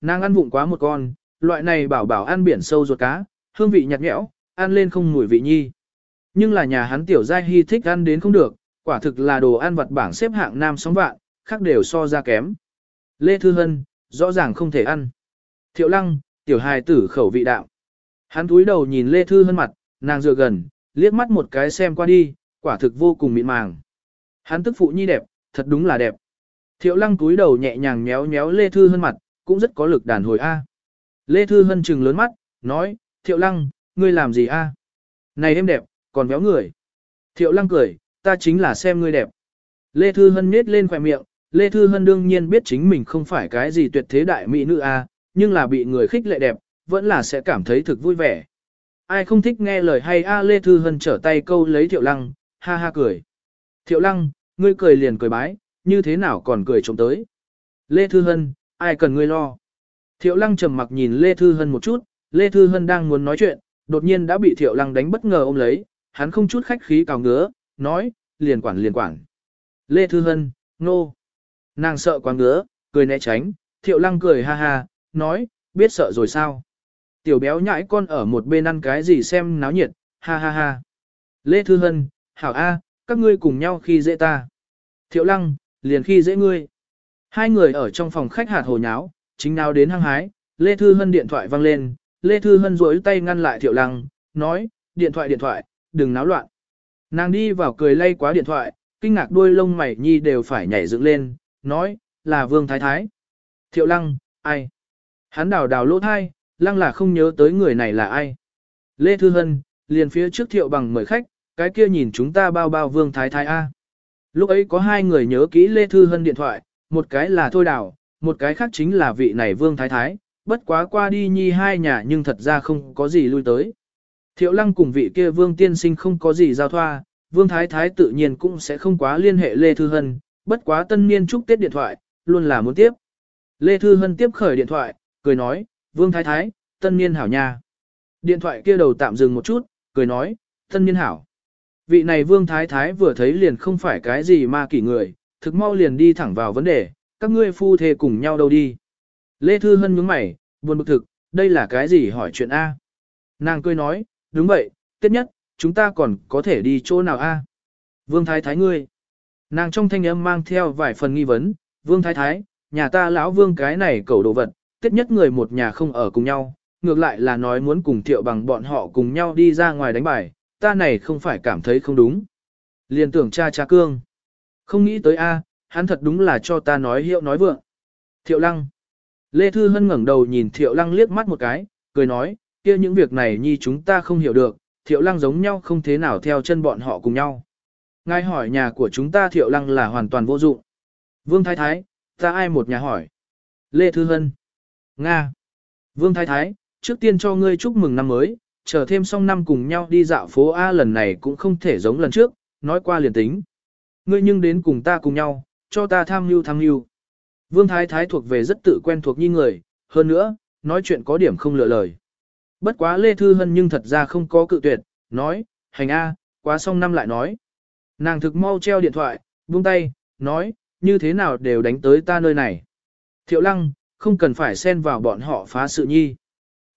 Nàng ăn vụng quá một con, loại này bảo bảo ăn biển sâu ruột cá, hương vị nhạt nhẽo, ăn lên không mùi vị nhi. Nhưng là nhà hắn tiểu giai hy thích ăn đến không được, quả thực là đồ ăn vặt bảng xếp hạng nam sóng vạn, khác đều so ra kém. Lê Thư Hân, rõ ràng không thể ăn. Thiệu lăng, tiểu hài tử khẩu vị đạo. Hắn túi đầu nhìn Lê Thư Hân mặt, nàng dựa gần, liếc mắt một cái xem qua đi, quả thực vô cùng mịn màng. Hắn tức phụ nhi đẹp, thật đúng là đẹp. Thiệu lăng túi đầu nhẹ nhàng nhéo nhéo Lê Thư Hân mặt, cũng rất có lực đàn hồi A. Lê Thư Hân trừng lớn mắt, nói, Thiệu Lăng, ngươi làm gì A? Này em đẹp, còn véo người. Thiệu Lăng cười, ta chính là xem ngươi đẹp. Lê Thư Hân nết lên khỏe miệng, Lê Thư Hân đương nhiên biết chính mình không phải cái gì tuyệt thế đại mỹ nữ A, nhưng là bị người khích lệ đẹp, vẫn là sẽ cảm thấy thực vui vẻ. Ai không thích nghe lời hay A Lê Thư Hân trở tay câu lấy Thiệu Lăng, ha ha cười. Thiệu Lăng, ngươi cười liền cười bái, như thế nào còn cười trộm tới. Lê Thư Hân, ai cần ngươi lo. Thiệu lăng trầm mặc nhìn Lê Thư Hân một chút, Lê Thư Hân đang muốn nói chuyện, đột nhiên đã bị thiệu lăng đánh bất ngờ ôm lấy, hắn không chút khách khí cào ngứa, nói, liền quản liền quản. Lê Thư Hân, nô. No. Nàng sợ quá ngứa, cười né tránh, thiệu lăng cười ha ha, nói, biết sợ rồi sao. Tiểu béo nhãi con ở một bên ăn cái gì xem náo nhiệt, ha ha ha. Lê Thư Hân, hảo a, các ngươi cùng nhau khi dễ ta. Thiệu lăng, liền khi dễ ngươi. Hai người ở trong phòng khách hạt hồ nháo, chính nào đến hăng hái, Lê Thư Hân điện thoại văng lên, Lê Thư Hân rối tay ngăn lại Thiệu Lăng, nói, điện thoại điện thoại, đừng náo loạn. Nàng đi vào cười lay quá điện thoại, kinh ngạc đuôi lông mày nhi đều phải nhảy dựng lên, nói, là Vương Thái Thái. Thiệu Lăng, ai? Hắn đào đào lỗ thai, Lăng là không nhớ tới người này là ai. Lê Thư Hân, liền phía trước Thiệu bằng mời khách, cái kia nhìn chúng ta bao bao Vương Thái Thái A. Lúc ấy có hai người nhớ kỹ Lê Thư Hân điện thoại, một cái là thôi đào, một cái khác chính là vị này vương thái thái, bất quá qua đi nhi hai nhà nhưng thật ra không có gì lui tới. Thiệu lăng cùng vị kia vương tiên sinh không có gì giao thoa, vương thái thái tự nhiên cũng sẽ không quá liên hệ Lê Thư Hân, bất quá tân niên chúc Tết điện thoại, luôn là muốn tiếp. Lê Thư Hân tiếp khởi điện thoại, cười nói, vương thái thái, tân niên hảo nha. Điện thoại kia đầu tạm dừng một chút, cười nói, tân niên hảo. Vị này vương thái thái vừa thấy liền không phải cái gì ma kỷ người, thực mau liền đi thẳng vào vấn đề, các ngươi phu thê cùng nhau đâu đi. Lê Thư Hân nhướng mày, buồn bực thực, đây là cái gì hỏi chuyện A. Nàng cười nói, đúng vậy, tiết nhất, chúng ta còn có thể đi chỗ nào A. Vương Thái Thái ngươi. Nàng trong thanh âm mang theo vài phần nghi vấn, Vương Thái Thái, nhà ta lão Vương cái này cầu đồ vật, tiết nhất người một nhà không ở cùng nhau, ngược lại là nói muốn cùng thiệu bằng bọn họ cùng nhau đi ra ngoài đánh bài, ta này không phải cảm thấy không đúng. Liền tưởng cha cha cương. Không nghĩ tới a, hắn thật đúng là cho ta nói hiệu nói vượng. Thiệu lăng. Lê Thư Hân ngẩng đầu nhìn Thiệu lăng liếc mắt một cái, cười nói, kia những việc này nhi chúng ta không hiểu được, Thiệu lăng giống nhau không thế nào theo chân bọn họ cùng nhau. Ngài hỏi nhà của chúng ta Thiệu lăng là hoàn toàn vô dụng. Vương Thái Thái, ta ai một nhà hỏi? Lê Thư Hân. Nga. Vương Thái Thái, trước tiên cho ngươi chúc mừng năm mới, chờ thêm xong năm cùng nhau đi dạo phố A lần này cũng không thể giống lần trước, nói qua liền tính ngươi nhưng đến cùng ta cùng nhau, cho ta tham mưu tham mưu. Vương Thái Thái thuộc về rất tự quen thuộc như người, hơn nữa, nói chuyện có điểm không lựa lời. Bất quá Lê Thư Hân nhưng thật ra không có cự tuyệt, nói, hành A, quá xong năm lại nói. Nàng thực mau treo điện thoại, buông tay, nói, như thế nào đều đánh tới ta nơi này. Thiệu Lăng, không cần phải xen vào bọn họ phá sự nhi.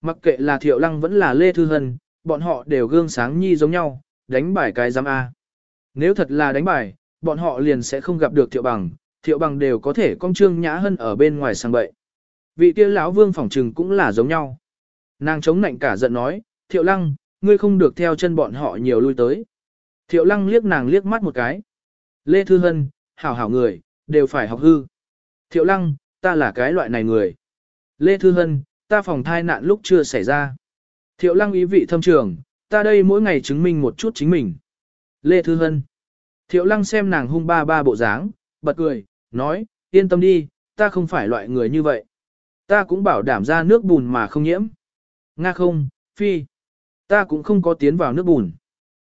Mặc kệ là Thiệu Lăng vẫn là Lê Thư Hân, bọn họ đều gương sáng nhi giống nhau, đánh bài cái giám A. Nếu thật là đánh bài, bọn họ liền sẽ không gặp được thiệu bằng, thiệu bằng đều có thể công trương nhã hơn ở bên ngoài sang bậy. Vị kia lão vương phỏng trừng cũng là giống nhau. Nàng chống nạnh cả giận nói, thiệu lăng, ngươi không được theo chân bọn họ nhiều lui tới. Thiệu lăng liếc nàng liếc mắt một cái. Lê Thư Hân, hảo hảo người, đều phải học hư. Thiệu lăng, ta là cái loại này người. Lê Thư Hân, ta phòng thai nạn lúc chưa xảy ra. Thiệu lăng ý vị thâm trường, ta đây mỗi ngày chứng minh một chút chính mình. Lê Thư Hân, Thiệu lăng xem nàng hung ba ba bộ dáng, bật cười, nói, yên tâm đi, ta không phải loại người như vậy. Ta cũng bảo đảm ra nước bùn mà không nhiễm. Nga không, phi. Ta cũng không có tiến vào nước bùn.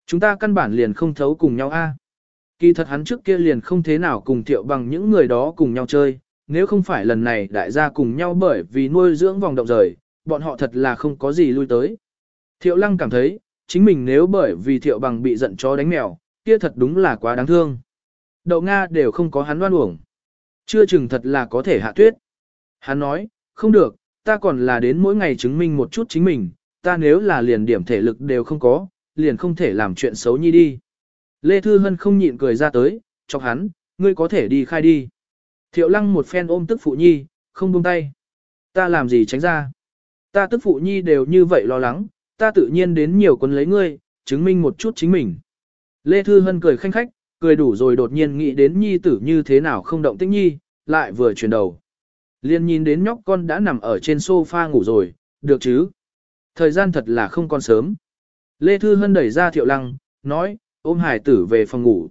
Chúng ta căn bản liền không thấu cùng nhau a. Kỳ thật hắn trước kia liền không thế nào cùng thiệu bằng những người đó cùng nhau chơi. Nếu không phải lần này đại gia cùng nhau bởi vì nuôi dưỡng vòng động rời, bọn họ thật là không có gì lui tới. Thiệu lăng cảm thấy, chính mình nếu bởi vì thiệu bằng bị giận chó đánh mèo, kia thật đúng là quá đáng thương. Đậu Nga đều không có hắn đoan uổng. Chưa chừng thật là có thể hạ tuyết. Hắn nói, không được, ta còn là đến mỗi ngày chứng minh một chút chính mình, ta nếu là liền điểm thể lực đều không có, liền không thể làm chuyện xấu nhi đi. Lê Thư Hân không nhịn cười ra tới, chọc hắn, ngươi có thể đi khai đi. Thiệu lăng một phen ôm tức phụ nhi, không buông tay. Ta làm gì tránh ra. Ta tức phụ nhi đều như vậy lo lắng, ta tự nhiên đến nhiều quân lấy ngươi, chứng minh một chút chính mình. Lê Thư Hân cười khanh khách, cười đủ rồi đột nhiên nghĩ đến nhi tử như thế nào không động tĩnh nhi, lại vừa chuyển đầu. Liên nhìn đến nhóc con đã nằm ở trên sofa ngủ rồi, được chứ? Thời gian thật là không còn sớm. Lê Thư Hân đẩy ra Thiệu Lăng, nói, ôm hải tử về phòng ngủ.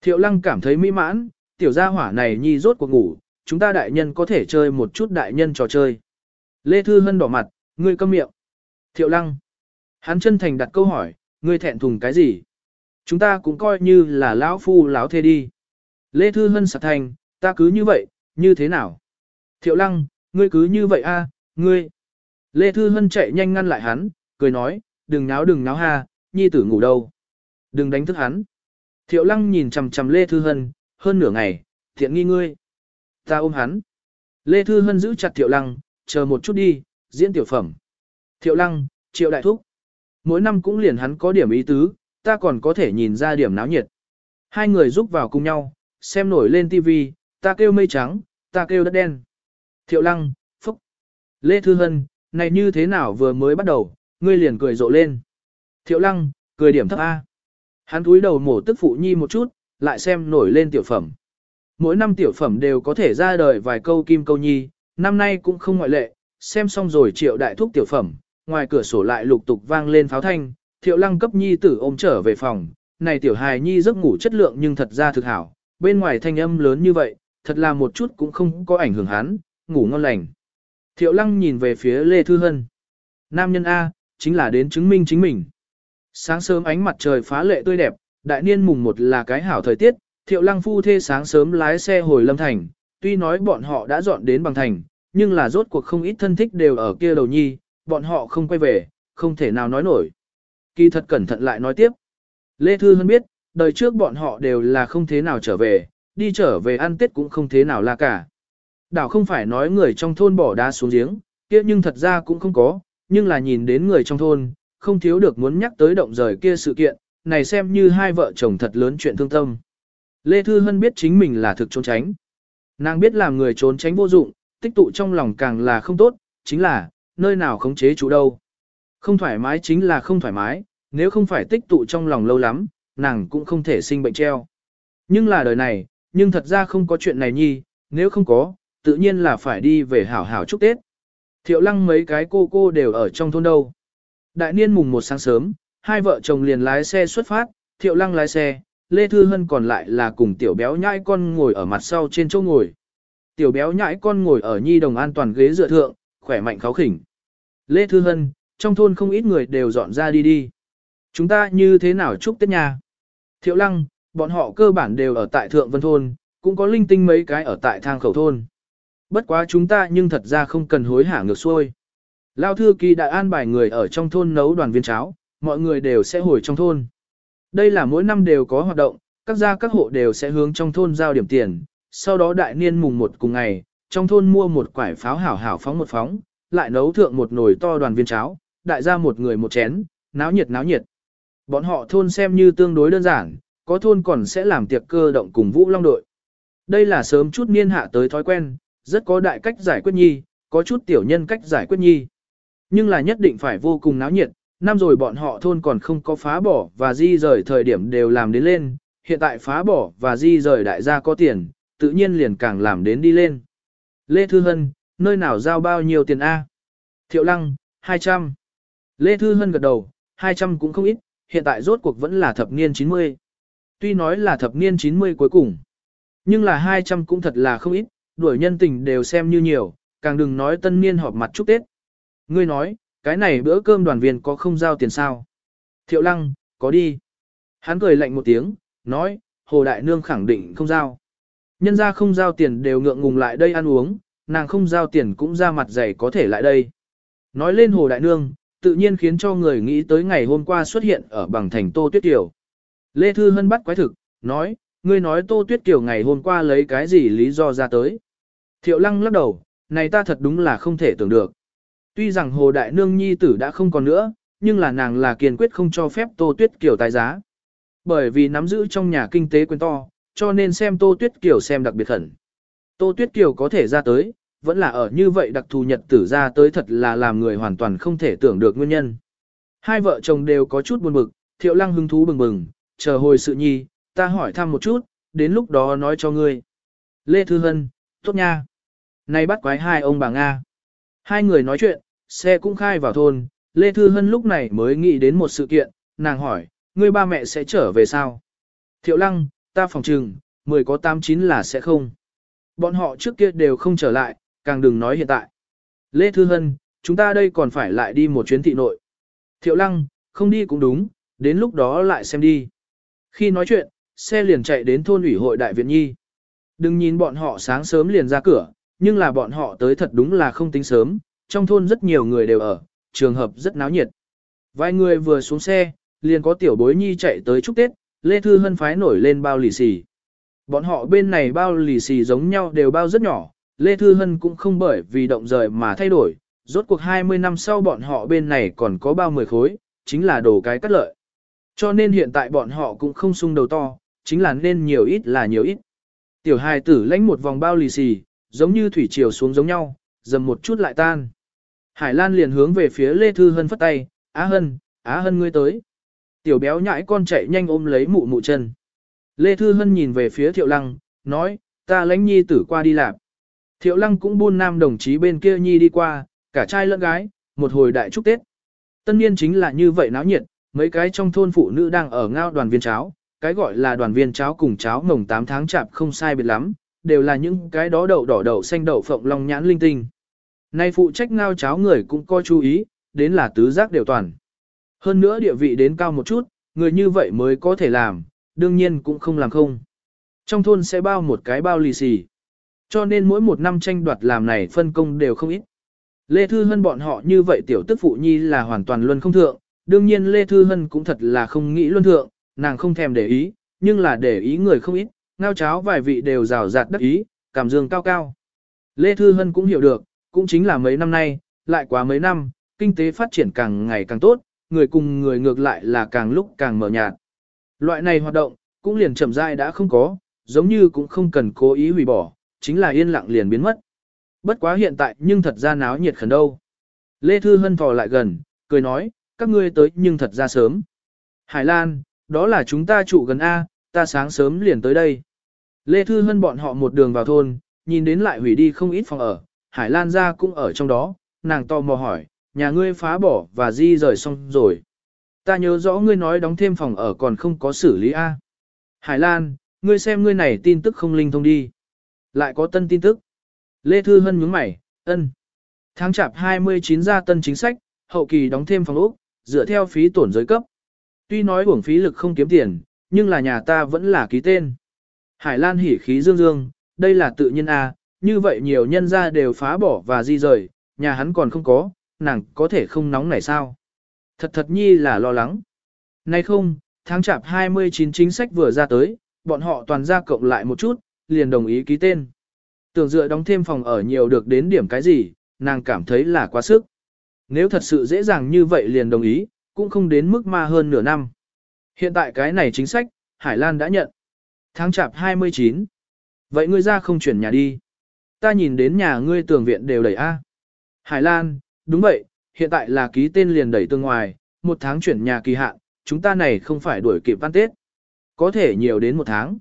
Thiệu Lăng cảm thấy mỹ mãn, tiểu gia hỏa này nhi rốt cuộc ngủ, chúng ta đại nhân có thể chơi một chút đại nhân trò chơi. Lê Thư Hân đỏ mặt, ngươi câm miệng. Thiệu Lăng. Hắn chân thành đặt câu hỏi, ngươi thẹn thùng cái gì? Chúng ta cũng coi như là lão phu lão thê đi. Lê Thư Hân sạc thành, ta cứ như vậy, như thế nào? Thiệu lăng, ngươi cứ như vậy a ngươi. Lê Thư Hân chạy nhanh ngăn lại hắn, cười nói, đừng náo đừng náo ha, nhi tử ngủ đâu. Đừng đánh thức hắn. Thiệu lăng nhìn chầm chầm Lê Thư Hân, hơn nửa ngày, thiện nghi ngươi. Ta ôm hắn. Lê Thư Hân giữ chặt Thiệu lăng, chờ một chút đi, diễn tiểu phẩm. Thiệu lăng, triệu đại thúc. Mỗi năm cũng liền hắn có điểm ý tứ, ta còn có thể nhìn ra điểm náo nhiệt. Hai người giúp vào cùng nhau, xem nổi lên tivi, ta kêu mây trắng, ta kêu đất đen. Thiệu lăng, phúc. Lê Thư Hân, này như thế nào vừa mới bắt đầu, ngươi liền cười rộ lên. Thiệu lăng, cười điểm thấp A. Hắn túi đầu mổ tức phụ nhi một chút, lại xem nổi lên tiểu phẩm. Mỗi năm tiểu phẩm đều có thể ra đời vài câu kim câu nhi, năm nay cũng không ngoại lệ, xem xong rồi triệu đại thúc tiểu phẩm, ngoài cửa sổ lại lục tục vang lên pháo thanh, thiệu lăng cấp nhi tử ôm trở về phòng, này tiểu hài nhi giấc ngủ chất lượng nhưng thật ra thực hảo, bên ngoài thanh âm lớn như vậy, thật là một chút cũng không có ảnh hưởng hắn, ngủ ngon lành. Thiệu lăng nhìn về phía Lê Thư Hân. Nam nhân A, chính là đến chứng minh chính mình. Sáng sớm ánh mặt trời phá lệ tươi đẹp, đại niên mùng một là cái hảo thời tiết, thiệu lăng phu thê sáng sớm lái xe hồi lâm thành, tuy nói bọn họ đã dọn đến bằng thành, nhưng là rốt cuộc không ít thân thích đều ở kia đầu nhi, bọn họ không quay về, không thể nào nói nổi. Kỳ thật cẩn thận lại nói tiếp. Lê Thư Hân biết, đời trước bọn họ đều là không thế nào trở về, đi trở về ăn tết cũng không thế nào là cả. Đảo không phải nói người trong thôn bỏ đá xuống giếng, kia nhưng thật ra cũng không có, nhưng là nhìn đến người trong thôn, không thiếu được muốn nhắc tới động rời kia sự kiện, này xem như hai vợ chồng thật lớn chuyện thương tâm. Lê Thư Hân biết chính mình là thực trốn tránh. Nàng biết làm người trốn tránh vô dụng, tích tụ trong lòng càng là không tốt, chính là, nơi nào khống chế chủ đâu. Không thoải mái chính là không thoải mái, nếu không phải tích tụ trong lòng lâu lắm, nàng cũng không thể sinh bệnh treo. Nhưng là đời này, nhưng thật ra không có chuyện này nhi, nếu không có, tự nhiên là phải đi về hảo hảo chúc Tết. Thiệu lăng mấy cái cô cô đều ở trong thôn đâu. Đại niên mùng một sáng sớm, hai vợ chồng liền lái xe xuất phát, thiệu lăng lái xe, Lê Thư Hân còn lại là cùng tiểu béo nhãi con ngồi ở mặt sau trên chỗ ngồi. Tiểu béo nhãi con ngồi ở nhi đồng an toàn ghế dựa thượng, khỏe mạnh kháo khỉnh. Lê Thư Hân, trong thôn không ít người đều dọn ra đi đi. Chúng ta như thế nào chúc Tết nhà? Thiệu lăng, bọn họ cơ bản đều ở tại Thượng Vân Thôn, cũng có linh tinh mấy cái ở tại thang khẩu thôn. Bất quá chúng ta nhưng thật ra không cần hối hả ngược xuôi. Lao thư kỳ đã an bài người ở trong thôn nấu đoàn viên cháo, mọi người đều sẽ hồi trong thôn. Đây là mỗi năm đều có hoạt động, các gia các hộ đều sẽ hướng trong thôn giao điểm tiền, sau đó đại niên mùng một cùng ngày, trong thôn mua một quải pháo hảo hảo phóng một phóng, lại nấu thượng một nồi to đoàn viên cháo, đại gia một người một chén, náo nhiệt náo nhiệt. Bọn họ thôn xem như tương đối đơn giản, có thôn còn sẽ làm tiệc cơ động cùng Vũ Long đội. Đây là sớm chút niên hạ tới thói quen, rất có đại cách giải quyết nhi, có chút tiểu nhân cách giải quyết nhi. Nhưng là nhất định phải vô cùng náo nhiệt, năm rồi bọn họ thôn còn không có phá bỏ và di rời thời điểm đều làm đến lên, hiện tại phá bỏ và di rời đại gia có tiền, tự nhiên liền càng làm đến đi lên. Lê Thư Hân, nơi nào giao bao nhiêu tiền A? Thiệu Lăng, 200. Lê Thư Hân gật đầu, 200 cũng không ít, hiện tại rốt cuộc vẫn là thập niên 90. Tuy nói là thập niên 90 cuối cùng, nhưng là 200 cũng thật là không ít, đuổi nhân tình đều xem như nhiều, càng đừng nói tân niên họp mặt chúc Tết. Ngươi nói, cái này bữa cơm đoàn viên có không giao tiền sao? Thiệu lăng, có đi. Hắn cười lạnh một tiếng, nói, Hồ Đại Nương khẳng định không giao. Nhân ra không giao tiền đều ngượng ngùng lại đây ăn uống, nàng không giao tiền cũng ra mặt dày có thể lại đây. Nói lên Hồ Đại Nương, tự nhiên khiến cho người nghĩ tới ngày hôm qua xuất hiện ở bằng thành Tô Tuyết Kiều. Lê Thư Hân bắt quái thực, nói, ngươi nói Tô Tuyết Kiều ngày hôm qua lấy cái gì lý do ra tới. Thiệu lăng lắc đầu, này ta thật đúng là không thể tưởng được. Tuy rằng Hồ Đại Nương Nhi tử đã không còn nữa, nhưng là nàng là kiên quyết không cho phép Tô Tuyết Kiều tái giá. Bởi vì nắm giữ trong nhà kinh tế quyền to, cho nên xem Tô Tuyết Kiều xem đặc biệt khẩn. Tô Tuyết Kiều có thể ra tới, vẫn là ở như vậy đặc thù nhật tử ra tới thật là làm người hoàn toàn không thể tưởng được nguyên nhân. Hai vợ chồng đều có chút buồn bực, thiệu lăng hứng thú bừng bừng, chờ hồi sự nhi, ta hỏi thăm một chút, đến lúc đó nói cho ngươi. Lê Thư Hân, tốt nha. Nay bắt quái hai ông bà Nga. Hai người nói chuyện, xe cũng khai vào thôn, Lê Thư Hân lúc này mới nghĩ đến một sự kiện, nàng hỏi, ngươi ba mẹ sẽ trở về sao? Thiệu lăng, ta phòng trừng, mười có tám chín là sẽ không. Bọn họ trước kia đều không trở lại, càng đừng nói hiện tại. Lê Thư Hân, chúng ta đây còn phải lại đi một chuyến thị nội. Thiệu Lăng, không đi cũng đúng, đến lúc đó lại xem đi. Khi nói chuyện, xe liền chạy đến thôn ủy hội Đại Việt Nhi. Đừng nhìn bọn họ sáng sớm liền ra cửa, nhưng là bọn họ tới thật đúng là không tính sớm, trong thôn rất nhiều người đều ở, trường hợp rất náo nhiệt. Vài người vừa xuống xe, liền có tiểu bối nhi chạy tới chúc Tết, Lê Thư Hân phái nổi lên bao lì xì. Bọn họ bên này bao lì xì giống nhau đều bao rất nhỏ, Lê Thư Hân cũng không bởi vì động rời mà thay đổi, rốt cuộc 20 năm sau bọn họ bên này còn có bao mười khối, chính là đồ cái cắt lợi. Cho nên hiện tại bọn họ cũng không sung đầu to, chính là nên nhiều ít là nhiều ít. Tiểu hài tử lãnh một vòng bao lì xì, giống như thủy triều xuống giống nhau, dầm một chút lại tan. Hải Lan liền hướng về phía Lê Thư Hân phất tay, Á Hân, Á Hân ngươi tới. Tiểu béo nhãi con chạy nhanh ôm lấy mụ mụ chân. Lê Thư Hân nhìn về phía Thiệu Lăng, nói, ta lãnh nhi tử qua đi làm. Thiệu lăng cũng buôn nam đồng chí bên kia nhi đi qua, cả trai lẫn gái, một hồi đại chúc Tết. Tân niên chính là như vậy náo nhiệt, mấy cái trong thôn phụ nữ đang ở ngao đoàn viên cháo, cái gọi là đoàn viên cháo cùng cháo ngồng 8 tháng chạp không sai biệt lắm, đều là những cái đó đậu đỏ đậu xanh đậu phộng long nhãn linh tinh. Nay phụ trách ngao cháo người cũng coi chú ý, đến là tứ giác đều toàn. Hơn nữa địa vị đến cao một chút, người như vậy mới có thể làm, đương nhiên cũng không làm không. Trong thôn sẽ bao một cái bao lì xì, cho nên mỗi một năm tranh đoạt làm này phân công đều không ít. Lê Thư Hân bọn họ như vậy tiểu tức phụ nhi là hoàn toàn luân không thượng, đương nhiên Lê Thư Hân cũng thật là không nghĩ luân thượng, nàng không thèm để ý, nhưng là để ý người không ít, ngao cháo vài vị đều rào rạt đắc ý, cảm dương cao cao. Lê Thư Hân cũng hiểu được, cũng chính là mấy năm nay, lại quá mấy năm, kinh tế phát triển càng ngày càng tốt, người cùng người ngược lại là càng lúc càng mở nhạt. Loại này hoạt động, cũng liền chậm rãi đã không có, giống như cũng không cần cố ý hủy bỏ, chính là yên lặng liền biến mất. Bất quá hiện tại nhưng thật ra náo nhiệt khẩn đâu. Lê Thư Hân thò lại gần, cười nói, các ngươi tới nhưng thật ra sớm. Hải Lan, đó là chúng ta trụ gần A, ta sáng sớm liền tới đây. Lê Thư Hân bọn họ một đường vào thôn, nhìn đến lại hủy đi không ít phòng ở, Hải Lan ra cũng ở trong đó, nàng to mò hỏi, nhà ngươi phá bỏ và di rời xong rồi. Ta nhớ rõ ngươi nói đóng thêm phòng ở còn không có xử lý A. Hải Lan, ngươi xem ngươi này tin tức không linh thông đi. Lại có tân tin tức. Lê Thư Hân nhướng mẩy, ân. Tháng chạp 29 ra tân chính sách, hậu kỳ đóng thêm phòng ốc, dựa theo phí tổn giới cấp. Tuy nói uổng phí lực không kiếm tiền, nhưng là nhà ta vẫn là ký tên. Hải Lan hỉ khí dương dương, đây là tự nhiên a, à, như vậy nhiều nhân gia đều phá bỏ và di rời, nhà hắn còn không có, nàng có thể không nóng này sao? Thật thật nhi là lo lắng. Nay không, tháng chạp 29 chính sách vừa ra tới, bọn họ toàn ra cộng lại một chút, liền đồng ý ký tên. Tưởng dựa đóng thêm phòng ở nhiều được đến điểm cái gì, nàng cảm thấy là quá sức. Nếu thật sự dễ dàng như vậy liền đồng ý, cũng không đến mức ma hơn nửa năm. Hiện tại cái này chính sách, Hải Lan đã nhận. Tháng chạp 29. Vậy ngươi ra không chuyển nhà đi. Ta nhìn đến nhà ngươi tường viện đều đẩy A. Hải Lan, đúng vậy, hiện tại là ký tên liền đẩy tương ngoài, một tháng chuyển nhà kỳ hạn, chúng ta này không phải đuổi kịp văn tết. Có thể nhiều đến một tháng.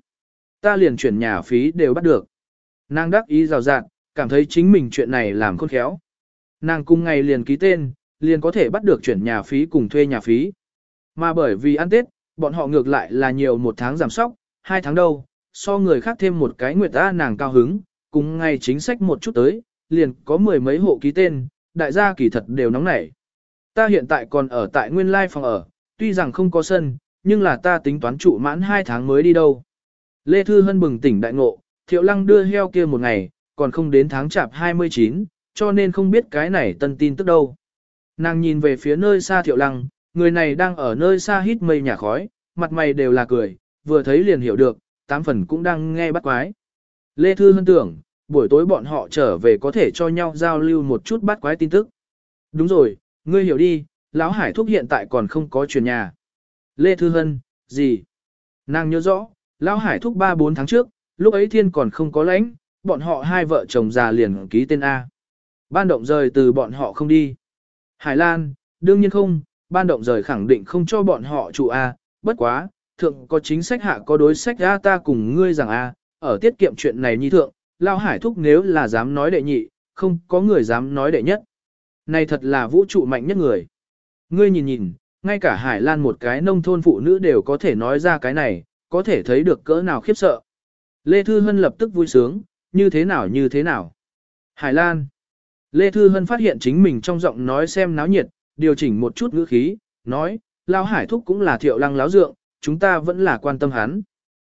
Ta liền chuyển nhà phí đều bắt được. Nàng đắc ý rào rạt, cảm thấy chính mình chuyện này làm khôn khéo. Nàng cùng ngày liền ký tên, liền có thể bắt được chuyển nhà phí cùng thuê nhà phí. Mà bởi vì ăn Tết, bọn họ ngược lại là nhiều một tháng giảm sóc, hai tháng đâu, so người khác thêm một cái nguyệt ta nàng cao hứng, cùng ngày chính sách một chút tới, liền có mười mấy hộ ký tên, đại gia kỳ thật đều nóng nảy. Ta hiện tại còn ở tại nguyên lai phòng ở, tuy rằng không có sân, nhưng là ta tính toán trụ mãn hai tháng mới đi đâu. Lê Thư Hân bừng tỉnh đại ngộ, thiệu lăng đưa heo kia một ngày, còn không đến tháng chạp 29, cho nên không biết cái này tân tin tức đâu. Nàng nhìn về phía nơi xa thiệu lăng, người này đang ở nơi xa hít mây nhà khói, mặt mày đều là cười, vừa thấy liền hiểu được, tám phần cũng đang nghe bắt quái. Lê Thư Hân tưởng, buổi tối bọn họ trở về có thể cho nhau giao lưu một chút bắt quái tin tức. Đúng rồi, ngươi hiểu đi, lão hải thúc hiện tại còn không có chuyển nhà. Lê Thư Hân, gì? Nàng nhớ rõ, Lão Hải thúc 3-4 tháng trước, lúc ấy thiên còn không có lãnh, bọn họ hai vợ chồng già liền ký tên A. Ban động rời từ bọn họ không đi. Hải Lan, đương nhiên không, ban động rời khẳng định không cho bọn họ trụ A, bất quá, thượng có chính sách hạ có đối sách A ta cùng ngươi rằng A, ở tiết kiệm chuyện này như thượng, Lão Hải Thúc nếu là dám nói đệ nhị, không có người dám nói đệ nhất. Này thật là vũ trụ mạnh nhất người. Ngươi nhìn nhìn, ngay cả Hải Lan một cái nông thôn phụ nữ đều có thể nói ra cái này, có thể thấy được cỡ nào khiếp sợ. Lê Thư Hân lập tức vui sướng, như thế nào như thế nào. Hải Lan. Lê Thư Hân phát hiện chính mình trong giọng nói xem náo nhiệt, điều chỉnh một chút ngữ khí, nói, Lao Hải Thúc cũng là thiệu lăng láo dượng, chúng ta vẫn là quan tâm hắn.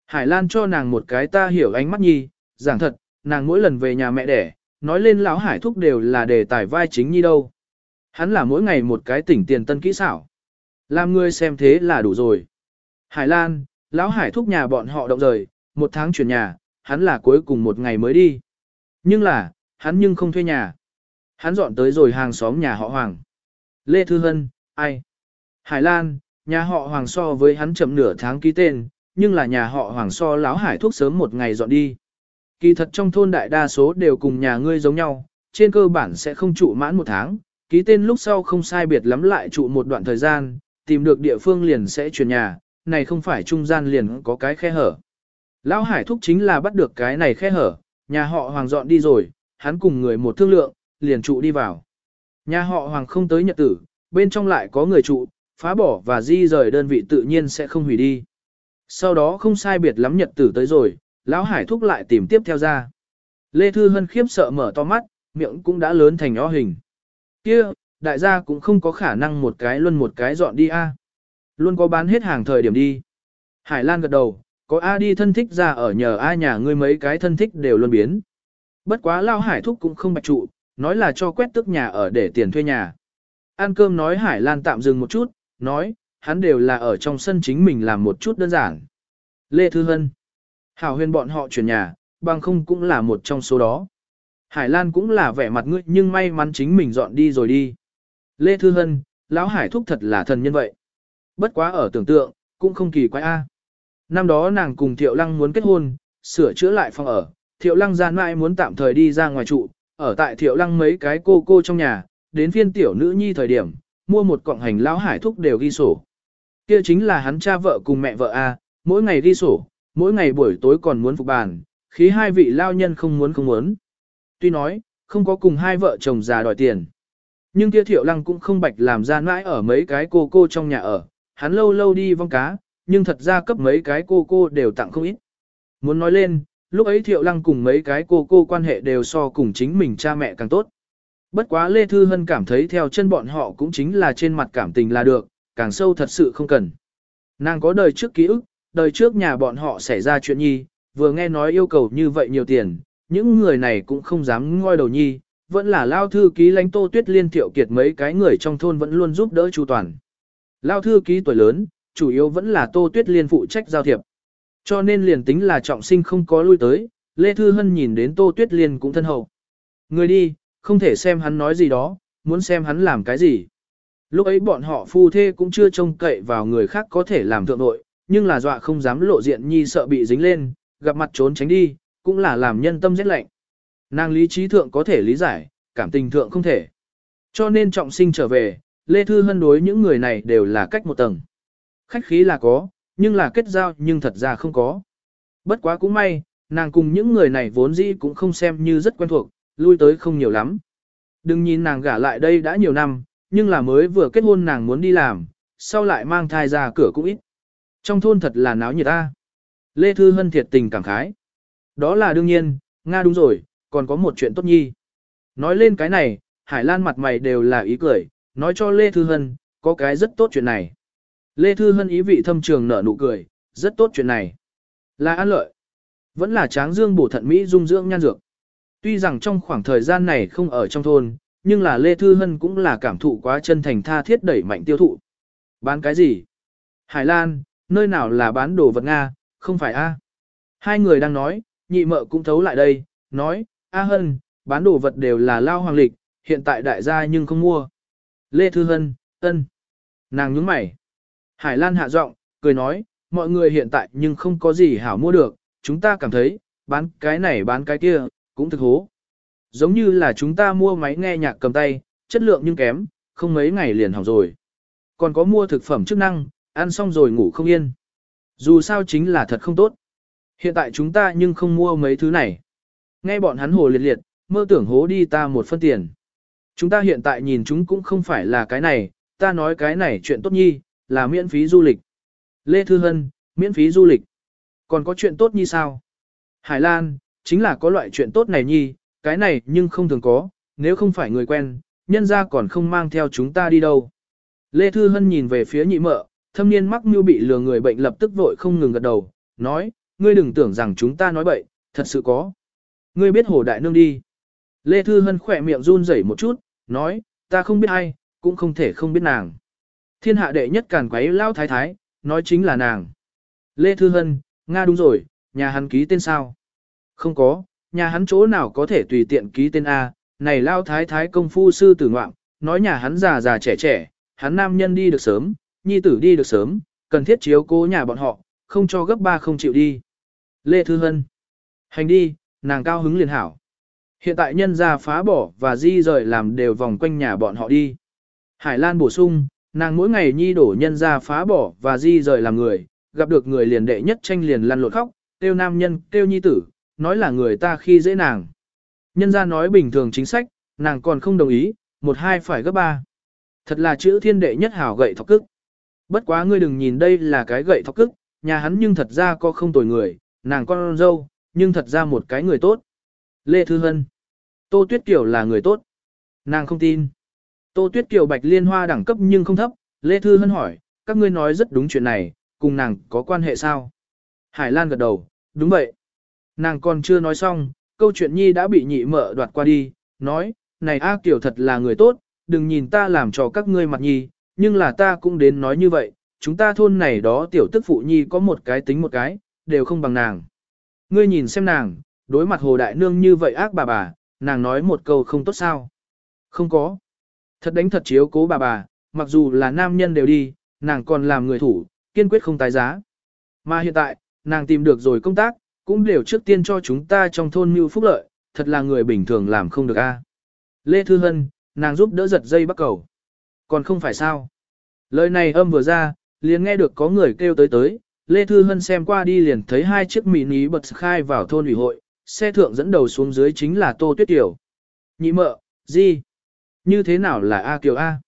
Hải Lan cho nàng một cái ta hiểu ánh mắt nhi, giảng thật, nàng mỗi lần về nhà mẹ đẻ, nói lên lão Hải Thúc đều là đề tài vai chính nhi đâu. Hắn là mỗi ngày một cái tỉnh tiền tân kỹ xảo. Làm ngươi xem thế là đủ rồi. Hải Lan, lão hải thúc nhà bọn họ động rời, một tháng chuyển nhà, hắn là cuối cùng một ngày mới đi. Nhưng là, hắn nhưng không thuê nhà. Hắn dọn tới rồi hàng xóm nhà họ Hoàng. Lê Thư Hân, ai? Hải Lan, nhà họ Hoàng so với hắn chậm nửa tháng ký tên, nhưng là nhà họ Hoàng so lão hải thuốc sớm một ngày dọn đi. Kỳ thật trong thôn đại đa số đều cùng nhà ngươi giống nhau, trên cơ bản sẽ không trụ mãn một tháng, ký tên lúc sau không sai biệt lắm lại trụ một đoạn thời gian, tìm được địa phương liền sẽ chuyển nhà, này không phải trung gian liền có cái khe hở. Lão Hải thúc chính là bắt được cái này khe hở, nhà họ Hoàng dọn đi rồi, hắn cùng người một thương lượng, liền trụ đi vào. Nhà họ Hoàng không tới nhật tử, bên trong lại có người trụ, phá bỏ và di rời đơn vị tự nhiên sẽ không hủy đi. Sau đó không sai biệt lắm nhật tử tới rồi, Lão Hải thúc lại tìm tiếp theo ra. Lê Thư Hân khiếp sợ mở to mắt, miệng cũng đã lớn thành o hình. kia đại gia cũng không có khả năng một cái luân một cái dọn đi a. Luôn có bán hết hàng thời điểm đi. Hải Lan gật đầu, có A đi thân thích ra ở nhờ A nhà ngươi mấy cái thân thích đều luôn biến. Bất quá lao hải thúc cũng không bạch trụ, nói là cho quét tức nhà ở để tiền thuê nhà. Ăn cơm nói Hải Lan tạm dừng một chút, nói, hắn đều là ở trong sân chính mình làm một chút đơn giản. Lê Thư Hân. Hảo huyền bọn họ chuyển nhà, bằng không cũng là một trong số đó. Hải Lan cũng là vẻ mặt ngươi nhưng may mắn chính mình dọn đi rồi đi. Lê Thư Hân, lão hải thúc thật là thần nhân vậy bất quá ở tưởng tượng, cũng không kỳ quái a. Năm đó nàng cùng Thiệu Lăng muốn kết hôn, sửa chữa lại phòng ở, Thiệu Lăng gian mãi muốn tạm thời đi ra ngoài trụ, ở tại Thiệu Lăng mấy cái cô cô trong nhà, đến phiên tiểu nữ nhi thời điểm, mua một cọng hành lão hải thúc đều ghi sổ. Kia chính là hắn cha vợ cùng mẹ vợ a, mỗi ngày ghi sổ, mỗi ngày buổi tối còn muốn phục bàn, khí hai vị lao nhân không muốn không muốn. Tuy nói, không có cùng hai vợ chồng già đòi tiền. Nhưng kia Thiệu Lăng cũng không bạch làm gian mãi ở mấy cái cô cô trong nhà ở, hắn lâu lâu đi vong cá, nhưng thật ra cấp mấy cái cô cô đều tặng không ít. Muốn nói lên, lúc ấy Thiệu Lăng cùng mấy cái cô cô quan hệ đều so cùng chính mình cha mẹ càng tốt. Bất quá Lê Thư Hân cảm thấy theo chân bọn họ cũng chính là trên mặt cảm tình là được, càng sâu thật sự không cần. Nàng có đời trước ký ức, đời trước nhà bọn họ xảy ra chuyện nhi, vừa nghe nói yêu cầu như vậy nhiều tiền, những người này cũng không dám ngoi đầu nhi, vẫn là lao thư ký lãnh tô tuyết liên thiệu kiệt mấy cái người trong thôn vẫn luôn giúp đỡ chu toàn. Lao thư ký tuổi lớn, chủ yếu vẫn là Tô Tuyết Liên phụ trách giao thiệp. Cho nên liền tính là trọng sinh không có lui tới, Lê Thư Hân nhìn đến Tô Tuyết Liên cũng thân hậu. Người đi, không thể xem hắn nói gì đó, muốn xem hắn làm cái gì. Lúc ấy bọn họ phu thê cũng chưa trông cậy vào người khác có thể làm thượng nội, nhưng là dọa không dám lộ diện nhi sợ bị dính lên, gặp mặt trốn tránh đi, cũng là làm nhân tâm rét lạnh. Nàng lý trí thượng có thể lý giải, cảm tình thượng không thể. Cho nên trọng sinh trở về, Lê Thư Hân đối những người này đều là cách một tầng. Khách khí là có, nhưng là kết giao nhưng thật ra không có. Bất quá cũng may, nàng cùng những người này vốn dĩ cũng không xem như rất quen thuộc, lui tới không nhiều lắm. Đừng nhìn nàng gả lại đây đã nhiều năm, nhưng là mới vừa kết hôn nàng muốn đi làm, sau lại mang thai ra cửa cũng ít. Trong thôn thật là náo nhiệt ta. Lê Thư Hân thiệt tình cảm khái. Đó là đương nhiên, Nga đúng rồi, còn có một chuyện tốt nhi. Nói lên cái này, Hải Lan mặt mày đều là ý cười, nói cho Lê Thư Hân, có cái rất tốt chuyện này. Lê Thư Hân ý vị thâm trường nở nụ cười, rất tốt chuyện này. Là an lợi. Vẫn là tráng dương bổ thận Mỹ dung dưỡng nhan dược. Tuy rằng trong khoảng thời gian này không ở trong thôn, nhưng là Lê Thư Hân cũng là cảm thụ quá chân thành tha thiết đẩy mạnh tiêu thụ. Bán cái gì? Hải Lan, nơi nào là bán đồ vật Nga, không phải A. Hai người đang nói, nhị mợ cũng thấu lại đây, nói, A Hân, bán đồ vật đều là lao hoàng lịch, hiện tại đại gia nhưng không mua. Lê Thư Hân, ân. Nàng nhướng mày. Hải Lan hạ giọng, cười nói, mọi người hiện tại nhưng không có gì hảo mua được, chúng ta cảm thấy, bán cái này bán cái kia, cũng thực hố. Giống như là chúng ta mua máy nghe nhạc cầm tay, chất lượng nhưng kém, không mấy ngày liền hỏng rồi. Còn có mua thực phẩm chức năng, ăn xong rồi ngủ không yên. Dù sao chính là thật không tốt. Hiện tại chúng ta nhưng không mua mấy thứ này. Nghe bọn hắn hồ liệt liệt, mơ tưởng hố đi ta một phân tiền. Chúng ta hiện tại nhìn chúng cũng không phải là cái này, ta nói cái này chuyện tốt nhi, là miễn phí du lịch. Lê Thư Hân, miễn phí du lịch. Còn có chuyện tốt nhi sao? Hải Lan, chính là có loại chuyện tốt này nhi, cái này nhưng không thường có, nếu không phải người quen, nhân ra còn không mang theo chúng ta đi đâu. Lê Thư Hân nhìn về phía nhị mợ, thâm niên mắc mưu bị lừa người bệnh lập tức vội không ngừng gật đầu, nói, ngươi đừng tưởng rằng chúng ta nói bậy, thật sự có. Ngươi biết hổ đại nương đi. Lê Thư Hân khỏe miệng run rẩy một chút, nói, ta không biết ai, cũng không thể không biết nàng. Thiên hạ đệ nhất càn quấy lao thái thái, nói chính là nàng. Lê Thư Hân, Nga đúng rồi, nhà hắn ký tên sao? Không có, nhà hắn chỗ nào có thể tùy tiện ký tên A, này lao thái thái công phu sư tử ngoạm, nói nhà hắn già già trẻ trẻ, hắn nam nhân đi được sớm, nhi tử đi được sớm, cần thiết chiếu cố nhà bọn họ, không cho gấp ba không chịu đi. Lê Thư Hân, hành đi, nàng cao hứng liền hảo. Hiện tại nhân gia phá bỏ và di rời làm đều vòng quanh nhà bọn họ đi. Hải Lan bổ sung, nàng mỗi ngày nhi đổ nhân gia phá bỏ và di rời làm người, gặp được người liền đệ nhất tranh liền lăn lộn khóc, tiêu nam nhân, tiêu nhi tử, nói là người ta khi dễ nàng. Nhân gia nói bình thường chính sách, nàng còn không đồng ý, một hai phải gấp ba. Thật là chữ thiên đệ nhất hảo gậy thọc cức. Bất quá ngươi đừng nhìn đây là cái gậy thọc cức, nhà hắn nhưng thật ra có không tồi người, nàng con dâu, nhưng thật ra một cái người tốt. Lê Thư Hân. Tô Tuyết Kiều là người tốt. Nàng không tin. Tô Tuyết Kiều bạch liên hoa đẳng cấp nhưng không thấp. Lê Thư Hân hỏi, các ngươi nói rất đúng chuyện này, cùng nàng có quan hệ sao? Hải Lan gật đầu, đúng vậy. Nàng còn chưa nói xong, câu chuyện nhi đã bị nhị mợ đoạt qua đi, nói, này A Kiều thật là người tốt, đừng nhìn ta làm cho các ngươi mặt nhi, nhưng là ta cũng đến nói như vậy, chúng ta thôn này đó tiểu tức phụ nhi có một cái tính một cái, đều không bằng nàng. Ngươi nhìn xem nàng, đối mặt Hồ Đại Nương như vậy ác bà bà, nàng nói một câu không tốt sao. Không có. Thật đánh thật chiếu cố bà bà, mặc dù là nam nhân đều đi, nàng còn làm người thủ, kiên quyết không tái giá. Mà hiện tại, nàng tìm được rồi công tác, cũng đều trước tiên cho chúng ta trong thôn mưu phúc lợi, thật là người bình thường làm không được a. À. Lê Thư Hân, nàng giúp đỡ giật dây bắt cầu. Còn không phải sao. Lời này âm vừa ra, liền nghe được có người kêu tới tới, Lê Thư Hân xem qua đi liền thấy hai chiếc mini bật khai vào thôn ủy hội, xe thượng dẫn đầu xuống dưới chính là Tô Tuyết Kiều. Nhị mợ, gì? Như thế nào là A Kiều A?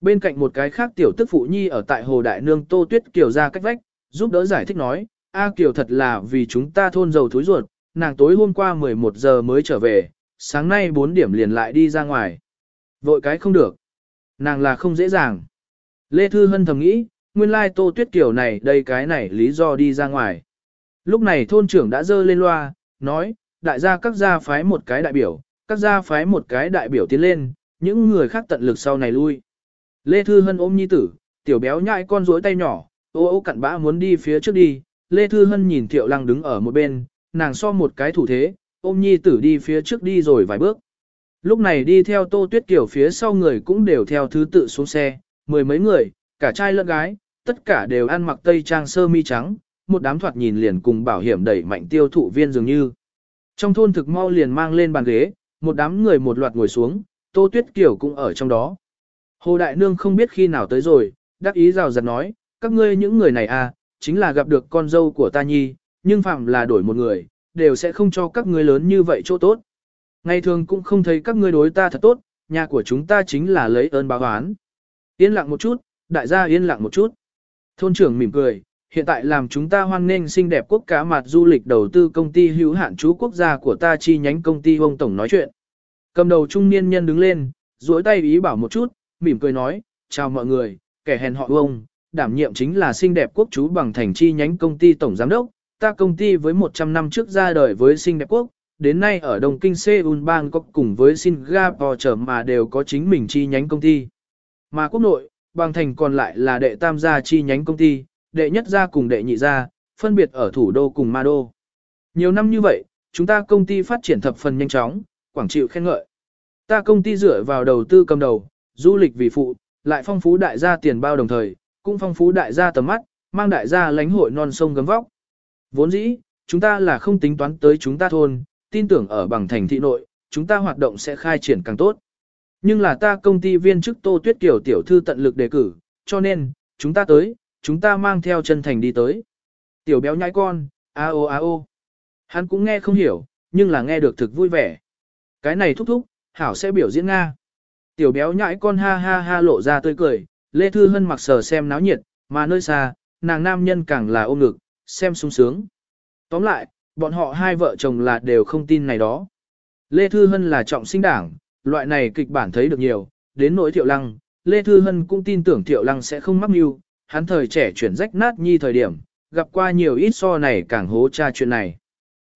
Bên cạnh một cái khác tiểu tức phụ nhi ở tại Hồ Đại Nương Tô Tuyết Kiều ra cách vách, giúp đỡ giải thích nói, A Kiều thật là vì chúng ta thôn dầu thối ruột, nàng tối hôm qua 11 giờ mới trở về, sáng nay 4 điểm liền lại đi ra ngoài. Vội cái không được. Nàng là không dễ dàng. Lê Thư Hân thầm nghĩ, nguyên lai Tô Tuyết Kiều này đây cái này lý do đi ra ngoài. Lúc này thôn trưởng đã dơ lên loa, nói, đại gia các gia phái một cái đại biểu, các gia phái một cái đại biểu tiến lên, những người khác tận lực sau này lui. Lê Thư Hân ôm nhi tử, tiểu béo nhại con rối tay nhỏ, ô ô cặn bã muốn đi phía trước đi, Lê Thư Hân nhìn Tiểu Lăng đứng ở một bên, nàng so một cái thủ thế, ôm nhi tử đi phía trước đi rồi vài bước. Lúc này đi theo Tô Tuyết Kiều phía sau người cũng đều theo thứ tự xuống xe, mười mấy người, cả trai lẫn gái, tất cả đều ăn mặc tây trang sơ mi trắng, một đám thoạt nhìn liền cùng bảo hiểm đẩy mạnh tiêu thụ viên dường như. Trong thôn thực mau liền mang lên bàn ghế, một đám người một loạt ngồi xuống, Tô Tuyết Kiều cũng ở trong đó. Hồ Đại Nương không biết khi nào tới rồi, đắc ý rào rạt nói, các ngươi những người này à, chính là gặp được con dâu của ta nhi, nhưng phạm là đổi một người, đều sẽ không cho các ngươi lớn như vậy chỗ tốt. Ngày thường cũng không thấy các ngươi đối ta thật tốt, nhà của chúng ta chính là lấy ơn báo oán. Yên lặng một chút, đại gia yên lặng một chút. Thôn trưởng mỉm cười, Hiện tại làm chúng ta hoan nghênh xinh đẹp quốc cá mặt du lịch đầu tư công ty hữu hạn chú quốc gia của ta chi nhánh công ty ông tổng nói chuyện. Cầm đầu trung niên nhân đứng lên, duỗi tay ý bảo một chút, mỉm cười nói, chào mọi người, kẻ hèn họ ông, đảm nhiệm chính là xinh đẹp quốc chú bằng thành chi nhánh công ty tổng giám đốc, ta công ty với 100 năm trước ra đời với xinh đẹp quốc, đến nay ở Đông Kinh Seoul bang Bangkok cùng với Singapore trở mà đều có chính mình chi nhánh công ty. Mà quốc nội, bằng thành còn lại là đệ tam gia chi nhánh công ty, đệ nhất gia cùng đệ nhị gia, phân biệt ở thủ đô cùng ma đô. Nhiều năm như vậy, chúng ta công ty phát triển thập phần nhanh chóng, quảng chịu khen ngợi. Ta công ty dựa vào đầu tư cầm đầu, du lịch vì phụ, lại phong phú đại gia tiền bao đồng thời, cũng phong phú đại gia tầm mắt, mang đại gia lãnh hội non sông gấm vóc. Vốn dĩ, chúng ta là không tính toán tới chúng ta thôn, tin tưởng ở bằng thành thị nội, chúng ta hoạt động sẽ khai triển càng tốt. Nhưng là ta công ty viên chức Tô Tuyết Kiều tiểu thư tận lực đề cử, cho nên, chúng ta tới, chúng ta mang theo chân thành đi tới. Tiểu béo nhãi con, a o a o. Hắn cũng nghe không hiểu, nhưng là nghe được thực vui vẻ. Cái này thúc thúc, Hảo sẽ biểu diễn Nga. Tiểu béo nhãi con ha ha ha lộ ra tươi cười, Lê Thư Hân mặc sờ xem náo nhiệt, mà nơi xa, nàng nam nhân càng là ôm ngực, xem sung sướng. Tóm lại, bọn họ hai vợ chồng là đều không tin này đó. Lê Thư Hân là trọng sinh đảng, loại này kịch bản thấy được nhiều, đến nỗi Thiệu Lăng, Lê Thư Hân cũng tin tưởng Thiệu Lăng sẽ không mắc mưu, hắn thời trẻ chuyển rách nát nhi thời điểm, gặp qua nhiều ít so này càng hố tra chuyện này.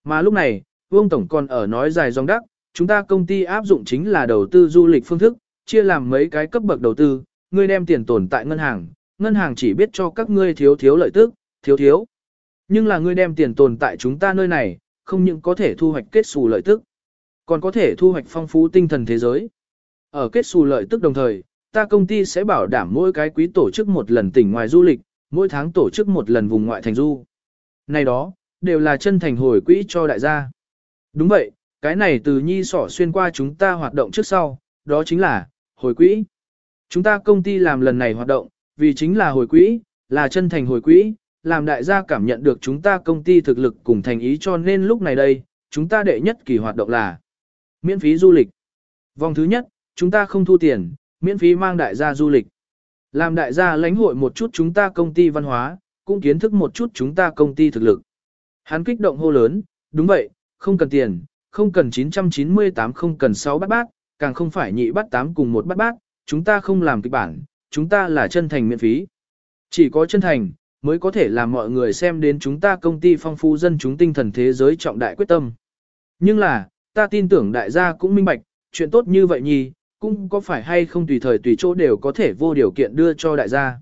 Mà lúc này, Vương Tổng còn ở nói dài dòng đắc, chúng ta công ty áp dụng chính là đầu tư du lịch phương thức, chia làm mấy cái cấp bậc đầu tư, ngươi đem tiền tồn tại ngân hàng, ngân hàng chỉ biết cho các ngươi thiếu thiếu lợi tức, thiếu thiếu. Nhưng là ngươi đem tiền tồn tại chúng ta nơi này, không những có thể thu hoạch kết xù lợi tức, còn có thể thu hoạch phong phú tinh thần thế giới. Ở kết xù lợi tức đồng thời, ta công ty sẽ bảo đảm mỗi cái quý tổ chức một lần tỉnh ngoài du lịch, mỗi tháng tổ chức một lần vùng ngoại thành du. Này đó, đều là chân thành hồi quỹ cho đại gia. Đúng vậy, cái này từ nhi sỏ xuyên qua chúng ta hoạt động trước sau, đó chính là, hồi quỹ. Chúng ta công ty làm lần này hoạt động, vì chính là hồi quỹ, là chân thành hồi quỹ, làm đại gia cảm nhận được chúng ta công ty thực lực cùng thành ý cho nên lúc này đây, chúng ta đệ nhất kỳ hoạt động là miễn phí du lịch. Vòng thứ nhất, chúng ta không thu tiền, miễn phí mang đại gia du lịch. Làm đại gia lãnh hội một chút chúng ta công ty văn hóa, cũng kiến thức một chút chúng ta công ty thực lực. Hắn kích động hô lớn, đúng vậy, không cần tiền, không cần 998 không cần 6 bát bát, càng không phải nhị bát 8 cùng một bát bát, chúng ta không làm kịch bản, chúng ta là chân thành miễn phí. Chỉ có chân thành, mới có thể làm mọi người xem đến chúng ta công ty phong phú dân chúng tinh thần thế giới trọng đại quyết tâm. Nhưng là, ta tin tưởng đại gia cũng minh bạch, chuyện tốt như vậy nhì, cũng có phải hay không tùy thời tùy chỗ đều có thể vô điều kiện đưa cho đại gia.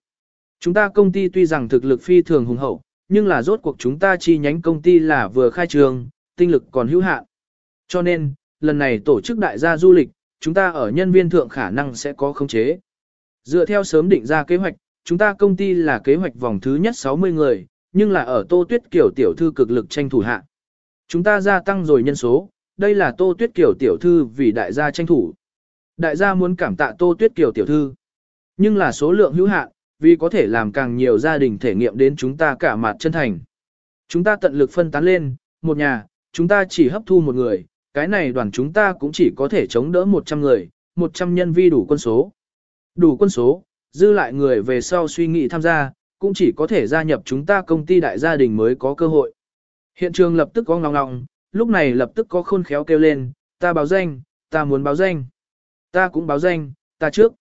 Chúng ta công ty tuy rằng thực lực phi thường hùng hậu, nhưng là rốt cuộc chúng ta chi nhánh công ty là vừa khai trường, tinh lực còn hữu hạn. Cho nên, lần này tổ chức đại gia du lịch, chúng ta ở nhân viên thượng khả năng sẽ có khống chế. Dựa theo sớm định ra kế hoạch, chúng ta công ty là kế hoạch vòng thứ nhất 60 người, nhưng là ở Tô Tuyết kiểu tiểu thư cực lực tranh thủ hạ. Chúng ta gia tăng rồi nhân số, đây là Tô Tuyết kiểu tiểu thư vì đại gia tranh thủ. Đại gia muốn cảm tạ Tô Tuyết Kiều tiểu thư. Nhưng là số lượng hữu hạn, vì có thể làm càng nhiều gia đình thể nghiệm đến chúng ta cả mặt chân thành. Chúng ta tận lực phân tán lên, một nhà, chúng ta chỉ hấp thu một người, cái này đoàn chúng ta cũng chỉ có thể chống đỡ 100 người, 100 nhân vi đủ quân số. Đủ quân số, dư lại người về sau suy nghĩ tham gia, cũng chỉ có thể gia nhập chúng ta công ty đại gia đình mới có cơ hội. Hiện trường lập tức có ngọng ngọng, lúc này lập tức có khôn khéo kêu lên, ta báo danh, ta muốn báo danh. Ta cũng báo danh, ta trước.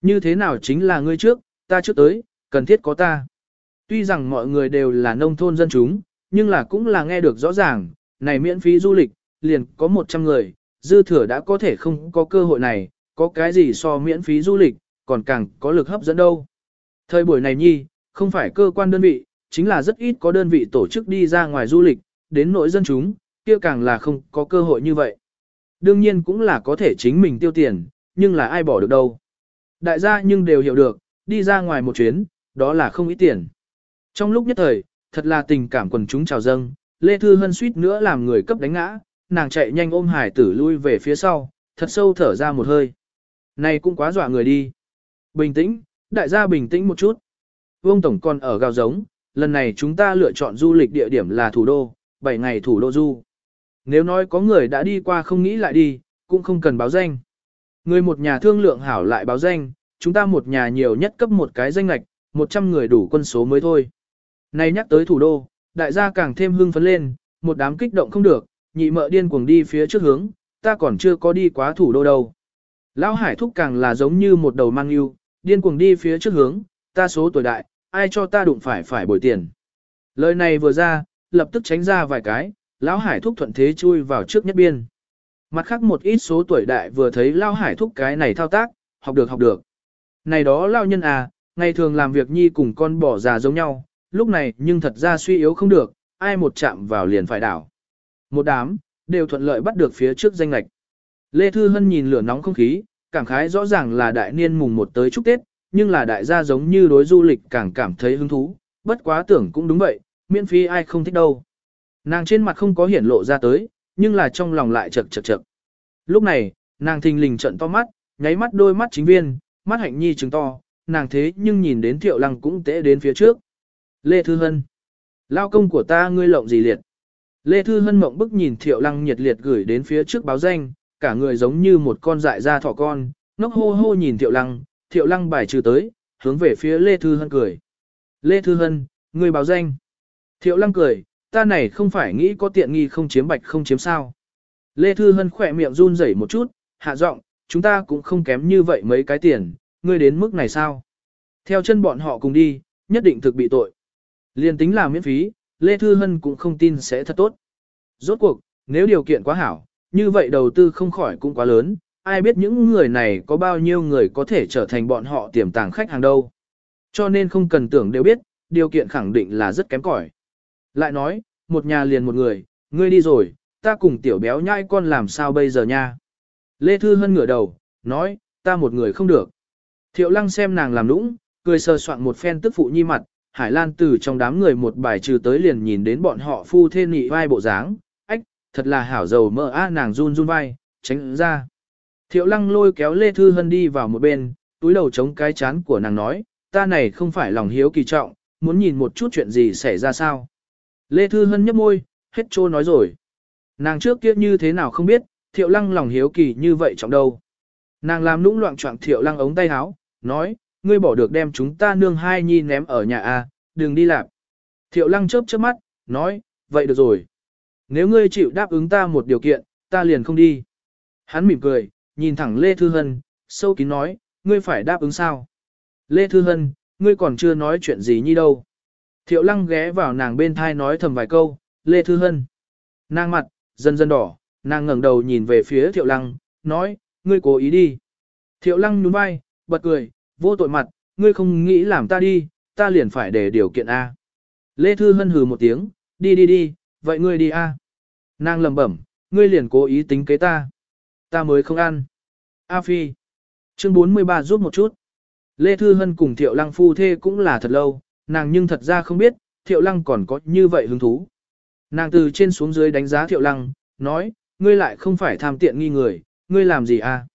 Như thế nào chính là ngươi trước, ta trước tới, cần thiết có ta. Tuy rằng mọi người đều là nông thôn dân chúng, nhưng là cũng là nghe được rõ ràng, này miễn phí du lịch, liền có 100 người, dư thừa đã có thể không có cơ hội này, có cái gì so miễn phí du lịch, còn càng có lực hấp dẫn đâu. Thời buổi này nhi, không phải cơ quan đơn vị, chính là rất ít có đơn vị tổ chức đi ra ngoài du lịch, đến nội dân chúng, kia càng là không có cơ hội như vậy đương nhiên cũng là có thể chính mình tiêu tiền, nhưng là ai bỏ được đâu. Đại gia nhưng đều hiểu được, đi ra ngoài một chuyến, đó là không ít tiền. Trong lúc nhất thời, thật là tình cảm quần chúng trào dâng, Lê Thư Hân suýt nữa làm người cấp đánh ngã, nàng chạy nhanh ôm hải tử lui về phía sau, thật sâu thở ra một hơi. Này cũng quá dọa người đi. Bình tĩnh, đại gia bình tĩnh một chút. Vương Tổng còn ở gào giống, lần này chúng ta lựa chọn du lịch địa điểm là thủ đô, 7 ngày thủ đô du nếu nói có người đã đi qua không nghĩ lại đi, cũng không cần báo danh. Người một nhà thương lượng hảo lại báo danh, chúng ta một nhà nhiều nhất cấp một cái danh lạch, 100 người đủ quân số mới thôi. này nhắc tới thủ đô, đại gia càng thêm hưng phấn lên, một đám kích động không được, nhị mợ điên cuồng đi phía trước hướng, ta còn chưa có đi quá thủ đô đâu. Lão Hải Thúc càng là giống như một đầu mang yêu, điên cuồng đi phía trước hướng, ta số tuổi đại, ai cho ta đụng phải phải bồi tiền. Lời này vừa ra, lập tức tránh ra vài cái, lão hải thúc thuận thế chui vào trước nhất biên. Mặt khác một ít số tuổi đại vừa thấy lão hải thúc cái này thao tác, học được học được. Này đó lao nhân à, ngày thường làm việc nhi cùng con bỏ già giống nhau, lúc này nhưng thật ra suy yếu không được, ai một chạm vào liền phải đảo. Một đám, đều thuận lợi bắt được phía trước danh lạch. Lê Thư Hân nhìn lửa nóng không khí, cảm khái rõ ràng là đại niên mùng một tới chúc Tết, nhưng là đại gia giống như đối du lịch càng cảm thấy hứng thú, bất quá tưởng cũng đúng vậy, miễn phí ai không thích đâu. Nàng trên mặt không có hiển lộ ra tới, nhưng là trong lòng lại chật chật chật. Lúc này, nàng thình lình trận to mắt, nháy mắt đôi mắt chính viên, mắt hạnh nhi trừng to, nàng thế nhưng nhìn đến thiệu lăng cũng tễ đến phía trước. Lê Thư Hân. Lao công của ta ngươi lộng gì liệt. Lê Thư Hân mộng bức nhìn thiệu lăng nhiệt liệt gửi đến phía trước báo danh, cả người giống như một con dại ra thỏ con, ngốc hô hô nhìn thiệu lăng, thiệu lăng bài trừ tới, hướng về phía Lê Thư Hân cười. Lê Thư Hân, ngươi báo danh. Thiệu lăng cười, ta này không phải nghĩ có tiện nghi không chiếm bạch không chiếm sao. Lê Thư Hân khỏe miệng run rẩy một chút, hạ giọng, chúng ta cũng không kém như vậy mấy cái tiền, ngươi đến mức này sao? Theo chân bọn họ cùng đi, nhất định thực bị tội. Liên tính là miễn phí, Lê Thư Hân cũng không tin sẽ thật tốt. Rốt cuộc, nếu điều kiện quá hảo, như vậy đầu tư không khỏi cũng quá lớn, ai biết những người này có bao nhiêu người có thể trở thành bọn họ tiềm tàng khách hàng đâu. Cho nên không cần tưởng đều biết, điều kiện khẳng định là rất kém cỏi. Lại nói, một nhà liền một người, ngươi đi rồi, ta cùng tiểu béo nhai con làm sao bây giờ nha. Lê Thư Hân ngửa đầu, nói, ta một người không được. Thiệu lăng xem nàng làm nũng, cười sờ soạn một phen tức phụ nhi mặt, Hải Lan từ trong đám người một bài trừ tới liền nhìn đến bọn họ phu thê nị vai bộ dáng, ách, thật là hảo dầu mơ a nàng run run vai, tránh ứng ra. Thiệu lăng lôi kéo Lê Thư Hân đi vào một bên, túi đầu chống cái chán của nàng nói, ta này không phải lòng hiếu kỳ trọng, muốn nhìn một chút chuyện gì xảy ra sao. Lê Thư Hân nhấp môi, hết trô nói rồi. Nàng trước kia như thế nào không biết, thiệu lăng lòng hiếu kỳ như vậy trọng đâu. Nàng làm nũng loạn trọng thiệu lăng ống tay áo, nói, ngươi bỏ được đem chúng ta nương hai nhi ném ở nhà a đừng đi làm. Thiệu lăng chớp chớp mắt, nói, vậy được rồi. Nếu ngươi chịu đáp ứng ta một điều kiện, ta liền không đi. Hắn mỉm cười, nhìn thẳng Lê Thư Hân, sâu kín nói, ngươi phải đáp ứng sao? Lê Thư Hân, ngươi còn chưa nói chuyện gì nhi đâu. Thiệu lăng ghé vào nàng bên thai nói thầm vài câu, Lê Thư Hân. Nàng mặt, dần dần đỏ, nàng ngẩng đầu nhìn về phía thiệu lăng, nói, ngươi cố ý đi. Thiệu lăng nhún vai, bật cười, vô tội mặt, ngươi không nghĩ làm ta đi, ta liền phải để điều kiện A. Lê Thư Hân hừ một tiếng, đi đi đi, vậy ngươi đi A. Nàng lầm bẩm, ngươi liền cố ý tính kế ta. Ta mới không ăn. A Phi. Chương 43 giúp một chút. Lê Thư Hân cùng Thiệu Lăng Phu Thê cũng là thật lâu, nàng nhưng thật ra không biết, thiệu lăng còn có như vậy hứng thú. Nàng từ trên xuống dưới đánh giá thiệu lăng, nói, ngươi lại không phải tham tiện nghi người, ngươi làm gì à?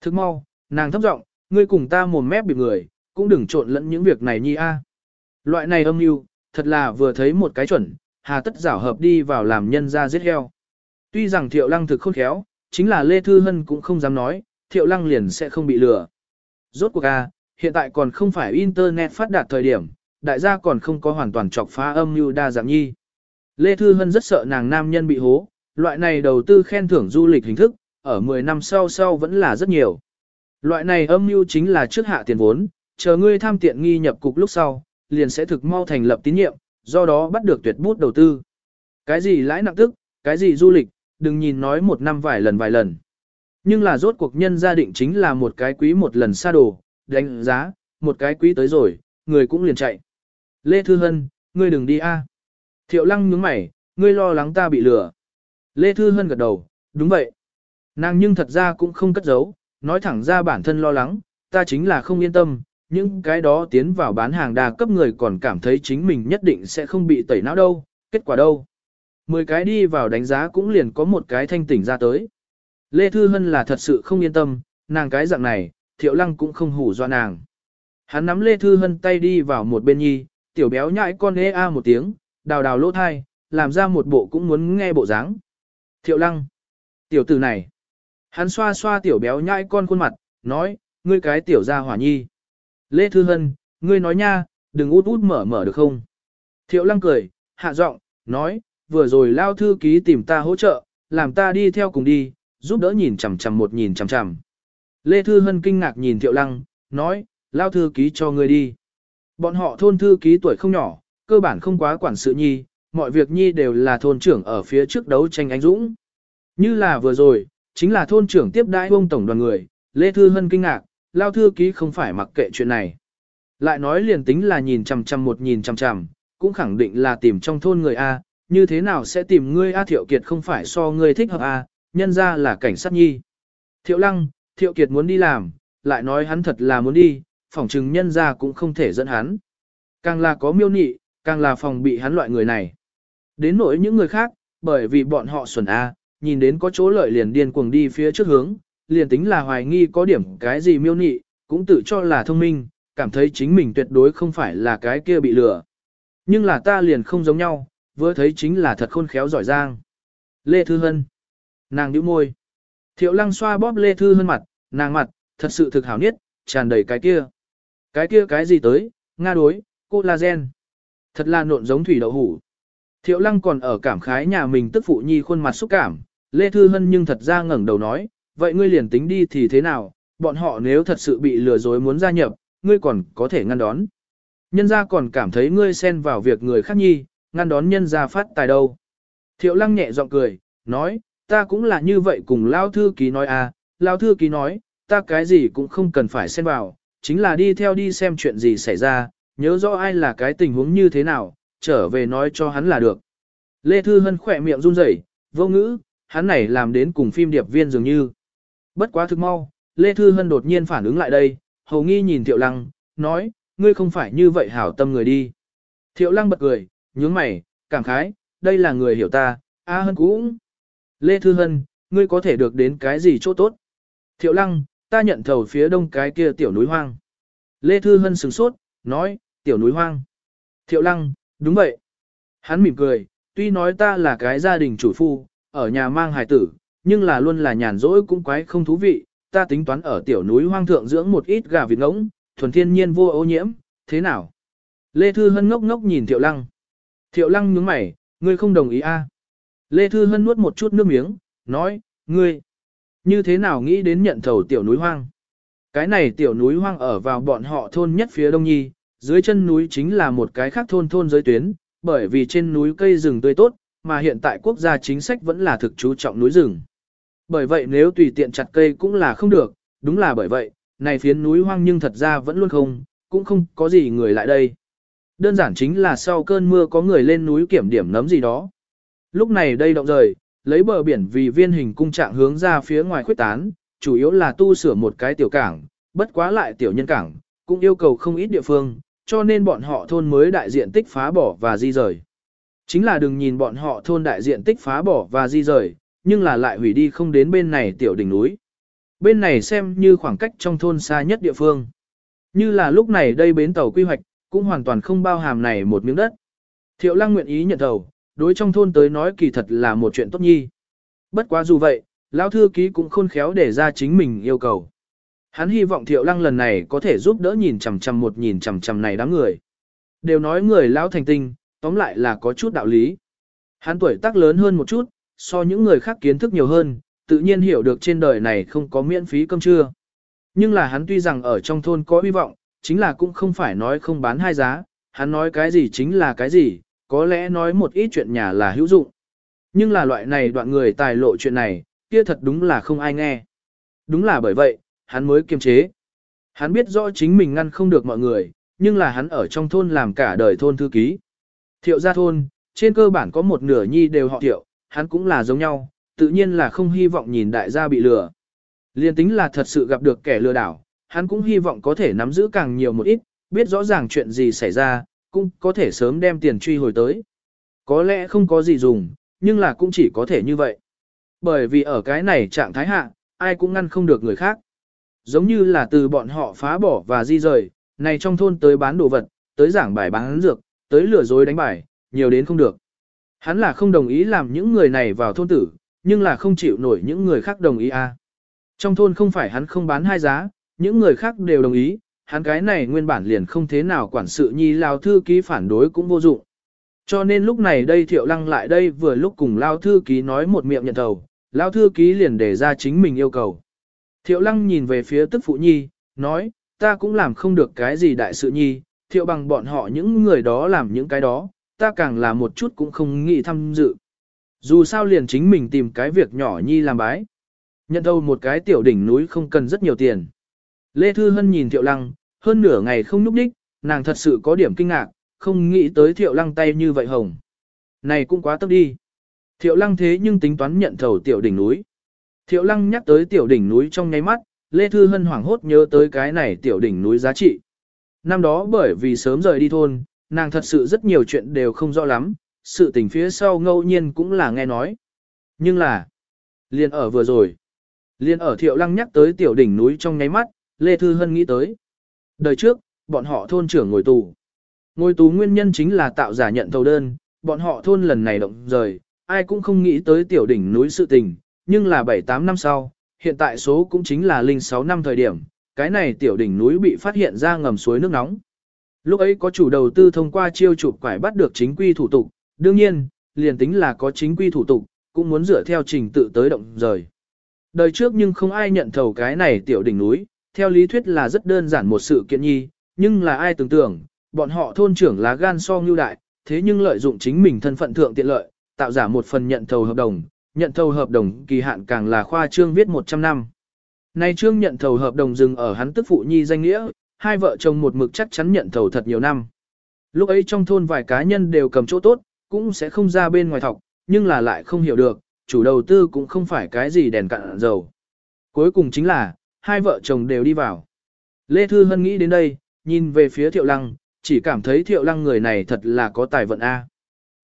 Thức mau, nàng thấp giọng ngươi cùng ta mồm mép bị người, cũng đừng trộn lẫn những việc này nhi a. Loại này âm mưu, thật là vừa thấy một cái chuẩn, hà tất giảo hợp đi vào làm nhân ra giết heo. Tuy rằng Thiệu Lăng thực khôn khéo, chính là Lê Thư Hân cũng không dám nói, Thiệu Lăng liền sẽ không bị lừa. Rốt cuộc a, à, hiện tại còn không phải internet phát đạt thời điểm, đại gia còn không có hoàn toàn chọc phá âm mưu đa dạng nhi. Lê Thư Hân rất sợ nàng nam nhân bị hố, loại này đầu tư khen thưởng du lịch hình thức, ở 10 năm sau sau vẫn là rất nhiều. Loại này âm mưu chính là trước hạ tiền vốn, chờ ngươi tham tiện nghi nhập cục lúc sau, liền sẽ thực mau thành lập tín nhiệm, do đó bắt được tuyệt bút đầu tư. Cái gì lãi nặng tức, cái gì du lịch, đừng nhìn nói một năm vài lần vài lần. Nhưng là rốt cuộc nhân gia định chính là một cái quý một lần xa đồ, đánh giá, một cái quý tới rồi, người cũng liền chạy. Lê Thư Hân, ngươi đừng đi a. Thiệu lăng nhướng mày, ngươi lo lắng ta bị lừa. Lê Thư Hân gật đầu, đúng vậy. Nàng nhưng thật ra cũng không cất giấu, nói thẳng ra bản thân lo lắng, ta chính là không yên tâm, những cái đó tiến vào bán hàng đa cấp người còn cảm thấy chính mình nhất định sẽ không bị tẩy não đâu, kết quả đâu. Mười cái đi vào đánh giá cũng liền có một cái thanh tỉnh ra tới. Lê Thư Hân là thật sự không yên tâm, nàng cái dạng này, Thiệu Lăng cũng không hủ do nàng. Hắn nắm Lê Thư Hân tay đi vào một bên nhi, tiểu béo nhãi con ê a một tiếng, đào đào lỗ thai, làm ra một bộ cũng muốn nghe bộ dáng. Thiệu lăng, tiểu tử này, hắn xoa xoa tiểu béo nhãi con khuôn mặt, nói, ngươi cái tiểu gia hỏa nhi. Lê Thư Hân, ngươi nói nha, đừng út út mở mở được không? Thiệu lăng cười, hạ giọng, nói, vừa rồi lao thư ký tìm ta hỗ trợ, làm ta đi theo cùng đi, giúp đỡ nhìn chằm chằm một nhìn chằm chằm. Lê Thư Hân kinh ngạc nhìn Thiệu Lăng, nói, lao thư ký cho ngươi đi. Bọn họ thôn thư ký tuổi không nhỏ, cơ bản không quá quản sự nhi, mọi việc nhi đều là thôn trưởng ở phía trước đấu tranh anh dũng. Như là vừa rồi, chính là thôn trưởng tiếp đãi ông tổng đoàn người, Lê Thư Hân kinh ngạc, lao thư ký không phải mặc kệ chuyện này. Lại nói liền tính là nhìn chằm chằm một nhìn chằm chằm, cũng khẳng định là tìm trong thôn người A, như thế nào sẽ tìm ngươi A Thiệu Kiệt không phải so ngươi thích hợp A, nhân ra là cảnh sát nhi. Thiệu Lăng, Thiệu Kiệt muốn đi làm, lại nói hắn thật là muốn đi, phỏng chừng nhân ra cũng không thể dẫn hắn. Càng là có miêu nị, càng là phòng bị hắn loại người này. Đến nỗi những người khác, bởi vì bọn họ xuẩn A, nhìn đến có chỗ lợi liền điên cuồng đi phía trước hướng, liền tính là hoài nghi có điểm cái gì miêu nị, cũng tự cho là thông minh, cảm thấy chính mình tuyệt đối không phải là cái kia bị lừa. Nhưng là ta liền không giống nhau, vừa thấy chính là thật khôn khéo giỏi giang. Lê Thư Hân. Nàng nhíu môi. Thiệu lăng xoa bóp Lê Thư Hân mặt, nàng mặt, thật sự thực hảo nhất, tràn đầy cái kia. Cái kia cái gì tới, Nga đối, collagen. Thật là nộn giống thủy đậu hủ. Thiệu lăng còn ở cảm khái nhà mình tức phụ nhi khuôn mặt xúc cảm, Lê Thư Hân nhưng thật ra ngẩn đầu nói, vậy ngươi liền tính đi thì thế nào, bọn họ nếu thật sự bị lừa dối muốn gia nhập, ngươi còn có thể ngăn đón. Nhân gia còn cảm thấy ngươi xen vào việc người khác nhi, ngăn đón nhân gia phát tài đâu. Thiệu lăng nhẹ giọng cười, nói, ta cũng là như vậy cùng Lao Thư Ký nói à, Lao Thư Ký nói, ta cái gì cũng không cần phải xen vào, chính là đi theo đi xem chuyện gì xảy ra, nhớ rõ ai là cái tình huống như thế nào, trở về nói cho hắn là được. Lê Thư Hân khỏe miệng run rẩy vô ngữ, hắn này làm đến cùng phim điệp viên dường như. Bất quá thực mau, Lê Thư Hân đột nhiên phản ứng lại đây, hầu nghi nhìn Thiệu Lăng, nói, ngươi không phải như vậy hảo tâm người đi. Thiệu Lăng bật cười, nhướng mày, cảm khái, đây là người hiểu ta, A à Hân cũng. Lê Thư Hân, ngươi có thể được đến cái gì chỗ tốt. Thiệu Lăng, ta nhận thầu phía đông cái kia tiểu núi hoang. Lê Thư Hân sừng sốt, nói, tiểu núi hoang. Thiệu lăng, đúng vậy. Hắn mỉm cười, tuy nói ta là cái gia đình chủ phu, ở nhà mang hài tử, nhưng là luôn là nhàn rỗi cũng quái không thú vị, ta tính toán ở tiểu núi hoang thượng dưỡng một ít gà vịt ngỗng, thuần thiên nhiên vô ô nhiễm, thế nào? Lê Thư Hân ngốc ngốc nhìn Thiệu Lăng. Thiệu Lăng nhướng mày, ngươi không đồng ý a à? Lê Thư Hân nuốt một chút nước miếng, nói, ngươi, như thế nào nghĩ đến nhận thầu tiểu núi hoang? Cái này tiểu núi hoang ở vào bọn họ thôn nhất phía đông nhi, dưới chân núi chính là một cái khác thôn thôn giới tuyến, bởi vì trên núi cây rừng tươi tốt, mà hiện tại quốc gia chính sách vẫn là thực chú trọng núi rừng. Bởi vậy nếu tùy tiện chặt cây cũng là không được, đúng là bởi vậy, này phiến núi hoang nhưng thật ra vẫn luôn không, cũng không có gì người lại đây. Đơn giản chính là sau cơn mưa có người lên núi kiểm điểm nấm gì đó. Lúc này đây động rời, lấy bờ biển vì viên hình cung trạng hướng ra phía ngoài khuyết tán, chủ yếu là tu sửa một cái tiểu cảng, bất quá lại tiểu nhân cảng, cũng yêu cầu không ít địa phương, cho nên bọn họ thôn mới đại diện tích phá bỏ và di rời. Chính là đừng nhìn bọn họ thôn đại diện tích phá bỏ và di rời, nhưng là lại hủy đi không đến bên này tiểu đỉnh núi. Bên này xem như khoảng cách trong thôn xa nhất địa phương. Như là lúc này đây bến tàu quy hoạch, cũng hoàn toàn không bao hàm này một miếng đất. Thiệu lăng nguyện ý nhận đầu đối trong thôn tới nói kỳ thật là một chuyện tốt nhi. Bất quá dù vậy, lão thư ký cũng khôn khéo để ra chính mình yêu cầu. Hắn hy vọng Thiệu Lăng lần này có thể giúp đỡ nhìn chằm chằm một nhìn chằm chằm này đám người. Đều nói người lão thành tinh, tóm lại là có chút đạo lý. Hắn tuổi tác lớn hơn một chút, so những người khác kiến thức nhiều hơn, tự nhiên hiểu được trên đời này không có miễn phí cơm trưa. Nhưng là hắn tuy rằng ở trong thôn có hy vọng, chính là cũng không phải nói không bán hai giá, hắn nói cái gì chính là cái gì, có lẽ nói một ít chuyện nhà là hữu dụng. Nhưng là loại này đoạn người tài lộ chuyện này, kia thật đúng là không ai nghe. Đúng là bởi vậy, hắn mới kiềm chế. Hắn biết rõ chính mình ngăn không được mọi người, nhưng là hắn ở trong thôn làm cả đời thôn thư ký. Thiệu gia thôn, trên cơ bản có một nửa nhi đều họ thiệu, hắn cũng là giống nhau, tự nhiên là không hy vọng nhìn đại gia bị lừa. Liên tính là thật sự gặp được kẻ lừa đảo, hắn cũng hy vọng có thể nắm giữ càng nhiều một ít, biết rõ ràng chuyện gì xảy ra, cũng có thể sớm đem tiền truy hồi tới. Có lẽ không có gì dùng, nhưng là cũng chỉ có thể như vậy. Bởi vì ở cái này trạng thái hạ, ai cũng ngăn không được người khác. Giống như là từ bọn họ phá bỏ và di rời, này trong thôn tới bán đồ vật, tới giảng bài bán dược, tới lừa dối đánh bài, nhiều đến không được. Hắn là không đồng ý làm những người này vào thôn tử, nhưng là không chịu nổi những người khác đồng ý a. À. Trong thôn không phải hắn không bán hai giá, những người khác đều đồng ý, hắn cái này nguyên bản liền không thế nào quản sự nhi lao thư ký phản đối cũng vô dụng. Cho nên lúc này đây thiệu lăng lại đây vừa lúc cùng lao thư ký nói một miệng nhận thầu, lao thư ký liền để ra chính mình yêu cầu. Thiệu lăng nhìn về phía tức phụ nhi, nói, ta cũng làm không được cái gì đại sự nhi, thiệu bằng bọn họ những người đó làm những cái đó, ta càng là một chút cũng không nghĩ tham dự. Dù sao liền chính mình tìm cái việc nhỏ nhi làm bái. Nhận thầu một cái tiểu đỉnh núi không cần rất nhiều tiền. Lê Thư Hân nhìn Thiệu Lăng, hơn nửa ngày không nhúc đích, nàng thật sự có điểm kinh ngạc, không nghĩ tới Thiệu Lăng tay như vậy hồng. Này cũng quá tức đi. Thiệu Lăng thế nhưng tính toán nhận thầu tiểu đỉnh núi. Thiệu Lăng nhắc tới tiểu đỉnh núi trong ngay mắt, Lê Thư Hân hoảng hốt nhớ tới cái này tiểu đỉnh núi giá trị. Năm đó bởi vì sớm rời đi thôn, nàng thật sự rất nhiều chuyện đều không rõ lắm, sự tình phía sau ngẫu nhiên cũng là nghe nói. Nhưng là, liền ở vừa rồi, liền ở Thiệu Lăng nhắc tới tiểu đỉnh núi trong ngay mắt, Lê Thư Hân nghĩ tới. Đời trước, bọn họ thôn trưởng ngồi tù. Ngồi tù nguyên nhân chính là tạo giả nhận thầu đơn, bọn họ thôn lần này động rời, ai cũng không nghĩ tới tiểu đỉnh núi sự tình, nhưng là 7-8 năm sau, hiện tại số cũng chính là 06 năm thời điểm, cái này tiểu đỉnh núi bị phát hiện ra ngầm suối nước nóng. Lúc ấy có chủ đầu tư thông qua chiêu chụp quải bắt được chính quy thủ tục, đương nhiên, liền tính là có chính quy thủ tục, cũng muốn dựa theo trình tự tới động rời. Đời trước nhưng không ai nhận thầu cái này tiểu đỉnh núi, theo lý thuyết là rất đơn giản một sự kiện nhi, nhưng là ai tưởng tưởng, bọn họ thôn trưởng là gan so ngưu đại, thế nhưng lợi dụng chính mình thân phận thượng tiện lợi, tạo giả một phần nhận thầu hợp đồng, nhận thầu hợp đồng kỳ hạn càng là khoa trương viết 100 năm. Nay trương nhận thầu hợp đồng dừng ở hắn tức phụ nhi danh nghĩa, hai vợ chồng một mực chắc chắn nhận thầu thật nhiều năm. Lúc ấy trong thôn vài cá nhân đều cầm chỗ tốt, cũng sẽ không ra bên ngoài thọc, nhưng là lại không hiểu được, chủ đầu tư cũng không phải cái gì đèn cạn dầu. Cuối cùng chính là, hai vợ chồng đều đi vào. Lê Thư Hân nghĩ đến đây, nhìn về phía Thiệu Lăng, chỉ cảm thấy Thiệu Lăng người này thật là có tài vận A.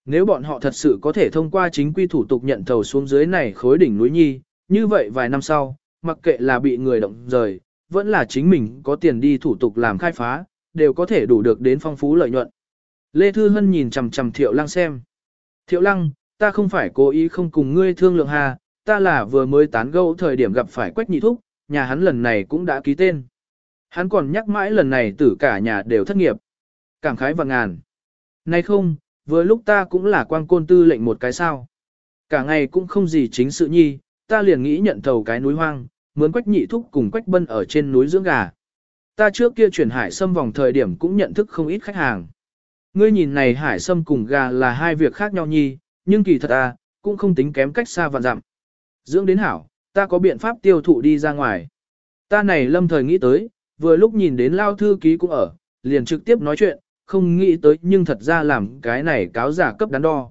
Nếu bọn họ thật sự có thể thông qua chính quy thủ tục nhận thầu xuống dưới này khối đỉnh núi Nhi, như vậy vài năm sau, mặc kệ là bị người động rời, vẫn là chính mình có tiền đi thủ tục làm khai phá, đều có thể đủ được đến phong phú lợi nhuận. Lê Thư Hân nhìn chầm chầm Thiệu Lăng xem. Thiệu Lăng, ta không phải cố ý không cùng ngươi thương lượng hà, ta là vừa mới tán gẫu thời điểm gặp phải quách nhị thúc, nhà hắn lần này cũng đã ký tên. Hắn còn nhắc mãi lần này tử cả nhà đều thất nghiệp. Cảm khái và ngàn. Nay không, vừa lúc ta cũng là quan côn tư lệnh một cái sao. Cả ngày cũng không gì chính sự nhi, ta liền nghĩ nhận thầu cái núi hoang, mướn quách nhị thúc cùng quách bân ở trên núi dưỡng gà. Ta trước kia chuyển hải sâm vòng thời điểm cũng nhận thức không ít khách hàng. Ngươi nhìn này hải sâm cùng gà là hai việc khác nhau nhi, nhưng kỳ thật à, cũng không tính kém cách xa vạn dặm. Dưỡng đến hảo, ta có biện pháp tiêu thụ đi ra ngoài. Ta này lâm thời nghĩ tới, vừa lúc nhìn đến lao thư ký cũng ở, liền trực tiếp nói chuyện, không nghĩ tới nhưng thật ra làm cái này cáo giả cấp đắn đo.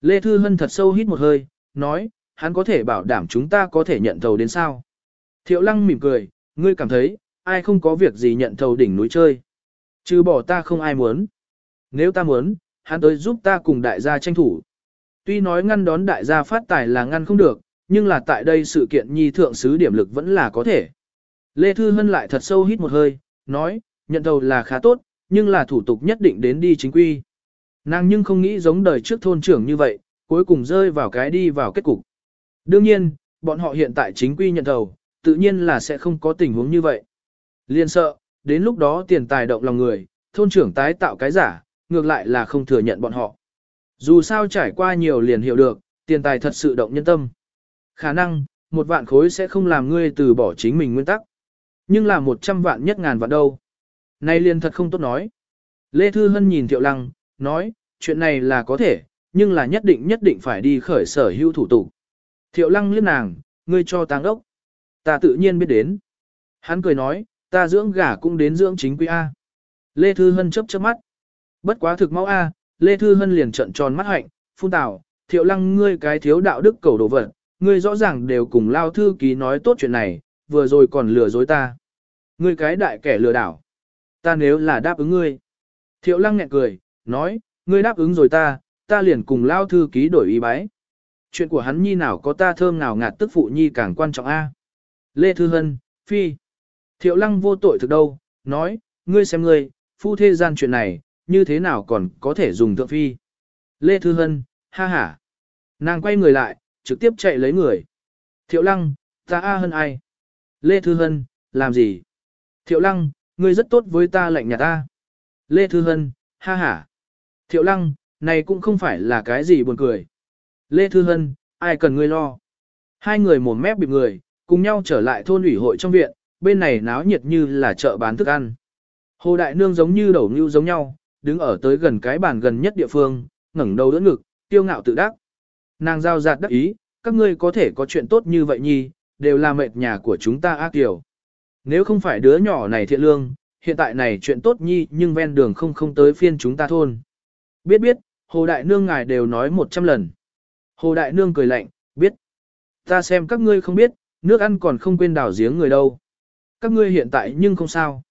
Lê Thư Hân thật sâu hít một hơi, nói, hắn có thể bảo đảm chúng ta có thể nhận thầu đến sao. Thiệu Lăng mỉm cười, ngươi cảm thấy, ai không có việc gì nhận thầu đỉnh núi chơi. Chứ bỏ ta không ai muốn. Nếu ta muốn, hắn tới giúp ta cùng đại gia tranh thủ. Tuy nói ngăn đón đại gia phát tài là ngăn không được, nhưng là tại đây sự kiện nhi thượng sứ điểm lực vẫn là có thể. Lê Thư Hân lại thật sâu hít một hơi, nói, nhận đầu là khá tốt, nhưng là thủ tục nhất định đến đi chính quy. Nàng nhưng không nghĩ giống đời trước thôn trưởng như vậy, cuối cùng rơi vào cái đi vào kết cục. Đương nhiên, bọn họ hiện tại chính quy nhận đầu, tự nhiên là sẽ không có tình huống như vậy. Liên sợ, đến lúc đó tiền tài động lòng người, thôn trưởng tái tạo cái giả, ngược lại là không thừa nhận bọn họ. Dù sao trải qua nhiều liền hiểu được, tiền tài thật sự động nhân tâm. Khả năng, một vạn khối sẽ không làm ngươi từ bỏ chính mình nguyên tắc. Nhưng là một trăm vạn nhất ngàn vạn đâu. Nay liền thật không tốt nói. Lê Thư Hân nhìn Thiệu Lăng, nói, chuyện này là có thể, nhưng là nhất định nhất định phải đi khởi sở hữu thủ tục. Thiệu Lăng liếc nàng, ngươi cho tàng ốc. Ta tự nhiên biết đến. Hắn cười nói, ta dưỡng gà cũng đến dưỡng chính quy A. Lê Thư Hân chấp chấp mắt. Bất quá thực mau A, Lê Thư Hân liền trận tròn mắt hạnh, phun tào, Thiệu Lăng ngươi cái thiếu đạo đức cầu đồ vật, ngươi rõ ràng đều cùng lao thư ký nói tốt chuyện này, vừa rồi còn lừa dối ta. Ngươi cái đại kẻ lừa đảo. Ta nếu là đáp ứng ngươi. Thiệu lăng nghẹn cười, nói, ngươi đáp ứng rồi ta, ta liền cùng lao thư ký đổi ý bái. Chuyện của hắn nhi nào có ta thơm nào ngạt tức phụ nhi càng quan trọng a à? Lê Thư Hân, Phi. Thiệu lăng vô tội thực đâu, nói, ngươi xem ngươi, phu thế gian chuyện này, như thế nào còn có thể dùng thượng phi. Lê Thư Hân, ha ha. Nàng quay người lại, trực tiếp chạy lấy người. Thiệu lăng, ta a hơn ai? Lê Thư Hân, làm gì? Thiệu lăng, ngươi rất tốt với ta lạnh nhà ta. Lê Thư Hân, ha ha. Thiệu lăng, này cũng không phải là cái gì buồn cười. Lê Thư Hân, ai cần ngươi lo? Hai người mồm mép bịp người, cùng nhau trở lại thôn ủy hội trong viện, bên này náo nhiệt như là chợ bán thức ăn. Hồ Đại Nương giống như đầu như giống nhau, đứng ở tới gần cái bàn gần nhất địa phương, ngẩng đầu đỡ ngực, tiêu ngạo tự đắc nàng giao giạt đắc ý, các ngươi có thể có chuyện tốt như vậy nhi, đều là mệt nhà của chúng ta ác tiểu. Nếu không phải đứa nhỏ này thiện lương, hiện tại này chuyện tốt nhi nhưng ven đường không không tới phiên chúng ta thôn. Biết biết, Hồ Đại Nương ngài đều nói một trăm lần. Hồ Đại Nương cười lạnh, biết. Ta xem các ngươi không biết, nước ăn còn không quên đảo giếng người đâu. Các ngươi hiện tại nhưng không sao.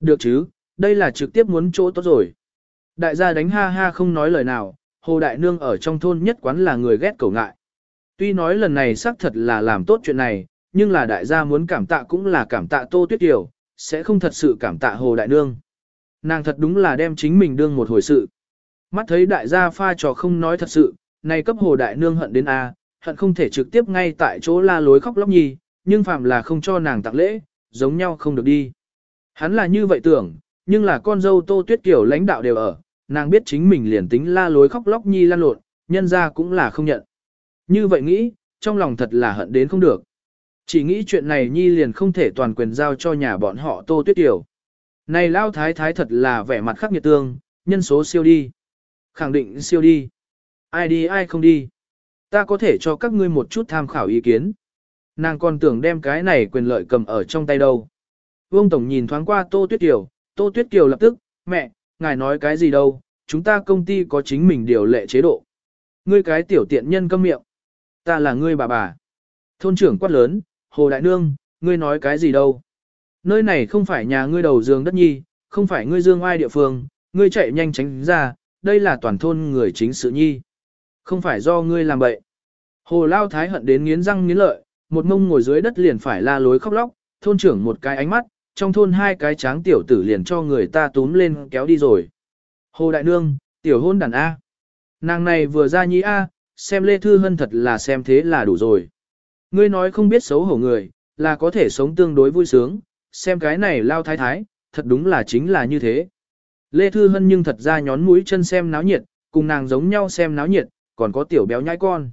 Được chứ, đây là trực tiếp muốn chỗ tốt rồi. Đại gia đánh ha ha không nói lời nào, Hồ Đại Nương ở trong thôn nhất quán là người ghét cầu ngại. Tuy nói lần này xác thật là làm tốt chuyện này, nhưng là đại gia muốn cảm tạ cũng là cảm tạ Tô Tuyết Kiều, sẽ không thật sự cảm tạ Hồ Đại Nương. Nàng thật đúng là đem chính mình đương một hồi sự. Mắt thấy đại gia pha trò không nói thật sự, nay cấp Hồ Đại Nương hận đến A, à, hận không thể trực tiếp ngay tại chỗ la lối khóc lóc nhì, nhưng phạm là không cho nàng tặng lễ, giống nhau không được đi. Hắn là như vậy tưởng, nhưng là con dâu Tô Tuyết Kiều lãnh đạo đều ở, nàng biết chính mình liền tính la lối khóc lóc nhi lan lộn, nhân ra cũng là không nhận. Như vậy nghĩ, trong lòng thật là hận đến không được. Chỉ nghĩ chuyện này nhi liền không thể toàn quyền giao cho nhà bọn họ tô tuyết tiểu. Này lao thái thái thật là vẻ mặt khắc nghiệt tương, nhân số siêu đi. Khẳng định siêu đi. Ai đi ai không đi. Ta có thể cho các ngươi một chút tham khảo ý kiến. Nàng còn tưởng đem cái này quyền lợi cầm ở trong tay đâu. Vương Tổng nhìn thoáng qua Tô Tuyết Kiều, Tô Tuyết Kiều lập tức, mẹ, ngài nói cái gì đâu, chúng ta công ty có chính mình điều lệ chế độ. Ngươi cái tiểu tiện nhân câm miệng. Ta là ngươi bà bà. Thôn trưởng quát lớn, Hồ Đại Nương, ngươi nói cái gì đâu. Nơi này không phải nhà ngươi đầu giường đất nhi, không phải ngươi dương ai địa phương, ngươi chạy nhanh tránh ra, đây là toàn thôn người chính sự nhi. Không phải do ngươi làm bậy. Hồ Lao Thái hận đến nghiến răng nghiến lợi, một mông ngồi dưới đất liền phải la lối khóc lóc, thôn trưởng một cái ánh mắt, trong thôn hai cái tráng tiểu tử liền cho người ta túm lên kéo đi rồi. Hồ Đại Nương, tiểu hôn đàn A. Nàng này vừa ra nhi A, xem Lê Thư Hân thật là xem thế là đủ rồi. Ngươi nói không biết xấu hổ người, là có thể sống tương đối vui sướng, xem cái này lao thái thái, thật đúng là chính là như thế. Lê Thư Hân nhưng thật ra nhón mũi chân xem náo nhiệt, cùng nàng giống nhau xem náo nhiệt, còn có tiểu béo nhai con.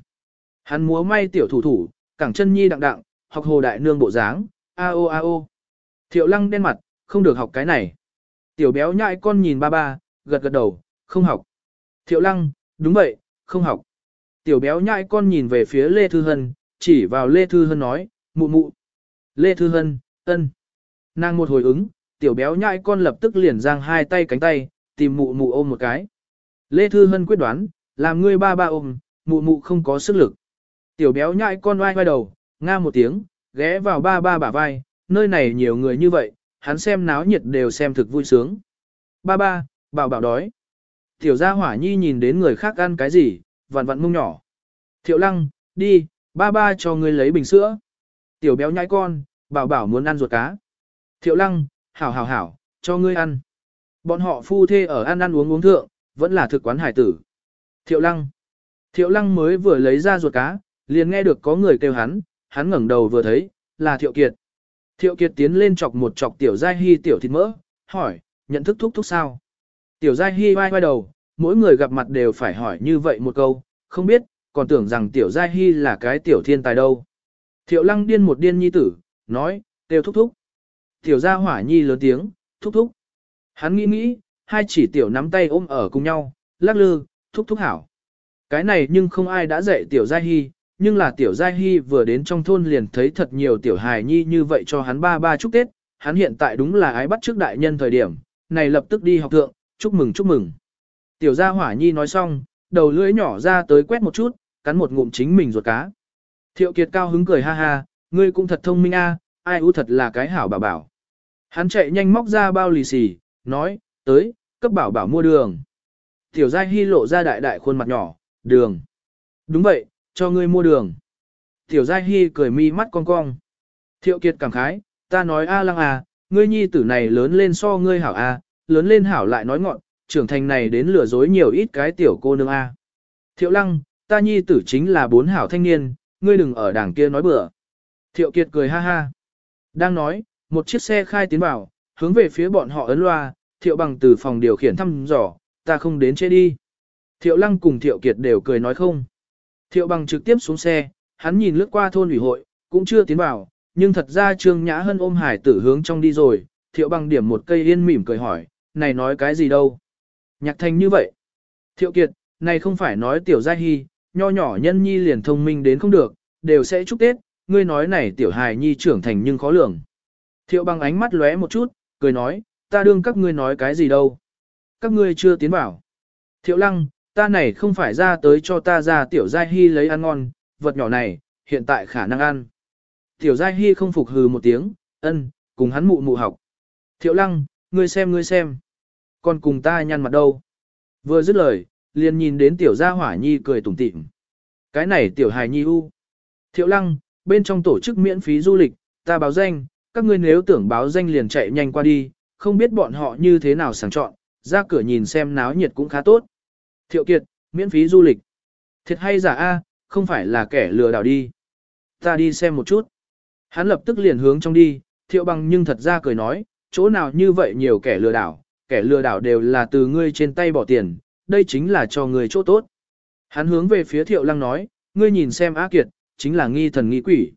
Hắn múa may tiểu thủ thủ, cẳng chân nhi đặng đặng, học hồ đại nương bộ dáng, a o a o. Thiệu lăng đen mặt, không được học cái này. Tiểu béo nhại con nhìn ba ba, gật gật đầu, không học. Thiệu lăng, đúng vậy, không học. Tiểu béo nhại con nhìn về phía Lê Thư Hân, chỉ vào Lê Thư Hân nói, mụ mụ. Lê Thư Hân, ân. Nàng một hồi ứng, tiểu béo nhại con lập tức liền giang hai tay cánh tay, tìm mụ mụ ôm một cái. Lê Thư Hân quyết đoán, làm ngươi ba ba ôm, mụ mụ không có sức lực. Tiểu béo nhại con oai vai đầu, nga một tiếng, ghé vào ba ba bả vai, nơi này nhiều người như vậy, hắn xem náo nhiệt đều xem thực vui sướng. Ba ba, bảo bảo đói. Tiểu gia hỏa nhi nhìn đến người khác ăn cái gì, vặn vặn mông nhỏ. Thiệu lăng, đi, ba ba cho ngươi lấy bình sữa. Tiểu béo nhãi con, bảo bảo muốn ăn ruột cá. Thiệu lăng, hảo hảo hảo, cho ngươi ăn. Bọn họ phu thê ở ăn ăn uống uống thượng, vẫn là thực quán hải tử. Thiệu lăng. Thiệu lăng mới vừa lấy ra ruột cá, liền nghe được có người kêu hắn, hắn ngẩng đầu vừa thấy, là Thiệu Kiệt. Thiệu Kiệt tiến lên chọc một chọc Tiểu Giai Hy tiểu thịt mỡ, hỏi, nhận thức thúc thúc sao? Tiểu Giai Hy vai vai đầu, mỗi người gặp mặt đều phải hỏi như vậy một câu, không biết, còn tưởng rằng Tiểu Giai Hy là cái tiểu thiên tài đâu. Thiệu Lăng điên một điên nhi tử, nói, đều thúc thúc. Tiểu Gia Hỏa Nhi lớn tiếng, thúc thúc. Hắn nghĩ nghĩ, hai chỉ tiểu nắm tay ôm ở cùng nhau, lắc lư, thúc thúc hảo. Cái này nhưng không ai đã dạy Tiểu Giai Hy, nhưng là tiểu giai hy vừa đến trong thôn liền thấy thật nhiều tiểu hài nhi như vậy cho hắn ba ba chúc Tết, hắn hiện tại đúng là ái bắt trước đại nhân thời điểm, này lập tức đi học thượng, chúc mừng chúc mừng. Tiểu gia hỏa nhi nói xong, đầu lưỡi nhỏ ra tới quét một chút, cắn một ngụm chính mình ruột cá. Thiệu kiệt cao hứng cười ha ha, ngươi cũng thật thông minh a, ai u thật là cái hảo bảo bảo. Hắn chạy nhanh móc ra bao lì xì, nói, tới, cấp bảo bảo mua đường. Tiểu giai hy lộ ra đại đại khuôn mặt nhỏ, đường. Đúng vậy, cho ngươi mua đường. Tiểu Giai Hy cười mi mắt cong cong. Thiệu Kiệt cảm khái, ta nói A lăng à, ngươi nhi tử này lớn lên so ngươi hảo A, à, lớn lên hảo lại nói ngọn, trưởng thành này đến lừa dối nhiều ít cái tiểu cô nương A. À. Thiệu lăng, ta nhi tử chính là bốn hảo thanh niên, ngươi đừng ở đảng kia nói bừa. Thiệu Kiệt cười ha ha. Đang nói, một chiếc xe khai tiến vào, hướng về phía bọn họ ấn loa, Thiệu bằng từ phòng điều khiển thăm dò, ta không đến chết đi. Thiệu lăng cùng Thiệu Kiệt đều cười nói không. Thiệu bằng trực tiếp xuống xe, hắn nhìn lướt qua thôn ủy hội, cũng chưa tiến vào, nhưng thật ra Trương Nhã Hân ôm hải tử hướng trong đi rồi, thiệu bằng điểm một cây yên mỉm cười hỏi, này nói cái gì đâu? Nhạc thành như vậy. Thiệu kiệt, này không phải nói tiểu gia hy, nho nhỏ nhân nhi liền thông minh đến không được, đều sẽ chúc Tết, ngươi nói này tiểu hài nhi trưởng thành nhưng khó lường. Thiệu bằng ánh mắt lóe một chút, cười nói, ta đương các ngươi nói cái gì đâu. Các ngươi chưa tiến vào. Thiệu lăng, Ta này không phải ra tới cho ta ra tiểu giai hy lấy ăn ngon, vật nhỏ này, hiện tại khả năng ăn. Tiểu giai hy không phục hừ một tiếng, ân, cùng hắn mụ mụ học. Thiệu lăng, ngươi xem ngươi xem. Còn cùng ta nhăn mặt đâu. Vừa dứt lời, liền nhìn đến tiểu gia hỏa nhi cười tủm tỉm. Cái này tiểu hài nhi u. Thiệu lăng, bên trong tổ chức miễn phí du lịch, ta báo danh, các ngươi nếu tưởng báo danh liền chạy nhanh qua đi, không biết bọn họ như thế nào sàng chọn, ra cửa nhìn xem náo nhiệt cũng khá tốt. Thiệu Kiệt, miễn phí du lịch. Thiệt hay giả a, không phải là kẻ lừa đảo đi. Ta đi xem một chút. Hắn lập tức liền hướng trong đi, Thiệu Bằng nhưng thật ra cười nói, chỗ nào như vậy nhiều kẻ lừa đảo, kẻ lừa đảo đều là từ ngươi trên tay bỏ tiền, đây chính là cho người chỗ tốt. Hắn hướng về phía Thiệu Lăng nói, ngươi nhìn xem A Kiệt, chính là nghi thần nghi quỷ.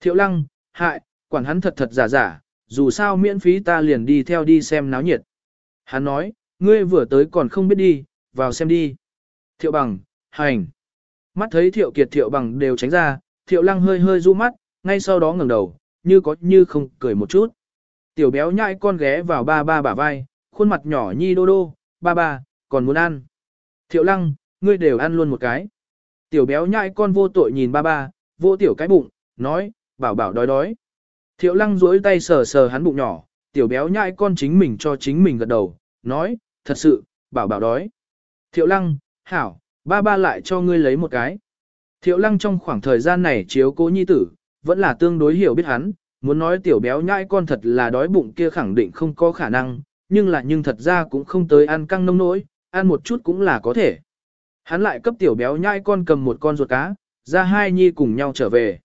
Thiệu Lăng, hại, quản hắn thật thật giả giả, dù sao miễn phí ta liền đi theo đi xem náo nhiệt. Hắn nói, ngươi vừa tới còn không biết đi, vào xem đi. Thiệu bằng, hành. Mắt thấy thiệu kiệt thiệu bằng đều tránh ra, thiệu lăng hơi hơi du mắt, ngay sau đó ngẩng đầu, như có như không cười một chút. Tiểu béo nhãi con ghé vào ba ba bả vai, khuôn mặt nhỏ nhi đô đô, ba ba, còn muốn ăn. Thiệu lăng, ngươi đều ăn luôn một cái. Tiểu béo nhãi con vô tội nhìn ba ba, vô tiểu cái bụng, nói, bảo bảo đói đói. Thiệu lăng duỗi tay sờ sờ hắn bụng nhỏ, tiểu béo nhãi con chính mình cho chính mình gật đầu, nói, thật sự, bảo bảo đói. Thiệu lăng, hảo, ba ba lại cho ngươi lấy một cái. Thiệu lăng trong khoảng thời gian này chiếu cố nhi tử, vẫn là tương đối hiểu biết hắn, muốn nói tiểu béo nhãi con thật là đói bụng kia khẳng định không có khả năng, nhưng là nhưng thật ra cũng không tới ăn căng nông nỗi, ăn một chút cũng là có thể. Hắn lại cấp tiểu béo nhãi con cầm một con ruột cá, ra hai nhi cùng nhau trở về.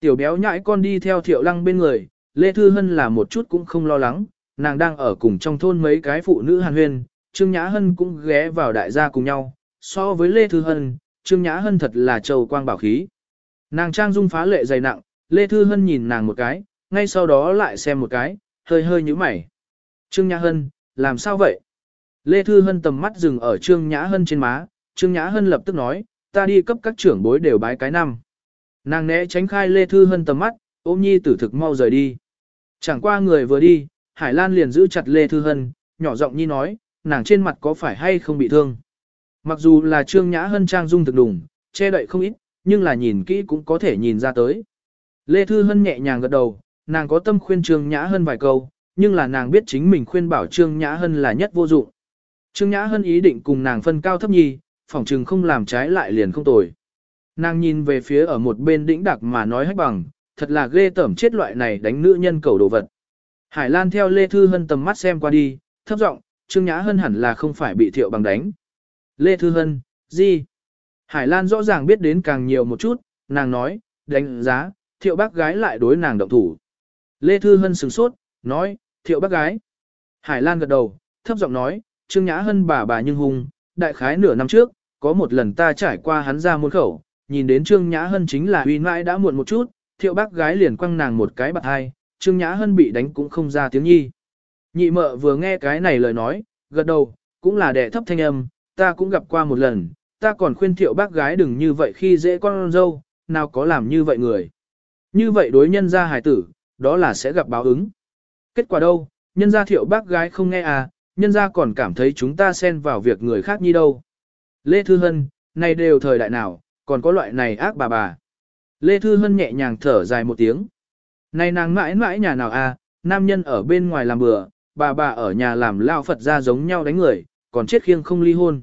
Tiểu béo nhãi con đi theo thiệu lăng bên người, Lê Thư Hân là một chút cũng không lo lắng, nàng đang ở cùng trong thôn mấy cái phụ nữ hàn huyên, Trương Nhã Hân cũng ghé vào đại gia cùng nhau, so với Lê Thư Hân, Trương Nhã Hân thật là trầu quang bảo khí. Nàng trang dung phá lệ dày nặng, Lê Thư Hân nhìn nàng một cái, ngay sau đó lại xem một cái, hơi hơi như mày. Trương Nhã Hân, làm sao vậy? Lê Thư Hân tầm mắt dừng ở Trương Nhã Hân trên má, Trương Nhã Hân lập tức nói, ta đi cấp các trưởng bối đều bái cái năm. Nàng né tránh khai Lê Thư Hân tầm mắt, ôm nhi tử thực mau rời đi. Chẳng qua người vừa đi, Hải Lan liền giữ chặt Lê Thư Hân, nhỏ giọng nhi nói, nàng trên mặt có phải hay không bị thương. Mặc dù là Trương Nhã Hân trang dung thực đùng, che đậy không ít, nhưng là nhìn kỹ cũng có thể nhìn ra tới. Lê Thư Hân nhẹ nhàng gật đầu, nàng có tâm khuyên Trương Nhã Hân vài câu, nhưng là nàng biết chính mình khuyên bảo Trương Nhã Hân là nhất vô dụng. Trương Nhã Hân ý định cùng nàng phân cao thấp nhì phỏng chừng không làm trái lại liền không tồi. Nàng nhìn về phía ở một bên đĩnh đặc mà nói hách bằng, thật là ghê tởm chết loại này đánh nữ nhân cầu đồ vật. Hải Lan theo Lê Thư Hân tầm mắt xem qua đi, thấp giọng Trương Nhã Hân hẳn là không phải bị thiệu bằng đánh. Lê Thư Hân, gì? Hải Lan rõ ràng biết đến càng nhiều một chút, nàng nói, đánh giá, thiệu bác gái lại đối nàng động thủ. Lê Thư Hân sừng sốt, nói, thiệu bác gái. Hải Lan gật đầu, thấp giọng nói, Trương Nhã Hân bà bà nhưng hùng. đại khái nửa năm trước, có một lần ta trải qua hắn ra muôn khẩu, nhìn đến Trương Nhã Hân chính là uy mãi đã muộn một chút, thiệu bác gái liền quăng nàng một cái bạc hai, Trương Nhã Hân bị đánh cũng không ra tiếng nhi. Nhị mợ vừa nghe cái này lời nói, gật đầu, cũng là đẻ thấp thanh âm, ta cũng gặp qua một lần, ta còn khuyên thiệu bác gái đừng như vậy khi dễ con dâu, nào có làm như vậy người. Như vậy đối nhân gia hài tử, đó là sẽ gặp báo ứng. Kết quả đâu, nhân gia thiệu bác gái không nghe à, nhân gia còn cảm thấy chúng ta xen vào việc người khác như đâu. Lê Thư Hân, này đều thời đại nào, còn có loại này ác bà bà. Lê Thư Hân nhẹ nhàng thở dài một tiếng. Này nàng mãi mãi nhà nào à, nam nhân ở bên ngoài làm bừa, bà bà ở nhà làm lao Phật ra giống nhau đánh người, còn chết khiêng không ly hôn.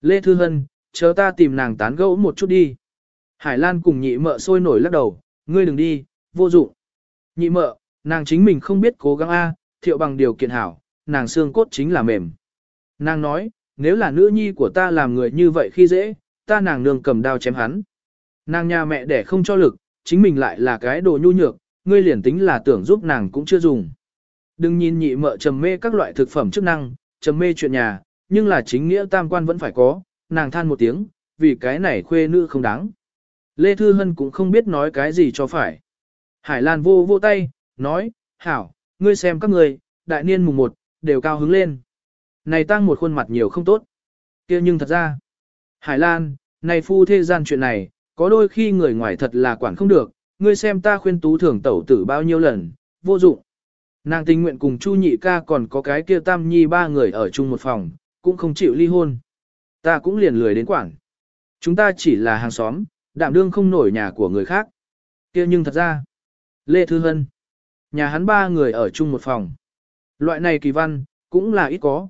Lê Thư Hân, chờ ta tìm nàng tán gẫu một chút đi. Hải Lan cùng nhị mợ sôi nổi lắc đầu, ngươi đừng đi, vô dụng. Nhị mợ, nàng chính mình không biết cố gắng a, à, thiệu bằng điều kiện hảo, nàng xương cốt chính là mềm. Nàng nói, nếu là nữ nhi của ta làm người như vậy khi dễ, ta nàng nương cầm đao chém hắn. Nàng nhà mẹ đẻ không cho lực, chính mình lại là cái đồ nhu nhược, ngươi liền tính là tưởng giúp nàng cũng chưa dùng. Đừng nhìn nhị mợ trầm mê các loại thực phẩm chức năng, trầm mê chuyện nhà, nhưng là chính nghĩa tam quan vẫn phải có, nàng than một tiếng, vì cái này khuê nữ không đáng. Lê Thư Hân cũng không biết nói cái gì cho phải. Hải Lan vô vô tay, nói, hảo, ngươi xem các người, đại niên mùng 1, đều cao hứng lên. Này tăng một khuôn mặt nhiều không tốt. kia nhưng thật ra, Hải Lan, này phu thế gian chuyện này, có đôi khi người ngoài thật là quản không được, ngươi xem ta khuyên tú thưởng tẩu tử bao nhiêu lần, vô dụng. Nàng tình nguyện cùng Chu nhị ca còn có cái kia tam nhi ba người ở chung một phòng, cũng không chịu ly hôn. Ta cũng liền lười đến quảng. Chúng ta chỉ là hàng xóm, đạm đương không nổi nhà của người khác. kia nhưng thật ra, Lê Thư Hân, nhà hắn ba người ở chung một phòng. Loại này kỳ văn, cũng là ít có.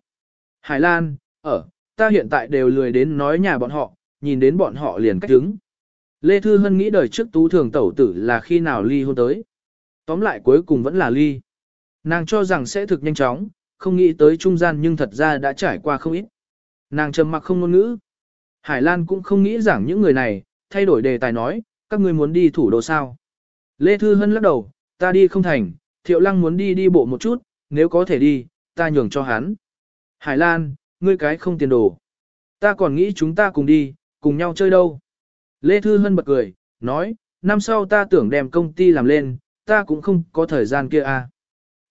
Hải Lan, ở, ta hiện tại đều lười đến nói nhà bọn họ, nhìn đến bọn họ liền cách đứng. Lê Thư Hân nghĩ đời trước tú thường tẩu tử là khi nào ly hôn tới. Tóm lại cuối cùng vẫn là ly. Nàng cho rằng sẽ thực nhanh chóng, không nghĩ tới trung gian nhưng thật ra đã trải qua không ít. Nàng trầm mặc không ngôn ngữ. Hải Lan cũng không nghĩ rằng những người này, thay đổi đề tài nói, các ngươi muốn đi thủ đô sao. Lê Thư Hân lắc đầu, ta đi không thành, Thiệu Lăng muốn đi đi bộ một chút, nếu có thể đi, ta nhường cho hắn. Hải Lan, ngươi cái không tiền đồ. Ta còn nghĩ chúng ta cùng đi, cùng nhau chơi đâu. Lê Thư Hân bật cười, nói, năm sau ta tưởng đem công ty làm lên, ta cũng không có thời gian kia à.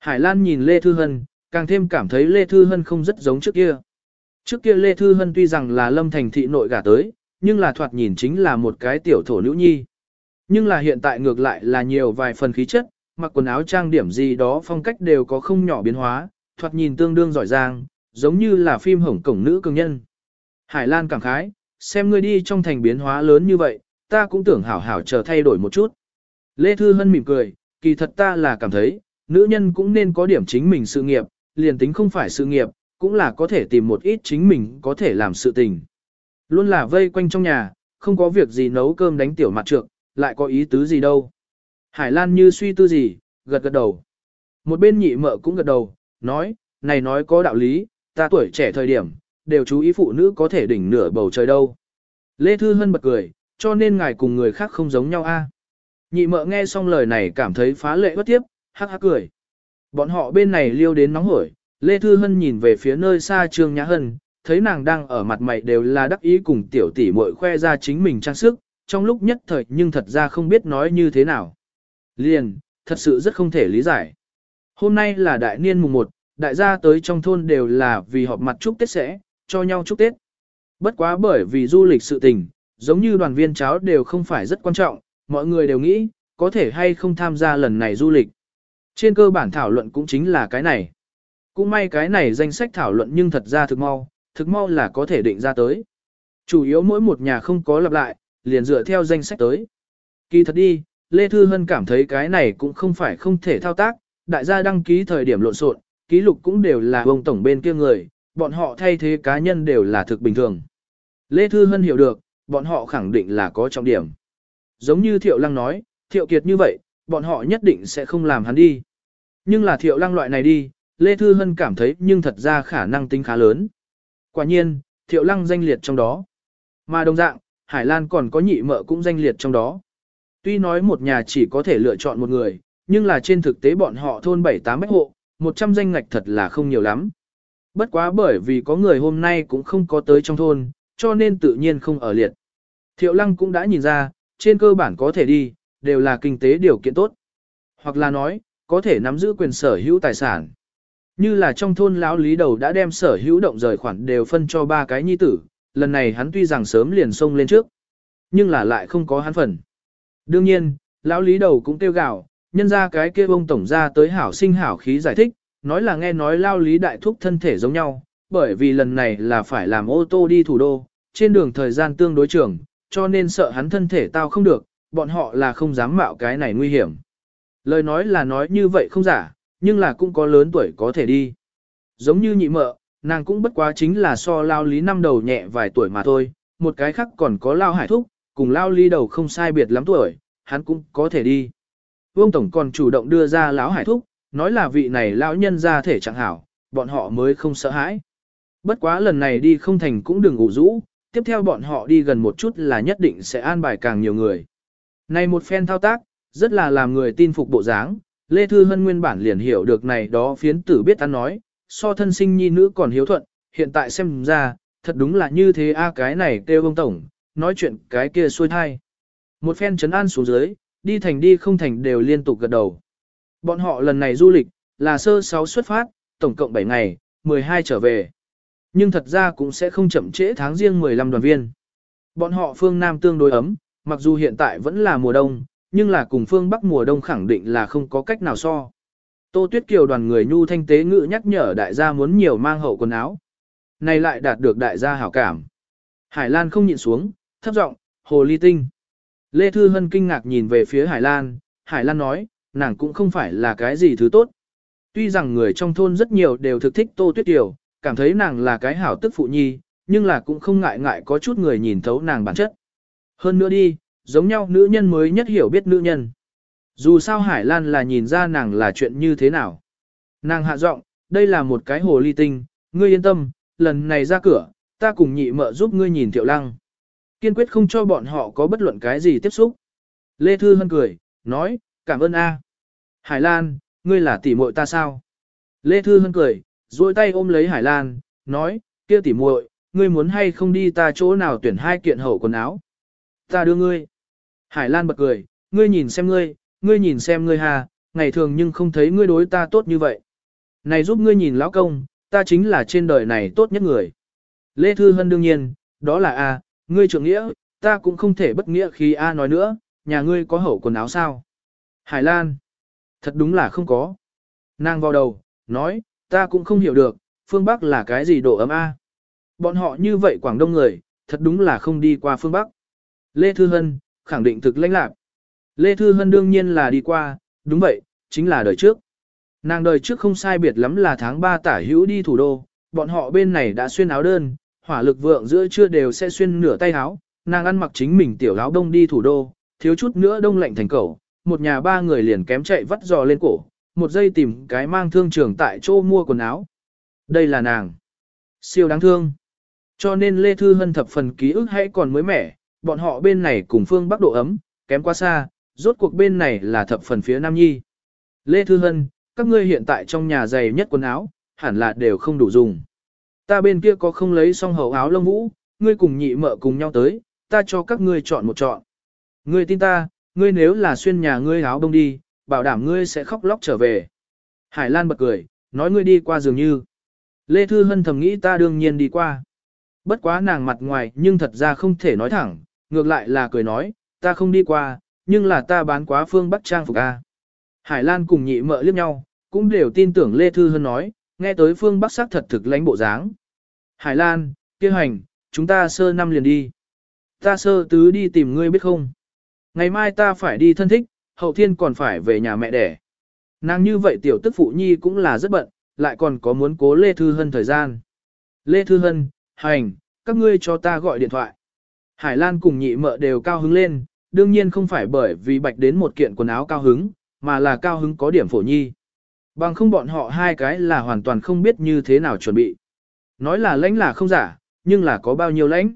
Hải Lan nhìn Lê Thư Hân, càng thêm cảm thấy Lê Thư Hân không rất giống trước kia. Trước kia Lê Thư Hân tuy rằng là lâm thành thị nội gả tới, nhưng là thoạt nhìn chính là một cái tiểu thổ nữ nhi. Nhưng là hiện tại ngược lại là nhiều vài phần khí chất, mặc quần áo trang điểm gì đó phong cách đều có không nhỏ biến hóa, thoạt nhìn tương đương giỏi giang, giống như là phim hổng cổng nữ cường nhân. Hải Lan cảm khái, xem ngươi đi trong thành biến hóa lớn như vậy, ta cũng tưởng hảo hảo chờ thay đổi một chút. Lê Thư Hân mỉm cười, kỳ thật ta là cảm thấy, nữ nhân cũng nên có điểm chính mình sự nghiệp, liền tính không phải sự nghiệp, cũng là có thể tìm một ít chính mình có thể làm sự tình. Luôn là vây quanh trong nhà, không có việc gì nấu cơm đánh tiểu mặt trượng, lại có ý tứ gì đâu. Hải Lan như suy tư gì, gật gật đầu. Một bên nhị mợ cũng gật đầu, nói, này nói có đạo lý, ta tuổi trẻ thời điểm, đều chú ý phụ nữ có thể đỉnh nửa bầu trời đâu. Lê Thư Hân bật cười, cho nên ngài cùng người khác không giống nhau a? Nhị mợ nghe xong lời này cảm thấy phá lệ bất tiếp, hắc hắc cười. Bọn họ bên này liêu đến nóng hổi, Lê Thư Hân nhìn về phía nơi xa Trương Nhã Hân, thấy nàng đang ở mặt mày đều là đắc ý cùng tiểu tỷ muội khoe ra chính mình trang sức, trong lúc nhất thời nhưng thật ra không biết nói như thế nào. Liền, thật sự rất không thể lý giải. Hôm nay là đại niên mùng 1, đại gia tới trong thôn đều là vì họp mặt chúc Tết sẽ, cho nhau chúc Tết. Bất quá bởi vì du lịch sự tình, giống như đoàn viên cháo đều không phải rất quan trọng, mọi người đều nghĩ, có thể hay không tham gia lần này du lịch. Trên cơ bản thảo luận cũng chính là cái này. Cũng may cái này danh sách thảo luận nhưng thật ra thực mau, thực mau là có thể định ra tới. Chủ yếu mỗi một nhà không có lặp lại, liền dựa theo danh sách tới. Kỳ thật đi, Lê Thư Hân cảm thấy cái này cũng không phải không thể thao tác, đại gia đăng ký thời điểm lộn xộn, ký lục cũng đều là ông tổng bên kia người, bọn họ thay thế cá nhân đều là thực bình thường. Lê Thư Hân hiểu được, bọn họ khẳng định là có trọng điểm. Giống như Thiệu Lăng nói, Thiệu Kiệt như vậy, bọn họ nhất định sẽ không làm hắn đi. Nhưng là thiệu lăng loại này đi, Lê Thư Hân cảm thấy nhưng thật ra khả năng tính khá lớn. Quả nhiên, thiệu lăng danh liệt trong đó. Mà đồng dạng, Hải Lan còn có nhị mợ cũng danh liệt trong đó. Tuy nói một nhà chỉ có thể lựa chọn một người, nhưng là trên thực tế bọn họ thôn 7-8 bách hộ, 100 danh ngạch thật là không nhiều lắm. Bất quá bởi vì có người hôm nay cũng không có tới trong thôn, cho nên tự nhiên không ở liệt. Thiệu lăng cũng đã nhìn ra, trên cơ bản có thể đi, đều là kinh tế điều kiện tốt. Hoặc là nói, có thể nắm giữ quyền sở hữu tài sản. Như là trong thôn lão lý đầu đã đem sở hữu động rời khoản đều phân cho ba cái nhi tử, lần này hắn tuy rằng sớm liền xông lên trước, nhưng là lại không có hắn phần. Đương nhiên, lão lý đầu cũng kêu gào, nhân ra cái kia ông tổng ra tới hảo sinh hảo khí giải thích, nói là nghe nói lao lý đại thúc thân thể giống nhau, bởi vì lần này là phải làm ô tô đi thủ đô, trên đường thời gian tương đối trường, cho nên sợ hắn thân thể tao không được, bọn họ là không dám mạo cái này nguy hiểm. Lời nói là nói như vậy không giả, nhưng là cũng có lớn tuổi có thể đi. Giống như nhị mợ, nàng cũng bất quá chính là so lao lý năm đầu nhẹ vài tuổi mà thôi, một cái khác còn có lao hải thúc, cùng lao lý đầu không sai biệt lắm tuổi, hắn cũng có thể đi. Vương Tổng còn chủ động đưa ra lão hải thúc, nói là vị này lão nhân ra thể chẳng hảo, bọn họ mới không sợ hãi. Bất quá lần này đi không thành cũng đừng ngủ rũ, tiếp theo bọn họ đi gần một chút là nhất định sẽ an bài càng nhiều người. Này một phen thao tác, rất là làm người tin phục bộ dáng, Lê Thư Hân nguyên bản liền hiểu được này đó phiến tử biết ăn nói, so thân sinh nhi nữ còn hiếu thuận, hiện tại xem ra, thật đúng là như thế a cái này kêu ông tổng, nói chuyện cái kia xuôi thai. Một phen trấn an xuống dưới, đi thành đi không thành đều liên tục gật đầu. Bọn họ lần này du lịch, là sơ 6 xuất phát, tổng cộng 7 ngày, 12 trở về. Nhưng thật ra cũng sẽ không chậm trễ tháng riêng 15 đoàn viên. Bọn họ phương Nam tương đối ấm, mặc dù hiện tại vẫn là mùa đông, nhưng là cùng phương Bắc mùa đông khẳng định là không có cách nào so. Tô Tuyết Kiều đoàn người nhu thanh tế ngữ nhắc nhở đại gia muốn nhiều mang hậu quần áo. Này lại đạt được đại gia hảo cảm. Hải Lan không nhịn xuống, thấp giọng, hồ ly tinh. Lê Thư Hân kinh ngạc nhìn về phía Hải Lan, Hải Lan nói, nàng cũng không phải là cái gì thứ tốt. Tuy rằng người trong thôn rất nhiều đều thực thích Tô Tuyết Kiều, cảm thấy nàng là cái hảo tức phụ nhi, nhưng là cũng không ngại ngại có chút người nhìn thấu nàng bản chất. Hơn nữa đi, giống nhau nữ nhân mới nhất hiểu biết nữ nhân. Dù sao Hải Lan là nhìn ra nàng là chuyện như thế nào. Nàng hạ giọng, đây là một cái hồ ly tinh, ngươi yên tâm, lần này ra cửa, ta cùng nhị mợ giúp ngươi nhìn Thiệu Lăng. Kiên quyết không cho bọn họ có bất luận cái gì tiếp xúc. Lê Thư Hân cười, nói, cảm ơn a. Hải Lan, ngươi là tỷ muội ta sao? Lê Thư Hân cười, duỗi tay ôm lấy Hải Lan, nói, kia tỷ muội, ngươi muốn hay không đi ta chỗ nào tuyển hai kiện hậu quần áo? ta đưa ngươi. Hải Lan bật cười, ngươi nhìn xem ngươi, ngươi nhìn xem ngươi hà, ngày thường nhưng không thấy ngươi đối ta tốt như vậy. Này giúp ngươi nhìn lão công, ta chính là trên đời này tốt nhất người. Lê Thư Hân đương nhiên, đó là A, ngươi trưởng nghĩa, ta cũng không thể bất nghĩa khi A nói nữa, nhà ngươi có hậu quần áo sao? Hải Lan, thật đúng là không có. Nàng vào đầu, nói, ta cũng không hiểu được, phương Bắc là cái gì độ ấm A. Bọn họ như vậy Quảng Đông người, thật đúng là không đi qua phương Bắc. Lê Thư Hân, khẳng định thực lãnh lạc. Lê Thư Hân đương nhiên là đi qua, đúng vậy, chính là đời trước. Nàng đời trước không sai biệt lắm là tháng 3 tả hữu đi thủ đô, bọn họ bên này đã xuyên áo đơn, hỏa lực vượng giữa trưa đều sẽ xuyên nửa tay áo, nàng ăn mặc chính mình tiểu áo đông đi thủ đô, thiếu chút nữa đông lạnh thành cầu, một nhà ba người liền kém chạy vắt giò lên cổ, một giây tìm cái mang thương trường tại chỗ mua quần áo. Đây là nàng. Siêu đáng thương. Cho nên Lê Thư Hân thập phần ký ức hãy còn mới mẻ, bọn họ bên này cùng phương Bắc độ ấm, kém quá xa, rốt cuộc bên này là thập phần phía Nam Nhi. Lê Thư Hân, các ngươi hiện tại trong nhà dày nhất quần áo, hẳn là đều không đủ dùng. Ta bên kia có không lấy xong hậu áo lông vũ, ngươi cùng nhị mợ cùng nhau tới, ta cho các ngươi chọn một chọn. Ngươi tin ta, ngươi nếu là xuyên nhà ngươi áo bông đi, bảo đảm ngươi sẽ khóc lóc trở về. Hải Lan bật cười, nói ngươi đi qua dường như. Lê Thư Hân thầm nghĩ ta đương nhiên đi qua. Bất quá nàng mặt ngoài nhưng thật ra không thể nói thẳng, ngược lại là cười nói, ta không đi qua, nhưng là ta bán quá phương Bắc Trang phục A. Hải Lan cùng nhị mợ liếc nhau, cũng đều tin tưởng Lê Thư Hân nói, nghe tới phương Bắc sắc thật thực lãnh bộ dáng. Hải Lan, kia hành, chúng ta sơ năm liền đi. Ta sơ tứ đi tìm ngươi biết không? Ngày mai ta phải đi thân thích, hậu thiên còn phải về nhà mẹ đẻ. Nàng như vậy tiểu tức phụ nhi cũng là rất bận, lại còn có muốn cố Lê Thư Hân thời gian. Lê Thư Hân, hành, các ngươi cho ta gọi điện thoại. Hải Lan cùng nhị mợ đều cao hứng lên, đương nhiên không phải bởi vì bạch đến một kiện quần áo cao hứng, mà là cao hứng có điểm phổ nhi. Bằng không bọn họ hai cái là hoàn toàn không biết như thế nào chuẩn bị. Nói là lãnh là không giả, nhưng là có bao nhiêu lãnh.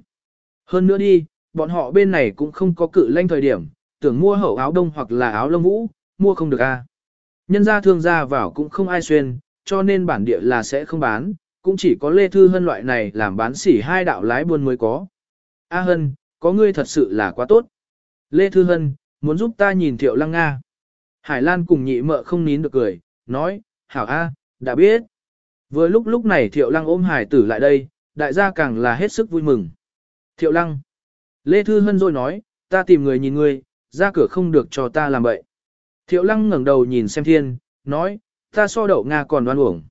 Hơn nữa đi, bọn họ bên này cũng không có cự lãnh thời điểm, tưởng mua hậu áo đông hoặc là áo lông vũ, mua không được a. Nhân gia thương gia vào cũng không ai xuyên, cho nên bản địa là sẽ không bán, cũng chỉ có Lê Thư Hân loại này làm bán xỉ hai đạo lái buôn mới có. A Hân, có ngươi thật sự là quá tốt. Lê Thư Hân, muốn giúp ta nhìn Thiệu Lăng Nga. Hải Lan cùng nhị mợ không nín được cười, nói, hảo A, đã biết. Vừa lúc lúc này Thiệu Lăng ôm hải tử lại đây, đại gia càng là hết sức vui mừng. Thiệu Lăng. Lê Thư Hân rồi nói, ta tìm người nhìn ngươi, ra cửa không được cho ta làm bậy. Thiệu Lăng ngẩng đầu nhìn xem thiên, nói, ta so đậu Nga còn đoan uổng.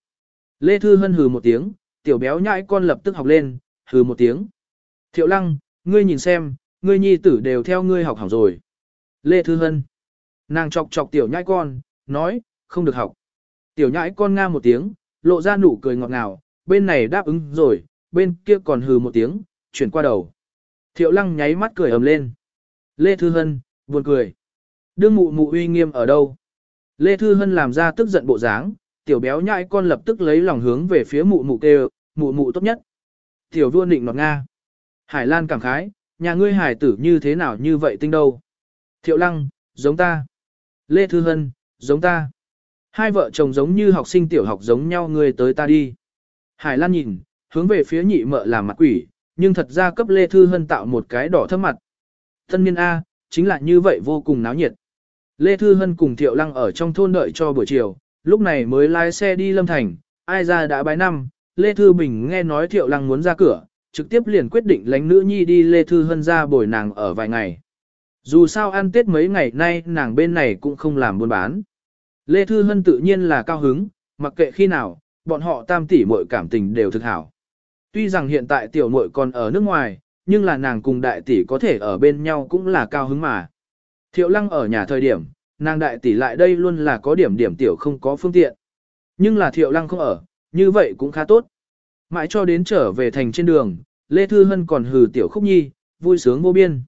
Lê Thư Hân hừ một tiếng, tiểu béo nhãi con lập tức học lên, hừ một tiếng. Thiệu Lăng, ngươi nhìn xem, ngươi nhi tử đều theo ngươi học hỏng rồi. Lê Thư Hân. Nàng chọc chọc tiểu nhãi con, nói, không được học. Tiểu nhãi con nga một tiếng, lộ ra nụ cười ngọt ngào, bên này đáp ứng rồi, bên kia còn hừ một tiếng, chuyển qua đầu. Thiệu lăng nháy mắt cười ầm lên. Lê Thư Hân, buồn cười. Đương mụ mụ uy nghiêm ở đâu? Lê Thư Hân làm ra tức giận bộ dáng, tiểu béo nhãi con lập tức lấy lòng hướng về phía mụ mụ kêu, mụ mụ tốt nhất. Tiểu vua nịnh ngọt nga. Hải Lan cảm khái, nhà ngươi hải tử như thế nào như vậy tinh đâu. Thiệu Lăng, giống ta. Lê Thư Hân, giống ta. Hai vợ chồng giống như học sinh tiểu học giống nhau ngươi tới ta đi. Hải Lan nhìn, hướng về phía nhị mợ làm mặt quỷ, nhưng thật ra cấp Lê Thư Hân tạo một cái đỏ thấp mặt. Thân niên A, chính là như vậy vô cùng náo nhiệt. Lê Thư Hân cùng Thiệu Lăng ở trong thôn đợi cho buổi chiều, lúc này mới lái xe đi Lâm Thành, ai ra đã bái năm, Lê Thư Bình nghe nói Thiệu Lăng muốn ra cửa, trực tiếp liền quyết định lánh nữ nhi đi Lê Thư Hân ra bồi nàng ở vài ngày. Dù sao ăn tết mấy ngày nay nàng bên này cũng không làm buôn bán. Lê Thư Hân tự nhiên là cao hứng, mặc kệ khi nào, bọn họ tam tỷ mọi cảm tình đều thực hảo. Tuy rằng hiện tại tiểu muội còn ở nước ngoài, nhưng là nàng cùng đại tỷ có thể ở bên nhau cũng là cao hứng mà. Thiệu lăng ở nhà thời điểm, nàng đại tỷ lại đây luôn là có điểm điểm tiểu không có phương tiện. Nhưng là thiệu lăng không ở, như vậy cũng khá tốt. Mãi cho đến trở về thành trên đường, Lê Thư Hân còn hừ tiểu khúc nhi, vui sướng vô biên.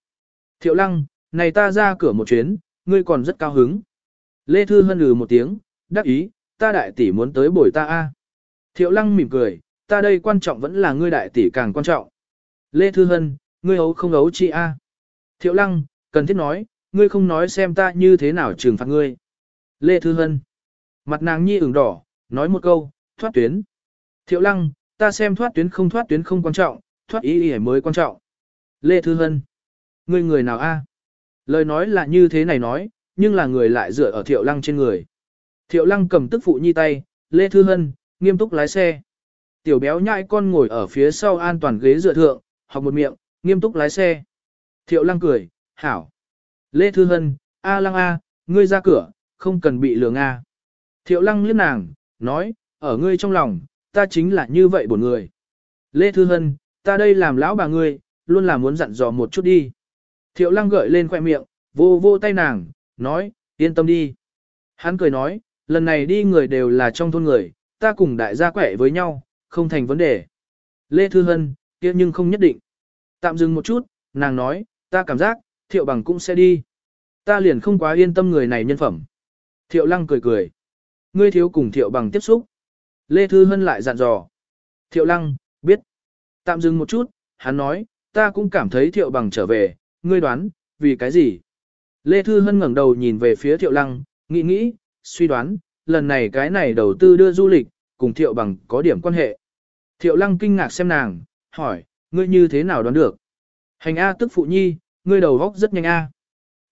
Thiệu lăng, này ta ra cửa một chuyến, ngươi còn rất cao hứng. Lê Thư Hân lừ một tiếng, đắc ý, ta đại tỷ muốn tới bồi ta a. Thiệu lăng mỉm cười, ta đây quan trọng vẫn là ngươi đại tỷ càng quan trọng. Lê Thư Hân, ngươi ấu không ấu chi a. Thiệu lăng, cần thiết nói, ngươi không nói xem ta như thế nào trừng phạt ngươi. Lê Thư Hân, mặt nàng nhi ửng đỏ, nói một câu, thoát tuyến. Thiệu lăng, ta xem thoát tuyến không thoát tuyến không quan trọng, thoát ý ý mới quan trọng. Lê Thư Hân. Người người nào a? Lời nói là như thế này nói, nhưng là người lại dựa ở thiệu lăng trên người. Thiệu lăng cầm tức phụ nhi tay, Lê Thư Hân, nghiêm túc lái xe. Tiểu béo nhãi con ngồi ở phía sau an toàn ghế dựa thượng, học một miệng, nghiêm túc lái xe. Thiệu lăng cười, hảo. Lê Thư Hân, A lăng A, ngươi ra cửa, không cần bị lừa nga. Thiệu lăng liếc nàng, nói, ở ngươi trong lòng, ta chính là như vậy bổn người. Lê Thư Hân, ta đây làm lão bà ngươi, luôn là muốn dặn dò một chút đi. Thiệu lăng gợi lên khoẻ miệng, vô vô tay nàng, nói, yên tâm đi. Hắn cười nói, lần này đi người đều là trong thôn người, ta cùng đại gia quẻ với nhau, không thành vấn đề. Lê Thư Hân, kia nhưng không nhất định. Tạm dừng một chút, nàng nói, ta cảm giác, thiệu bằng cũng sẽ đi. Ta liền không quá yên tâm người này nhân phẩm. Thiệu lăng cười cười. Ngươi thiếu cùng thiệu bằng tiếp xúc. Lê Thư Hân lại dặn dò. Thiệu Lăng, biết. Tạm dừng một chút, hắn nói, ta cũng cảm thấy Thiệu Bằng trở về, ngươi đoán, vì cái gì? Lê Thư Hân ngẩng đầu nhìn về phía Thiệu Lăng, nghĩ nghĩ, suy đoán, lần này cái này đầu tư đưa du lịch, cùng Thiệu Bằng có điểm quan hệ. Thiệu Lăng kinh ngạc xem nàng, hỏi, ngươi như thế nào đoán được? Hành A tức phụ nhi, ngươi đầu góc rất nhanh A.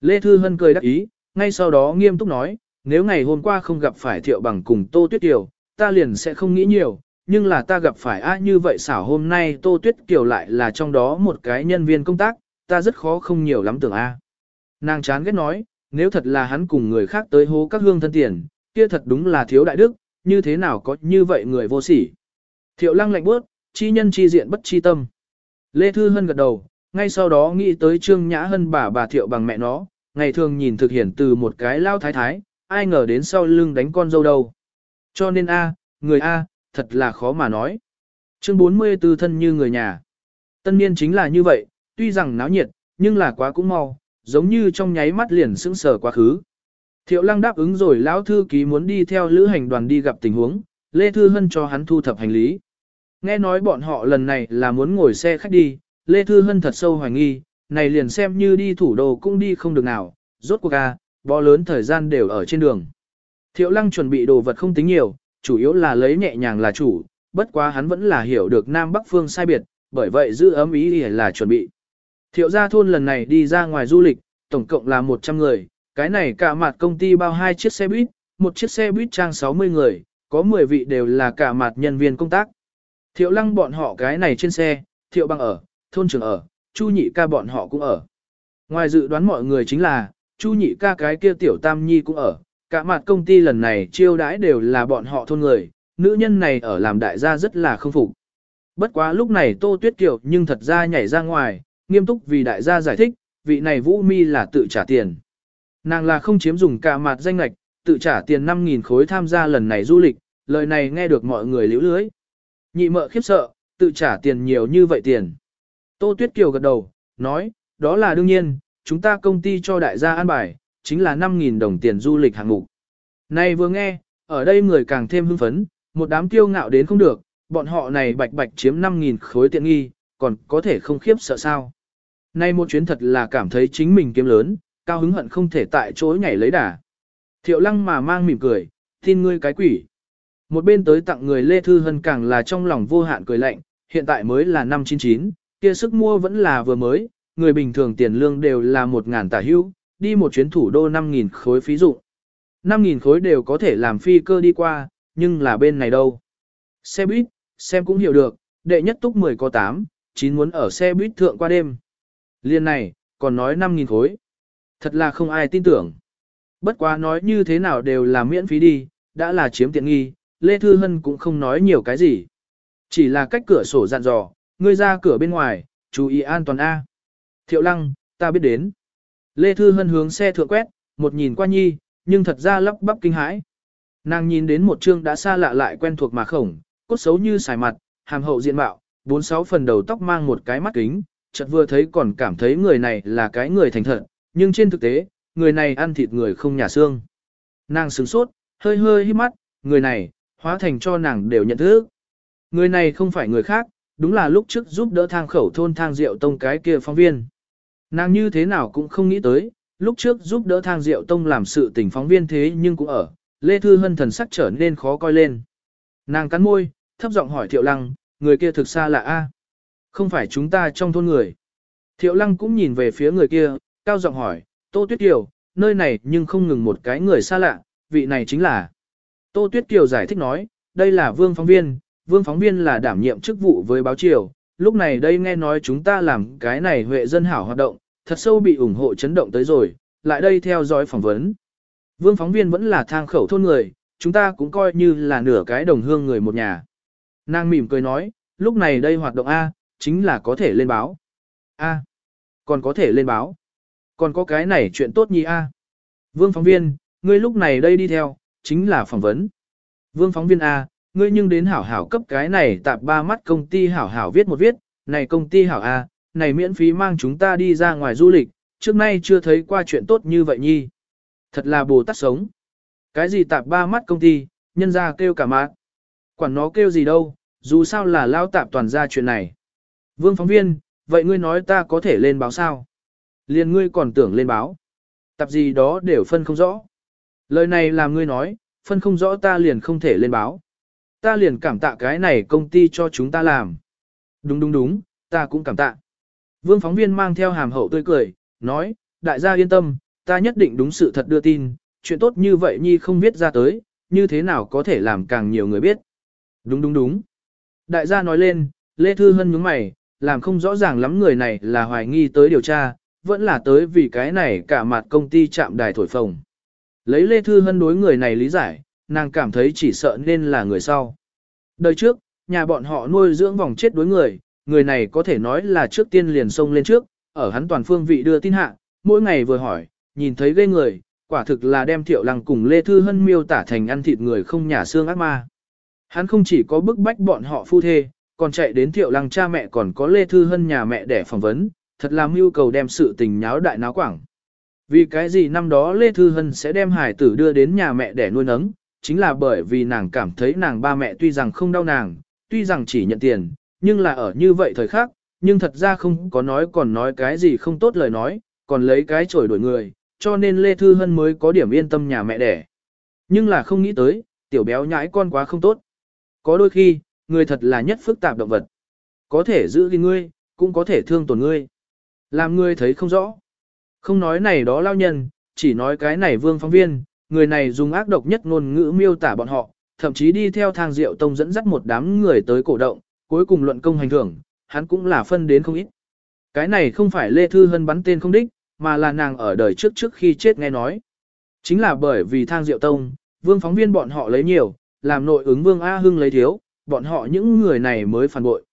Lê Thư Hân cười đắc ý, ngay sau đó nghiêm túc nói, nếu ngày hôm qua không gặp phải Thiệu Bằng cùng Tô Tuyết Kiều, ta liền sẽ không nghĩ nhiều, nhưng là ta gặp phải a như vậy xảo hôm nay Tô Tuyết Kiều lại là trong đó một cái nhân viên công tác, ta rất khó không nhiều lắm tưởng a. Nàng chán ghét nói, nếu thật là hắn cùng người khác tới hố các hương thân tiền, kia thật đúng là thiếu đại đức, như thế nào có như vậy người vô sỉ. Thiệu lăng lạnh bước, chi nhân chi diện bất chi tâm. Lê Thư Hân gật đầu, ngay sau đó nghĩ tới Trương Nhã Hân bà bà Thiệu bằng mẹ nó, ngày thường nhìn thực hiện từ một cái lao thái thái, ai ngờ đến sau lưng đánh con dâu đâu. Cho nên A, người A, thật là khó mà nói. Chương 44 thân như người nhà. Tân niên chính là như vậy, tuy rằng náo nhiệt, nhưng là quá cũng mau, giống như trong nháy mắt liền sững sờ quá khứ. Thiệu lăng đáp ứng rồi lão thư ký muốn đi theo lữ hành đoàn đi gặp tình huống, Lê Thư Hân cho hắn thu thập hành lý. Nghe nói bọn họ lần này là muốn ngồi xe khách đi, Lê Thư Hân thật sâu hoài nghi, này liền xem như đi thủ đô cũng đi không được nào, rốt cuộc à, bò lớn thời gian đều ở trên đường. Thiệu lăng chuẩn bị đồ vật không tính nhiều, chủ yếu là lấy nhẹ nhàng là chủ, bất quá hắn vẫn là hiểu được Nam Bắc Phương sai biệt, bởi vậy giữ ấm ý là chuẩn bị. Thiệu gia thôn lần này đi ra ngoài du lịch, tổng cộng là 100 người, cái này cả mặt công ty bao hai chiếc xe buýt, một chiếc xe buýt trang 60 người, có 10 vị đều là cả mặt nhân viên công tác. Thiệu lăng bọn họ cái này trên xe, thiệu băng ở, thôn trưởng ở, chu nhị ca bọn họ cũng ở. Ngoài dự đoán mọi người chính là, chu nhị ca cái kia tiểu tam nhi cũng ở, Cả mặt công ty lần này chiêu đãi đều là bọn họ thôn người, nữ nhân này ở làm đại gia rất là không phục. Bất quá lúc này Tô Tuyết Kiều nhưng thật ra nhảy ra ngoài, nghiêm túc vì đại gia giải thích, vị này Vũ Mi là tự trả tiền. Nàng là không chiếm dùng cả mặt danh lạch, tự trả tiền 5.000 khối tham gia lần này du lịch, lời này nghe được mọi người liễu lưới. Nhị mợ khiếp sợ, tự trả tiền nhiều như vậy tiền. Tô Tuyết Kiều gật đầu, nói, đó là đương nhiên, chúng ta công ty cho đại gia an bài, chính là 5.000 đồng tiền du lịch hạng mục. Nay vừa nghe, ở đây người càng thêm hưng phấn, một đám kiêu ngạo đến không được, bọn họ này bạch bạch chiếm 5.000 khối tiện nghi, còn có thể không khiếp sợ sao. Nay một chuyến thật là cảm thấy chính mình kiếm lớn, cao hứng hận không thể tại chối nhảy lấy đà. Thiệu lăng mà mang mỉm cười, tin ngươi cái quỷ. Một bên tới tặng người Lê Thư Hân càng là trong lòng vô hạn cười lạnh, hiện tại mới là năm 99, kia sức mua vẫn là vừa mới, người bình thường tiền lương đều là 1.000 tả hữu, đi một chuyến thủ đô 5.000 khối phí dụng. 5.000 khối đều có thể làm phi cơ đi qua, nhưng là bên này đâu. Xe buýt, xem cũng hiểu được, đệ nhất túc 10 có 8, 9 muốn ở xe buýt thượng qua đêm. Liên này, còn nói 5.000 khối. Thật là không ai tin tưởng. Bất quá nói như thế nào đều là miễn phí đi, đã là chiếm tiện nghi, Lê Thư Hân cũng không nói nhiều cái gì. Chỉ là cách cửa sổ dặn dò, ngươi ra cửa bên ngoài, chú ý an toàn A. Thiệu Lăng, ta biết đến. Lê Thư Hân hướng xe thượng quét, một nhìn qua nhi, nhưng thật ra lắp bắp kinh hãi. Nàng nhìn đến một chương đã xa lạ lại quen thuộc mà khổng, cốt xấu như xài mặt, hàm hậu diện mạo, bốn sáu phần đầu tóc mang một cái mắt kính, chợt vừa thấy còn cảm thấy người này là cái người thành thật, nhưng trên thực tế, người này ăn thịt người không nhà xương. Nàng sửng sốt, hơi hơi hít mắt, người này, hóa thành cho nàng đều nhận thức. Người này không phải người khác, đúng là lúc trước giúp đỡ thang khẩu thôn thang rượu tông cái kia phóng viên. Nàng như thế nào cũng không nghĩ tới, lúc trước giúp đỡ thang diệu tông làm sự tình phóng viên thế nhưng cũng ở, Lê Thư Hân thần sắc trở nên khó coi lên. Nàng cắn môi, thấp giọng hỏi Thiệu Lăng, người kia thực xa là A. Không phải chúng ta trong thôn người. Thiệu Lăng cũng nhìn về phía người kia, cao giọng hỏi, Tô Tuyết Kiều, nơi này nhưng không ngừng một cái người xa lạ, vị này chính là. Tô Tuyết Kiều giải thích nói, đây là Vương phóng viên, Vương phóng viên là đảm nhiệm chức vụ với báo triều, lúc này đây nghe nói chúng ta làm cái này huệ dân hảo hoạt động, thật sâu bị ủng hộ chấn động tới rồi, lại đây theo dõi phỏng vấn. Vương phóng viên vẫn là thang khẩu thôn người, chúng ta cũng coi như là nửa cái đồng hương người một nhà. Nàng mỉm cười nói, lúc này đây hoạt động A, chính là có thể lên báo. A, còn có thể lên báo. Còn có cái này chuyện tốt nhỉ A. Vương phóng viên, ngươi lúc này đây đi theo, chính là phỏng vấn. Vương phóng viên A, ngươi nhưng đến hảo hảo cấp cái này tạp ba mắt công ty hảo hảo viết một viết, này công ty hảo A, này miễn phí mang chúng ta đi ra ngoài du lịch, trước nay chưa thấy qua chuyện tốt như vậy nhi. Thật là bồ tát sống. Cái gì tạp ba mắt công ty, nhân ra kêu cả mạng. Quản nó kêu gì đâu, dù sao là lao tạp toàn ra chuyện này. Vương phóng viên, vậy ngươi nói ta có thể lên báo sao? Liền ngươi còn tưởng lên báo. Tạp gì đó đều phân không rõ. Lời này làm ngươi nói, phân không rõ ta liền không thể lên báo. Ta liền cảm tạ cái này công ty cho chúng ta làm. Đúng đúng đúng, ta cũng cảm tạ. Vương phóng viên mang theo hàm hậu tươi cười, nói, đại gia yên tâm, ta nhất định đúng sự thật đưa tin, chuyện tốt như vậy nhi không biết ra tới, như thế nào có thể làm càng nhiều người biết. Đúng đúng đúng. Đại gia nói lên, Lê Thư Hân nhướng mày, làm không rõ ràng lắm người này là hoài nghi tới điều tra, vẫn là tới vì cái này cả mặt công ty chạm đài thổi phồng. Lấy Lê Thư Hân đối người này lý giải, nàng cảm thấy chỉ sợ nên là người sau. Đời trước, nhà bọn họ nuôi dưỡng vòng chết đối người, người này có thể nói là trước tiên liền xông lên trước, ở hắn toàn phương vị đưa tin hạ, mỗi ngày vừa hỏi, nhìn thấy ghê người, quả thực là đem thiệu lăng cùng Lê Thư Hân miêu tả thành ăn thịt người không nhà xương ác ma. Hắn không chỉ có bức bách bọn họ phu thê, còn chạy đến thiệu lăng cha mẹ còn có Lê Thư Hân nhà mẹ để phỏng vấn, thật là mưu cầu đem sự tình nháo đại náo quảng. Vì cái gì năm đó Lê Thư Hân sẽ đem hải tử đưa đến nhà mẹ để nuôi nấng, chính là bởi vì nàng cảm thấy nàng ba mẹ tuy rằng không đau nàng, tuy rằng chỉ nhận tiền, nhưng là ở như vậy thời khắc, nhưng thật ra không có nói còn nói cái gì không tốt lời nói, còn lấy cái chổi đuổi người, cho nên Lê Thư Hân mới có điểm yên tâm nhà mẹ đẻ. Nhưng là không nghĩ tới, tiểu béo nhãi con quá không tốt. Có đôi khi, người thật là nhất phức tạp động vật. Có thể giữ gìn ngươi, cũng có thể thương tổn ngươi. Làm ngươi thấy không rõ. Không nói này đó lao nhân, chỉ nói cái này vương phóng viên, người này dùng ác độc nhất ngôn ngữ miêu tả bọn họ, thậm chí đi theo thang Diệu Tông dẫn dắt một đám người tới cổ động, cuối cùng luận công hành thưởng, hắn cũng là phân đến không ít. Cái này không phải Lê Thư Hân bắn tên không đích, mà là nàng ở đời trước trước khi chết nghe nói. Chính là bởi vì thang Diệu Tông, vương phóng viên bọn họ lấy nhiều, làm nội ứng vương A Hưng lấy thiếu, bọn họ những người này mới phản bội.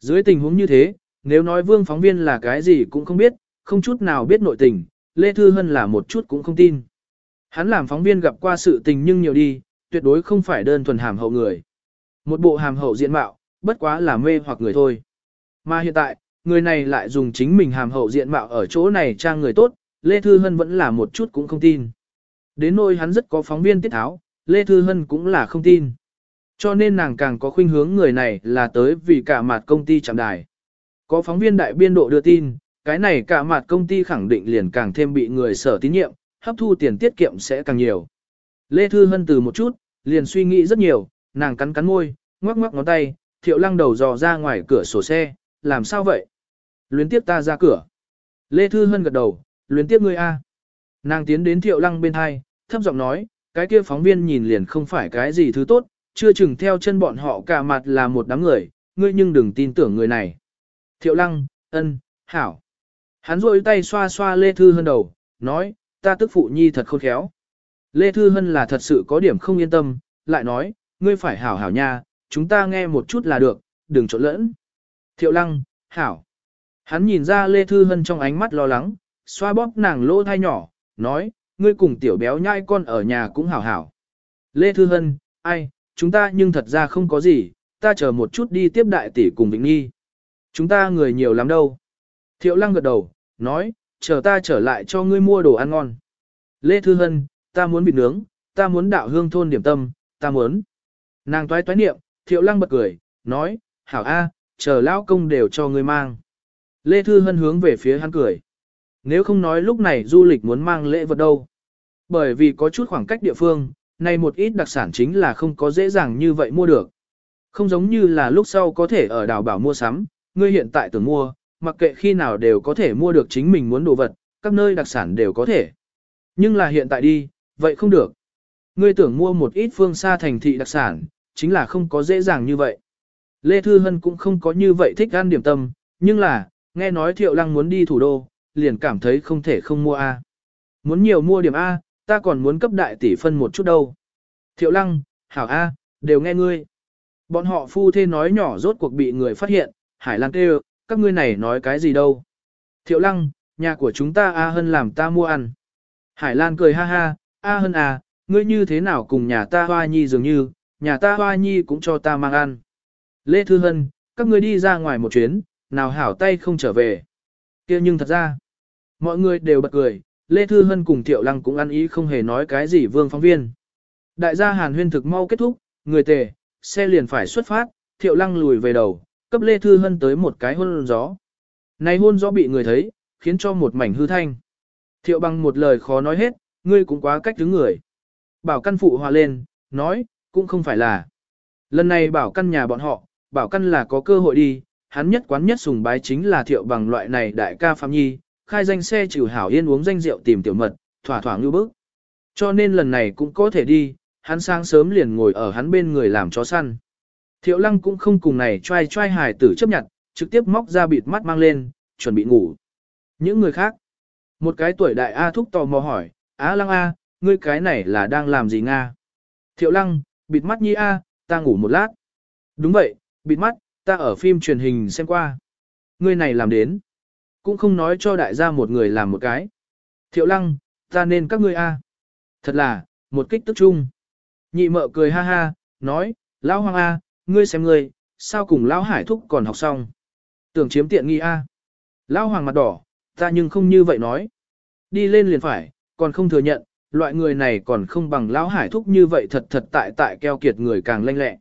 Dưới tình huống như thế, nếu nói vương phóng viên là cái gì cũng không biết, không chút nào biết nội tình, Lê Thư Hân là một chút cũng không tin. Hắn làm phóng viên gặp qua sự tình nhưng nhiều đi, tuyệt đối không phải đơn thuần hàm hậu người. Một bộ hàm hậu diện mạo, bất quá là mê hoặc người thôi. Mà hiện tại, người này lại dùng chính mình hàm hậu diện mạo ở chỗ này trang người tốt, Lê Thư Hân vẫn là một chút cũng không tin. Đến nỗi hắn rất có phóng viên tiết tháo, Lê Thư Hân cũng là không tin. Cho nên nàng càng có khuynh hướng người này là tới vì cả mặt công ty chạm đài. Có phóng viên đại biên độ đưa tin, cái này cả mặt công ty khẳng định liền càng thêm bị người sở tín nhiệm, hấp thu tiền tiết kiệm sẽ càng nhiều. Lê Thư Hân từ một chút, liền suy nghĩ rất nhiều, nàng cắn cắn môi, ngoắc ngoắc ngón tay, thiệu lăng đầu dò ra ngoài cửa sổ xe, làm sao vậy? Luyến tiếp ta ra cửa. Lê Thư Hân gật đầu, luyến tiếp ngươi A. Nàng tiến đến thiệu lăng bên hai, thấp giọng nói, cái kia phóng viên nhìn liền không phải cái gì thứ tốt, chưa chừng theo chân bọn họ cả mặt là một đám người, ngươi nhưng đừng tin tưởng người này. Thiệu lăng, ân, hảo. Hắn rôi tay xoa xoa Lê Thư Hân đầu, nói, ta tức phụ nhi thật khôn khéo. Lê Thư Hân là thật sự có điểm không yên tâm, lại nói, ngươi phải hảo hảo nha, chúng ta nghe một chút là được, đừng trộn lẫn. Thiệu lăng, hảo. Hắn nhìn ra Lê Thư Hân trong ánh mắt lo lắng, xoa bóp nàng lỗ thai nhỏ, nói, ngươi cùng tiểu béo nhai con ở nhà cũng hảo hảo. Lê Thư Hân, ai, chúng ta nhưng thật ra không có gì, ta chờ một chút đi tiếp đại tỷ cùng Vĩnh Nhi. Chúng ta người nhiều lắm đâu. Thiệu lăng gật đầu, nói, chờ ta trở lại cho ngươi mua đồ ăn ngon. Lê Thư Hân, ta muốn vịt nướng, ta muốn đạo hương thôn điểm tâm, ta muốn. Nàng toái toái niệm, thiệu lăng bật cười, nói, hảo a, chờ lão công đều cho ngươi mang. Lê Thư Hân hướng về phía hắn cười. Nếu không nói lúc này du lịch muốn mang lễ vật đâu. Bởi vì có chút khoảng cách địa phương, này một ít đặc sản chính là không có dễ dàng như vậy mua được. Không giống như là lúc sau có thể ở đảo bảo mua sắm, ngươi hiện tại tưởng mua, mặc kệ khi nào đều có thể mua được chính mình muốn đồ vật, các nơi đặc sản đều có thể. Nhưng là hiện tại đi, vậy không được. Ngươi tưởng mua một ít phương xa thành thị đặc sản, chính là không có dễ dàng như vậy. Lê Thư Hân cũng không có như vậy thích ăn điểm tâm, nhưng là, nghe nói Thiệu Lăng muốn đi thủ đô, liền cảm thấy không thể không mua A. Muốn nhiều mua điểm A, ta còn muốn cấp đại tỷ phân một chút đâu. Thiệu Lăng, Hảo A, đều nghe ngươi. Bọn họ phu thê nói nhỏ rốt cuộc bị người phát hiện, Hải Lan kêu, các ngươi này nói cái gì đâu. Thiệu lăng, nhà của chúng ta A Hân làm ta mua ăn. Hải Lan cười ha ha, A Hân à, ngươi như thế nào cùng nhà ta Hoa Nhi dường như, nhà ta Hoa Nhi cũng cho ta mang ăn. Lê Thư Hân, các ngươi đi ra ngoài một chuyến, nào hảo tay không trở về. kia nhưng thật ra, mọi người đều bật cười, Lê Thư Hân cùng Thiệu Lăng cũng ăn ý không hề nói cái gì vương phóng viên. Đại gia Hàn Huyên thực mau kết thúc, người tề, xe liền phải xuất phát, Thiệu Lăng lùi về đầu, cấp Lê Thư Hân tới một cái hôn gió. Này hôn gió bị người thấy, khiến cho một mảnh hư thanh. Thiệu bằng một lời khó nói hết, ngươi cũng quá cách đứng người. Bảo căn phụ hòa lên, nói, cũng không phải là. Lần này bảo căn nhà bọn họ, bảo căn là có cơ hội đi, hắn nhất quán nhất sùng bái chính là thiệu bằng loại này đại ca Phạm Nhi, khai danh xe trừ hảo yên uống danh rượu tìm tiểu mật, thỏa thỏa như bức. Cho nên lần này cũng có thể đi, hắn sang sớm liền ngồi ở hắn bên người làm chó săn. Thiệu lăng cũng không cùng này trai trai hài tử chấp nhận, trực tiếp móc ra bịt mắt mang lên, chuẩn bị ngủ. Những người khác. Một cái tuổi đại A thúc tò mò hỏi, a lăng A, ngươi cái này là đang làm gì Nga? Thiệu lăng, bịt mắt nhi A, ta ngủ một lát. Đúng vậy, bịt mắt, ta ở phim truyền hình xem qua. Ngươi này làm đến. Cũng không nói cho đại gia một người làm một cái. Thiệu lăng, ta nên các ngươi A. Thật là, một kích tức chung. Nhị mợ cười ha ha, nói, lão hoàng A, ngươi xem ngươi, sao cùng lão hải thúc còn học xong. Tưởng chiếm tiện nghi a. Lão hoàng mặt đỏ, ta nhưng không như vậy nói. Đi lên liền phải, còn không thừa nhận, loại người này còn không bằng lão hải thúc như vậy thật thật tại tại keo kiệt người càng lanh lẹ.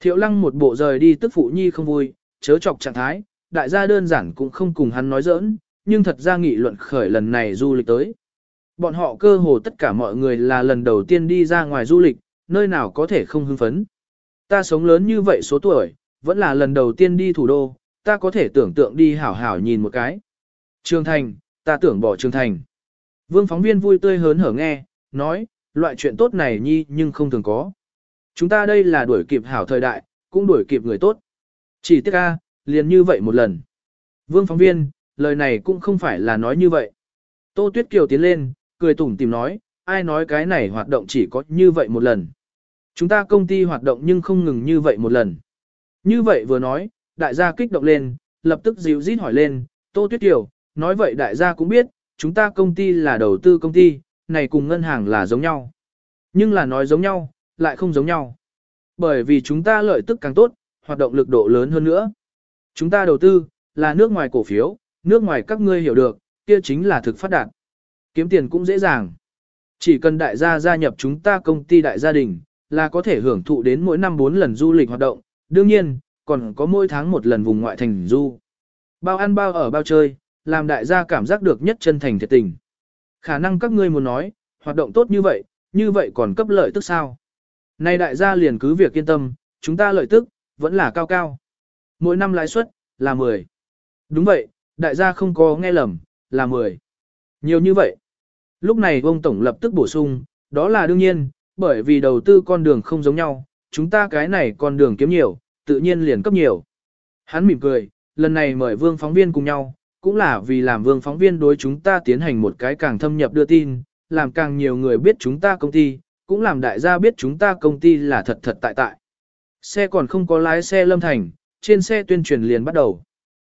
Thiệu lăng một bộ rời đi tức phụ nhi không vui, chớ chọc trạng thái, đại gia đơn giản cũng không cùng hắn nói giỡn, nhưng thật ra nghị luận khởi lần này du lịch tới. Bọn họ cơ hồ tất cả mọi người là lần đầu tiên đi ra ngoài du lịch, nơi nào có thể không hưng phấn. Ta sống lớn như vậy số tuổi, vẫn là lần đầu tiên đi thủ đô, ta có thể tưởng tượng đi hảo hảo nhìn một cái. Trường thành, ta tưởng bỏ trường thành. Vương phóng viên vui tươi hớn hở nghe, nói, loại chuyện tốt này nhi nhưng không thường có. Chúng ta đây là đuổi kịp hảo thời đại, cũng đuổi kịp người tốt. Chỉ tiếc a, liền như vậy một lần. Vương phóng viên, lời này cũng không phải là nói như vậy. Tô Tuyết Kiều tiến lên, cười tủm tìm nói, ai nói cái này hoạt động chỉ có như vậy một lần. Chúng ta công ty hoạt động nhưng không ngừng như vậy một lần. Như vậy vừa nói, đại gia kích động lên, lập tức dịu rít hỏi lên, Tô Tuyết tiểu nói vậy đại gia cũng biết, chúng ta công ty là đầu tư công ty, này cùng ngân hàng là giống nhau. Nhưng là nói giống nhau, lại không giống nhau. Bởi vì chúng ta lợi tức càng tốt, hoạt động lực độ lớn hơn nữa. Chúng ta đầu tư, là nước ngoài cổ phiếu, nước ngoài các ngươi hiểu được, kia chính là thực phát đạt. Kiếm tiền cũng dễ dàng. Chỉ cần đại gia gia nhập chúng ta công ty đại gia đình, là có thể hưởng thụ đến mỗi năm 4 lần du lịch hoạt động, đương nhiên, còn có mỗi tháng một lần vùng ngoại thành du. Bao ăn bao ở bao chơi, làm đại gia cảm giác được nhất chân thành thiệt tình. Khả năng các ngươi muốn nói, hoạt động tốt như vậy, như vậy còn cấp lợi tức sao? Nay đại gia liền cứ việc yên tâm, chúng ta lợi tức, vẫn là cao cao. Mỗi năm lãi suất, là 10. Đúng vậy, đại gia không có nghe lầm, là 10. Nhiều như vậy. Lúc này ông Tổng lập tức bổ sung, đó là đương nhiên, bởi vì đầu tư con đường không giống nhau, chúng ta cái này con đường kiếm nhiều, tự nhiên liền cấp nhiều. Hắn mỉm cười, lần này mời vương phóng viên cùng nhau, cũng là vì làm vương phóng viên đối chúng ta tiến hành một cái càng thâm nhập đưa tin, làm càng nhiều người biết chúng ta công ty, cũng làm đại gia biết chúng ta công ty là thật thật tại tại. Xe còn không có lái xe lâm thành, trên xe tuyên truyền liền bắt đầu.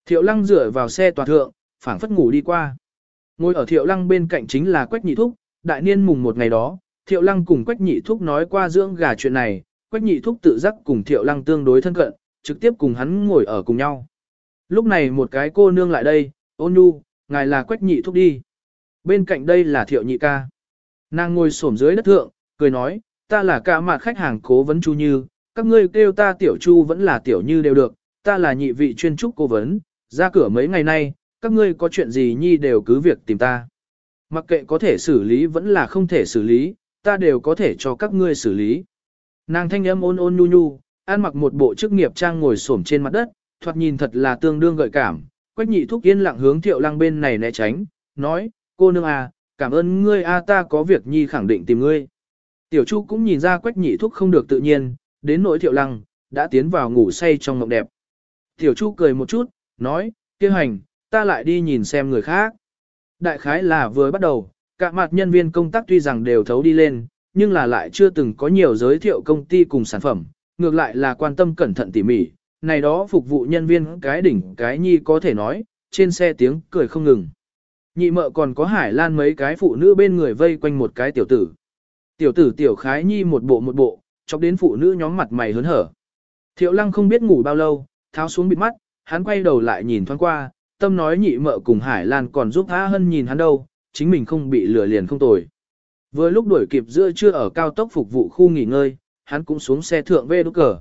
Thiệu lăng dựa vào xe tòa thượng, phảng phất ngủ đi qua. Ngồi ở thiệu lăng bên cạnh chính là quách nhị thúc, đại niên mùng một ngày đó, Thiệu Lăng cùng Quách Nhị Thúc nói qua dưỡng gà chuyện này, Quách Nhị Thúc tự giác cùng Thiệu Lăng tương đối thân cận, trực tiếp cùng hắn ngồi ở cùng nhau. Lúc này một cái cô nương lại đây, ôn nhu, ngài là Quách Nhị Thúc đi. Bên cạnh đây là Thiệu Nhị Ca. Nàng ngồi xổm dưới đất thượng, cười nói, ta là cả mặt khách hàng cố vấn Chu Như, các ngươi kêu ta Tiểu Chu vẫn là Tiểu Như đều được, ta là nhị vị chuyên trúc cố vấn, ra cửa mấy ngày nay, các ngươi có chuyện gì nhi đều cứ việc tìm ta. Mặc kệ có thể xử lý vẫn là không thể xử lý, ta đều có thể cho các ngươi xử lý. Nàng thanh âm ôn ôn nhu nhu, ăn mặc một bộ chức nghiệp trang ngồi xổm trên mặt đất, thoạt nhìn thật là tương đương gợi cảm. Quách nhị thúc yên lặng hướng thiệu lăng bên này né tránh, nói, cô nương à, cảm ơn ngươi a ta có việc nhi khẳng định tìm ngươi. Tiểu Chu cũng nhìn ra quách nhị thúc không được tự nhiên, đến nỗi thiệu lăng, đã tiến vào ngủ say trong mộng đẹp. Tiểu Chu cười một chút, nói, kêu hành, ta lại đi nhìn xem người khác. Đại khái là vừa bắt đầu, cả mặt nhân viên công tác tuy rằng đều thấu đi lên, nhưng là lại chưa từng có nhiều giới thiệu công ty cùng sản phẩm, ngược lại là quan tâm cẩn thận tỉ mỉ, này đó phục vụ nhân viên cái đỉnh cái nhi có thể nói, trên xe tiếng cười không ngừng. Nhị mợ còn có hải lan mấy cái phụ nữ bên người vây quanh một cái tiểu tử. Tiểu tử tiểu khái nhi một bộ một bộ, chọc đến phụ nữ nhóm mặt mày hớn hở. Thiệu lăng không biết ngủ bao lâu, tháo xuống bịt mắt, hắn quay đầu lại nhìn thoáng qua, tâm nói nhị mợ cùng hải lan còn giúp tha Hân nhìn hắn đâu, chính mình không bị lừa liền không tồi. Vừa lúc đuổi kịp giữa trưa ở cao tốc phục vụ khu nghỉ ngơi, hắn cũng xuống xe thượng về đốt cờ.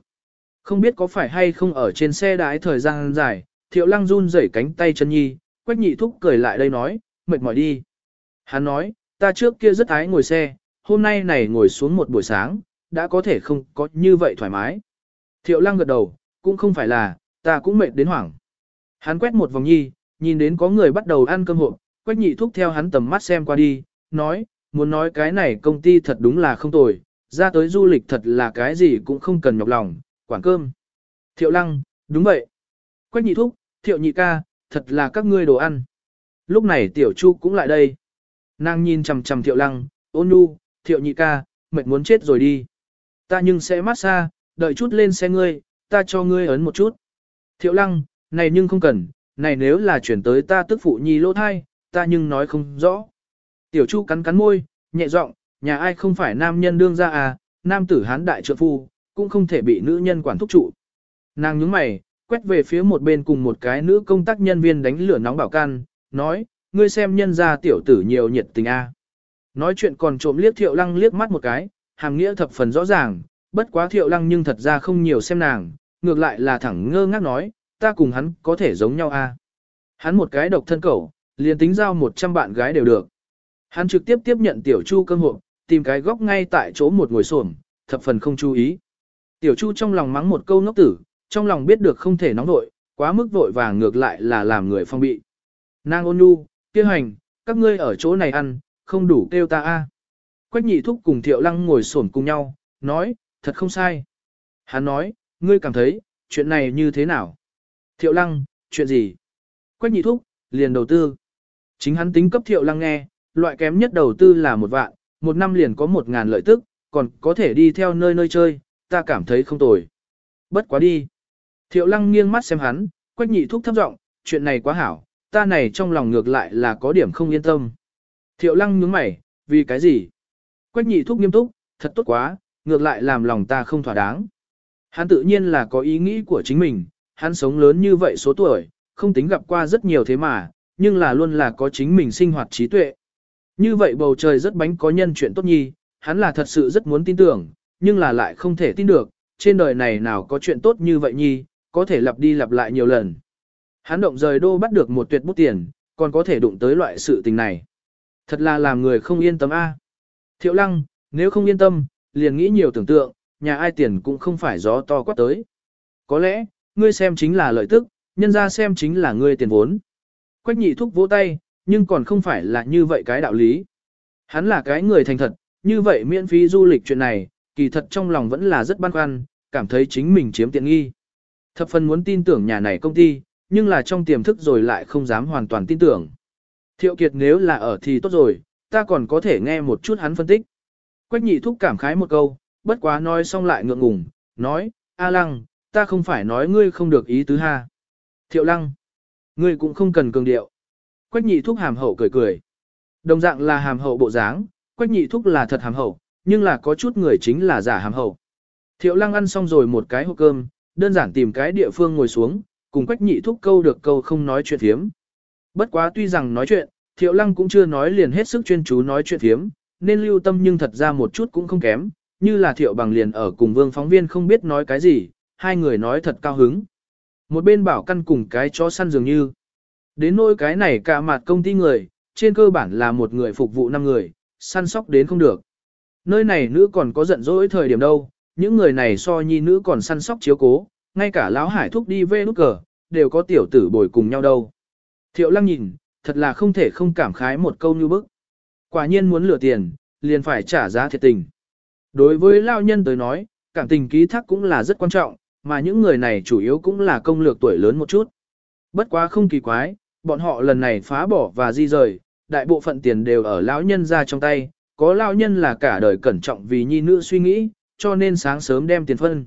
Không biết có phải hay không ở trên xe đái thời gian dài, thiệu lăng run rẩy cánh tay chân nhi, quách nhị thúc cười lại đây nói, mệt mỏi đi. Hắn nói, ta trước kia rất ái ngồi xe, hôm nay này ngồi xuống một buổi sáng, đã có thể không có như vậy thoải mái. Thiệu lăng gật đầu, cũng không phải là, ta cũng mệt đến hoảng. Hắn quét một vòng nhi, nhìn đến có người bắt đầu ăn cơm hộp, Quách nhị thúc theo hắn tầm mắt xem qua đi, nói, muốn nói cái này công ty thật đúng là không tồi, ra tới du lịch thật là cái gì cũng không cần nhọc lòng, quản cơm. Thiệu lăng, đúng vậy. Quách nhị thúc, thiệu nhị ca, thật là các ngươi đồ ăn. Lúc này tiểu chu cũng lại đây. Nàng nhìn chầm chầm thiệu lăng, ôn nhu, thiệu nhị ca, mệt muốn chết rồi đi. Ta nhưng sẽ mát xa, đợi chút lên xe ngươi, ta cho ngươi ấn một chút. Thiệu lăng, này nhưng không cần, này nếu là chuyển tới ta tức phụ nhi lỗ thai, ta nhưng nói không rõ. Tiểu Chu cắn cắn môi, nhẹ giọng, nhà ai không phải nam nhân đương ra à, nam tử hán đại trượng phu, cũng không thể bị nữ nhân quản thúc trụ. Nàng nhướng mày, quét về phía một bên cùng một cái nữ công tác nhân viên đánh lửa nóng bảo can, nói, ngươi xem nhân ra tiểu tử nhiều nhiệt tình a. À. Nói chuyện còn trộm liếc thiệu lăng liếc mắt một cái, hàm nghĩa thập phần rõ ràng, bất quá thiệu lăng nhưng thật ra không nhiều xem nàng, ngược lại là thẳng ngơ ngác nói, ta cùng hắn có thể giống nhau a. À. Hắn một cái độc thân cẩu, liền tính giao 100 bạn gái đều được. Hắn trực tiếp tiếp nhận Tiểu Chu cơm hộp, tìm cái góc ngay tại chỗ một ngồi xổm, thập phần không chú ý. Tiểu Chu trong lòng mắng một câu ngốc tử, trong lòng biết được không thể nóng nội, quá mức vội vàng ngược lại là làm người phong bị. Nang ôn nhu, kia hành, các ngươi ở chỗ này ăn, không đủ kêu ta a. Quách nhị thúc cùng Thiệu Lăng ngồi xổm cùng nhau, nói, thật không sai. Hắn nói, ngươi cảm thấy, chuyện này như thế nào? Thiệu Lăng, chuyện gì? Quách nhị thúc, liền đầu tư. Chính hắn tính cấp thiệu lăng nghe, loại kém nhất đầu tư là một vạn, một năm liền có một ngàn lợi tức, còn có thể đi theo nơi nơi chơi, ta cảm thấy không tồi. Bất quá đi. Thiệu lăng nghiêng mắt xem hắn, quách nhị thúc thấp giọng chuyện này quá hảo, ta này trong lòng ngược lại là có điểm không yên tâm. Thiệu lăng nhướng mày, vì cái gì? Quách nhị thúc nghiêm túc, thật tốt quá, ngược lại làm lòng ta không thỏa đáng. Hắn tự nhiên là có ý nghĩ của chính mình, hắn sống lớn như vậy số tuổi, không tính gặp qua rất nhiều thế mà, nhưng là luôn là có chính mình sinh hoạt trí tuệ. Như vậy bầu trời rất bánh có nhân chuyện tốt nhi, hắn là thật sự rất muốn tin tưởng, nhưng là lại không thể tin được, trên đời này nào có chuyện tốt như vậy nhi, có thể lặp đi lặp lại nhiều lần. Hắn động rời đô bắt được một tuyệt bút tiền, còn có thể đụng tới loại sự tình này. Thật là làm người không yên tâm a. Thiệu lăng, nếu không yên tâm, liền nghĩ nhiều tưởng tượng, nhà ai tiền cũng không phải gió to quát tới. Có lẽ, ngươi xem chính là lợi tức, nhân ra xem chính là ngươi tiền vốn. Quách nhị thúc vỗ tay, nhưng còn không phải là như vậy cái đạo lý. Hắn là cái người thành thật, như vậy miễn phí du lịch chuyện này, kỳ thật trong lòng vẫn là rất băn khoăn, cảm thấy chính mình chiếm tiện nghi. Thập phần muốn tin tưởng nhà này công ty, nhưng là trong tiềm thức rồi lại không dám hoàn toàn tin tưởng. Thiệu Kiệt nếu là ở thì tốt rồi, ta còn có thể nghe một chút hắn phân tích. Quách nhị thúc cảm khái một câu, bất quá nói xong lại ngượng ngùng, nói, A lăng, ta không phải nói ngươi không được ý tứ ha. Thiệu lăng, Ngươi cũng không cần cường điệu. Quách nhị thúc hàm hậu cười cười. Đồng dạng là hàm hậu bộ dáng, quách nhị thúc là thật hàm hậu, nhưng là có chút người chính là giả hàm hậu. Thiệu lăng ăn xong rồi một cái hộp cơm, đơn giản tìm cái địa phương ngồi xuống, cùng quách nhị thúc câu được câu không nói chuyện thiếm. Bất quá tuy rằng nói chuyện, thiệu lăng cũng chưa nói liền hết sức chuyên chú nói chuyện thiếm, nên lưu tâm nhưng thật ra một chút cũng không kém, như là thiệu bằng liền ở cùng vương phóng viên không biết nói cái gì, hai người nói thật cao hứng. Một bên bảo căn cùng cái chó săn dường như. Đến nỗi cái này cả mặt công ty người, trên cơ bản là một người phục vụ năm người, săn sóc đến không được. Nơi này nữ còn có giận dỗi thời điểm đâu, những người này so nhi nữ còn săn sóc chiếu cố, ngay cả lão hải thúc đi về nút cờ, đều có tiểu tử bồi cùng nhau đâu. Thiệu lăng nhìn, thật là không thể không cảm khái một câu như bức. Quả nhiên muốn lừa tiền, liền phải trả giá thiệt tình. Đối với lao nhân tới nói, cảm tình ký thác cũng là rất quan trọng, mà những người này chủ yếu cũng là công lược tuổi lớn một chút. Bất quá không kỳ quái, bọn họ lần này phá bỏ và di rời, đại bộ phận tiền đều ở lão nhân ra trong tay, có lão nhân là cả đời cẩn trọng vì nhi nữ suy nghĩ, cho nên sáng sớm đem tiền phân.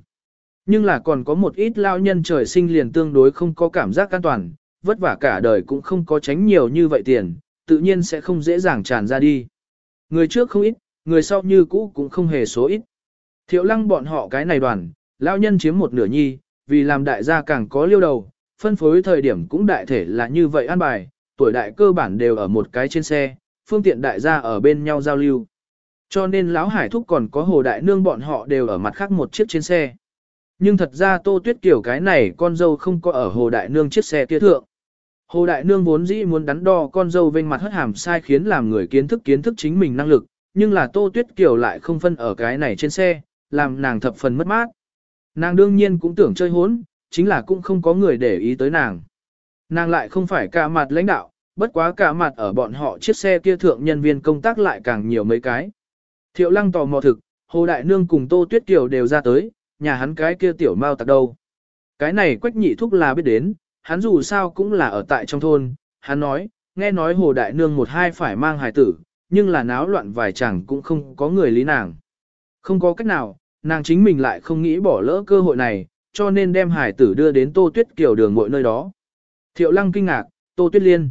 Nhưng là còn có một ít lão nhân trời sinh liền tương đối không có cảm giác an toàn, vất vả cả đời cũng không có tránh nhiều như vậy tiền, tự nhiên sẽ không dễ dàng tràn ra đi. Người trước không ít, người sau như cũ cũng không hề số ít. Thiệu lăng bọn họ cái này đoàn, lão nhân chiếm một nửa nhi, vì làm đại gia càng có liêu đầu, phân phối thời điểm cũng đại thể là như vậy an bài, tuổi đại cơ bản đều ở một cái trên xe, phương tiện đại gia ở bên nhau giao lưu. Cho nên lão hải thúc còn có hồ đại nương bọn họ đều ở mặt khác một chiếc trên xe. Nhưng thật ra tô tuyết kiểu cái này con dâu không có ở hồ đại nương chiếc xe kia thượng. Hồ đại nương vốn dĩ muốn đắn đo con dâu vênh mặt hất hàm sai khiến làm người kiến thức kiến thức chính mình năng lực, nhưng là tô tuyết kiểu lại không phân ở cái này trên xe, làm nàng thập phần mất mát. Nàng đương nhiên cũng tưởng chơi hốn, chính là cũng không có người để ý tới nàng. Nàng lại không phải cả mặt lãnh đạo, bất quá cả mặt ở bọn họ chiếc xe kia thượng nhân viên công tác lại càng nhiều mấy cái. Thiệu lăng tò mò thực, Hồ Đại Nương cùng Tô Tuyết Kiều đều ra tới, nhà hắn cái kia tiểu mau tặc đâu. Cái này quách nhị thúc là biết đến, hắn dù sao cũng là ở tại trong thôn, hắn nói, nghe nói Hồ Đại Nương một hai phải mang hài tử, nhưng là náo loạn vài chẳng cũng không có người lý nàng. Không có cách nào, nàng chính mình lại không nghĩ bỏ lỡ cơ hội này, cho nên đem hải tử đưa đến Tô Tuyết Kiều đường mọi nơi đó. Thiệu Lăng kinh ngạc, Tô Tuyết Liên.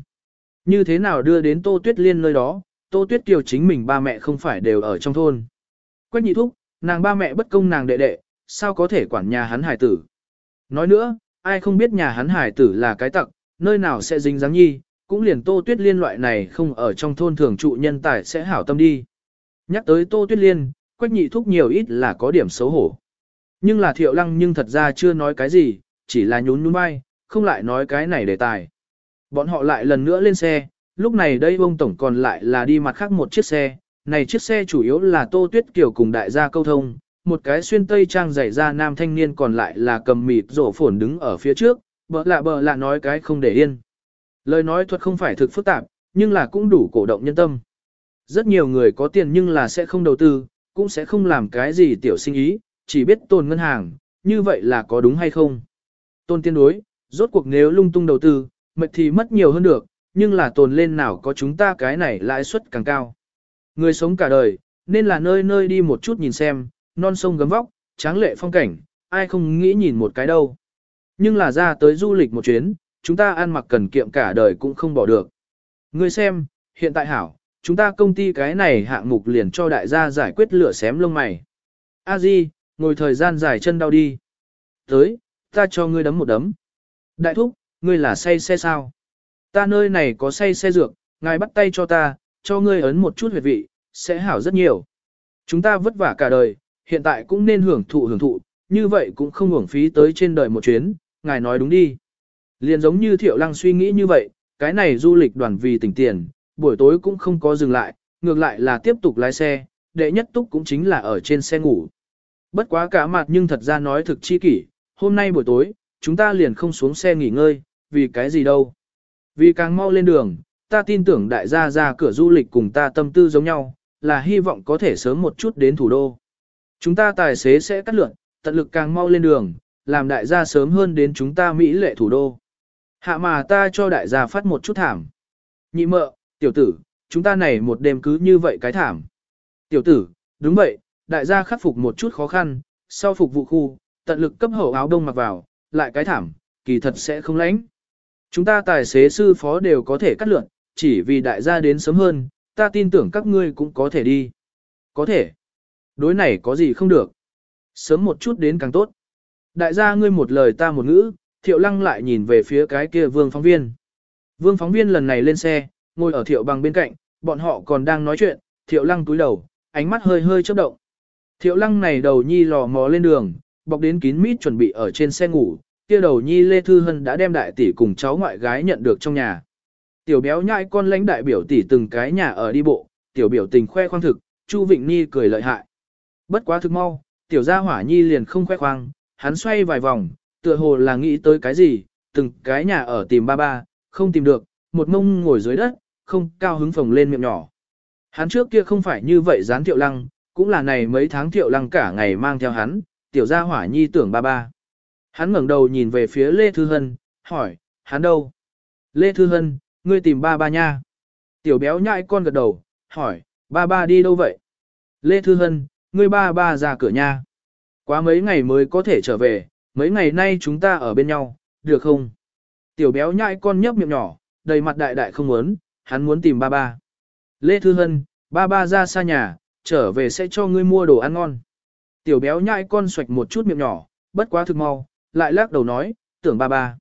Như thế nào đưa đến Tô Tuyết Liên nơi đó, Tô Tuyết Kiều chính mình ba mẹ không phải đều ở trong thôn. Quách nhị thúc, nàng ba mẹ bất công nàng đệ đệ, sao có thể quản nhà hắn hải tử. Nói nữa, ai không biết nhà hắn hải tử là cái tặc, nơi nào sẽ dính dáng nhi, cũng liền Tô Tuyết Liên loại này không ở trong thôn thường trụ nhân tài sẽ hảo tâm đi. Nhắc tới Tô Tuyết Liên, quách nhị thúc nhiều ít là có điểm xấu hổ. Nhưng là thiệu lăng nhưng thật ra chưa nói cái gì, chỉ là nhún nhún vai, không lại nói cái này đề tài. Bọn họ lại lần nữa lên xe, lúc này đây ông tổng còn lại là đi mặt khác một chiếc xe, này chiếc xe chủ yếu là tô tuyết kiểu cùng đại gia câu thông, một cái xuyên tây trang dày ra nam thanh niên còn lại là cầm mịt rổ phổn đứng ở phía trước, bợ lạ bợ lạ nói cái không để yên. Lời nói thuật không phải thực phức tạp, nhưng là cũng đủ cổ động nhân tâm. Rất nhiều người có tiền nhưng là sẽ không đầu tư, cũng sẽ không làm cái gì tiểu sinh ý, chỉ biết tồn ngân hàng, như vậy là có đúng hay không. Tôn tiên đối, rốt cuộc nếu lung tung đầu tư, mệt thì mất nhiều hơn được, nhưng là tồn lên nào có chúng ta cái này lãi suất càng cao. Người sống cả đời, nên là nơi nơi đi một chút nhìn xem, non sông gấm vóc, tráng lệ phong cảnh, ai không nghĩ nhìn một cái đâu. Nhưng là ra tới du lịch một chuyến, chúng ta ăn mặc cần kiệm cả đời cũng không bỏ được. người xem, hiện tại hảo, chúng ta công ty cái này hạng mục liền cho đại gia giải quyết lửa xém lông mày. A Di, ngồi thời gian dài chân đau đi. Tới, ta cho ngươi đấm một đấm. Đại thúc, ngươi là say xe sao? Ta nơi này có say xe dược, ngài bắt tay cho ta, cho ngươi ấn một chút huyệt vị, sẽ hảo rất nhiều. Chúng ta vất vả cả đời, hiện tại cũng nên hưởng thụ hưởng thụ, như vậy cũng không hưởng phí tới trên đời một chuyến, ngài nói đúng đi. Liền giống như Thiệu Lăng suy nghĩ như vậy, cái này du lịch đoàn vì tỉnh tiền, buổi tối cũng không có dừng lại, ngược lại là tiếp tục lái xe, đệ nhất túc cũng chính là ở trên xe ngủ. Bất quá cả mặt nhưng thật ra nói thực chi kỷ, hôm nay buổi tối, chúng ta liền không xuống xe nghỉ ngơi, vì cái gì đâu. Vì càng mau lên đường, ta tin tưởng đại gia ra cửa du lịch cùng ta tâm tư giống nhau, là hy vọng có thể sớm một chút đến thủ đô. Chúng ta tài xế sẽ cắt lượn, tận lực càng mau lên đường, làm đại gia sớm hơn đến chúng ta Mỹ lệ thủ đô. Hạ mà ta cho đại gia phát một chút thảm. Nhị mợ, Tiểu tử, chúng ta này một đêm cứ như vậy cái thảm. Tiểu tử, đúng vậy, đại gia khắc phục một chút khó khăn, sau phục vụ khu, tận lực cấp hậu áo đông mặc vào, lại cái thảm, kỳ thật sẽ không lánh. Chúng ta tài xế sư phó đều có thể cắt lượn, chỉ vì đại gia đến sớm hơn, ta tin tưởng các ngươi cũng có thể đi. Có thể. Đối này có gì không được. Sớm một chút đến càng tốt. Đại gia ngươi một lời ta một ngữ, thiệu lăng lại nhìn về phía cái kia vương phóng viên. Vương phóng viên lần này lên xe, ngồi ở thiệu bằng bên cạnh, bọn họ còn đang nói chuyện, thiệu lăng túi đầu, ánh mắt hơi hơi chớp động. Thiệu lăng này đầu nhi lò mò lên đường, bọc đến kín mít chuẩn bị ở trên xe ngủ, kia đầu nhi Lê Thư Hân đã đem đại tỷ cùng cháu ngoại gái nhận được trong nhà. Tiểu béo nhãi con lãnh đại biểu tỷ từng cái nhà ở đi bộ, tiểu biểu tình khoe khoang thực, Chu Vịnh Nhi cười lợi hại. Bất quá thực mau, tiểu gia hỏa nhi liền không khoe khoang, hắn xoay vài vòng, tựa hồ là nghĩ tới cái gì, từng cái nhà ở tìm ba ba, không tìm được, một mông ngồi dưới đất, không cao hứng phồng lên miệng nhỏ. Hắn trước kia không phải như vậy dán tiểu Lăng, cũng là này mấy tháng tiểu Lăng cả ngày mang theo hắn, tiểu gia hỏa nhi tưởng ba ba. Hắn ngẩng đầu nhìn về phía Lê Thư Hân, hỏi, hắn đâu? Lê Thư Hân, ngươi tìm ba ba nha. Tiểu béo nhại con gật đầu, hỏi, ba ba đi đâu vậy? Lê Thư Hân, ngươi ba ba ra cửa nha. Quá mấy ngày mới có thể trở về, mấy ngày nay chúng ta ở bên nhau, được không? Tiểu béo nhại con nhấp miệng nhỏ, đầy mặt đại đại không muốn, hắn muốn tìm ba ba. Lê Thư Hân, ba ba ra xa nhà, trở về sẽ cho ngươi mua đồ ăn ngon. Tiểu béo nhai con xoạch một chút miệng nhỏ, bất quá thực mau, lại lắc đầu nói, tưởng ba ba.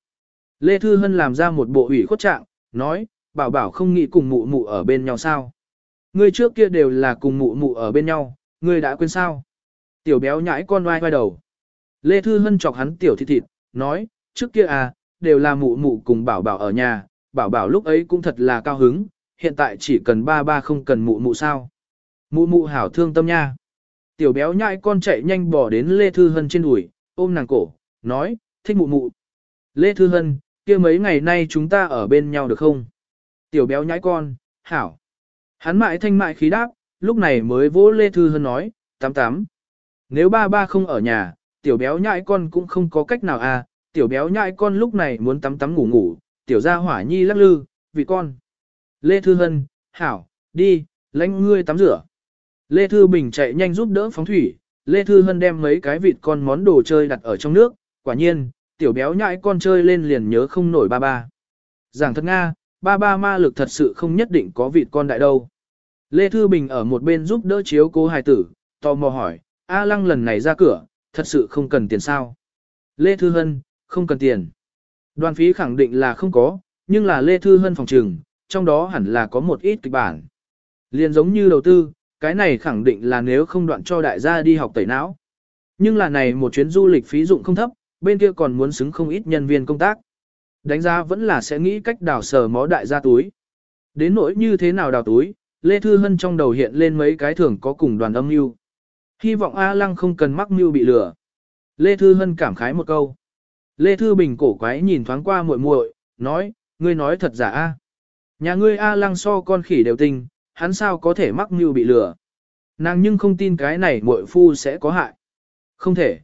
Lê Thư Hân làm ra một bộ ủy khuất trạng, nói, bảo bảo không nghĩ cùng mụ mụ ở bên nhau sao. Ngươi trước kia đều là cùng mụ mụ ở bên nhau, ngươi đã quên sao. Tiểu béo nhãi con oai oai đầu. Lê Thư Hân chọc hắn tiểu thịt thịt, nói, trước kia à, đều là mụ mụ cùng bảo bảo ở nhà, bảo bảo lúc ấy cũng thật là cao hứng, hiện tại chỉ cần ba ba không cần mụ mụ sao. Mụ mụ hảo thương tâm nha. Tiểu béo nhãi con chạy nhanh bỏ đến Lê Thư Hân trên đùi, ôm nàng cổ, nói, thích mụ mụ. Lê Thư Hân, kia mấy ngày nay chúng ta ở bên nhau được không? Tiểu béo nhãi con, hảo. Hắn mại thanh mại khí đáp, lúc này mới vỗ Lê Thư Hân nói, tám tám. Nếu ba ba không ở nhà, tiểu béo nhãi con cũng không có cách nào à, tiểu béo nhãi con lúc này muốn tắm tắm ngủ ngủ, tiểu gia hỏa nhi lắc lư, vị con. Lê Thư Hân, hảo, đi, lãnh ngươi tắm rửa. Lê Thư Bình chạy nhanh giúp đỡ phóng thủy, Lê Thư Hân đem mấy cái vịt con món đồ chơi đặt ở trong nước, quả nhiên, tiểu béo nhãi con chơi lên liền nhớ không nổi ba ba. Giảng thật Nga, ba ba ma lực thật sự không nhất định có vịt con đại đâu. Lê Thư Bình ở một bên giúp đỡ chiếu cố hài tử, tò mò hỏi, A Lăng lần này ra cửa, thật sự không cần tiền sao? Lê Thư Hân, không cần tiền. Đoàn phí khẳng định là không có, nhưng là Lê Thư Hân phòng trừng, trong đó hẳn là có một ít kịch bản. Liên giống như đầu tư, cái này khẳng định là nếu không đoạn cho đại gia đi học tẩy não. Nhưng là này một chuyến du lịch phí dụng không thấp, bên kia còn muốn xứng không ít nhân viên công tác. Đánh giá vẫn là sẽ nghĩ cách đào sờ mó đại gia túi. Đến nỗi như thế nào đào túi, Lê Thư Hân trong đầu hiện lên mấy cái thưởng có cùng đoàn âm mưu Hy vọng A Lăng không cần mắc mưu bị lừa. Lê Thư Hân cảm khái một câu. Lê Thư Bình cổ quái nhìn thoáng qua muội muội, nói, ngươi nói thật giả a? Nhà ngươi a à lăng so con khỉ đều tinh, hắn sao có thể mắc mưu bị lừa? Nàng nhưng không tin cái này muội phu sẽ có hại. Không thể.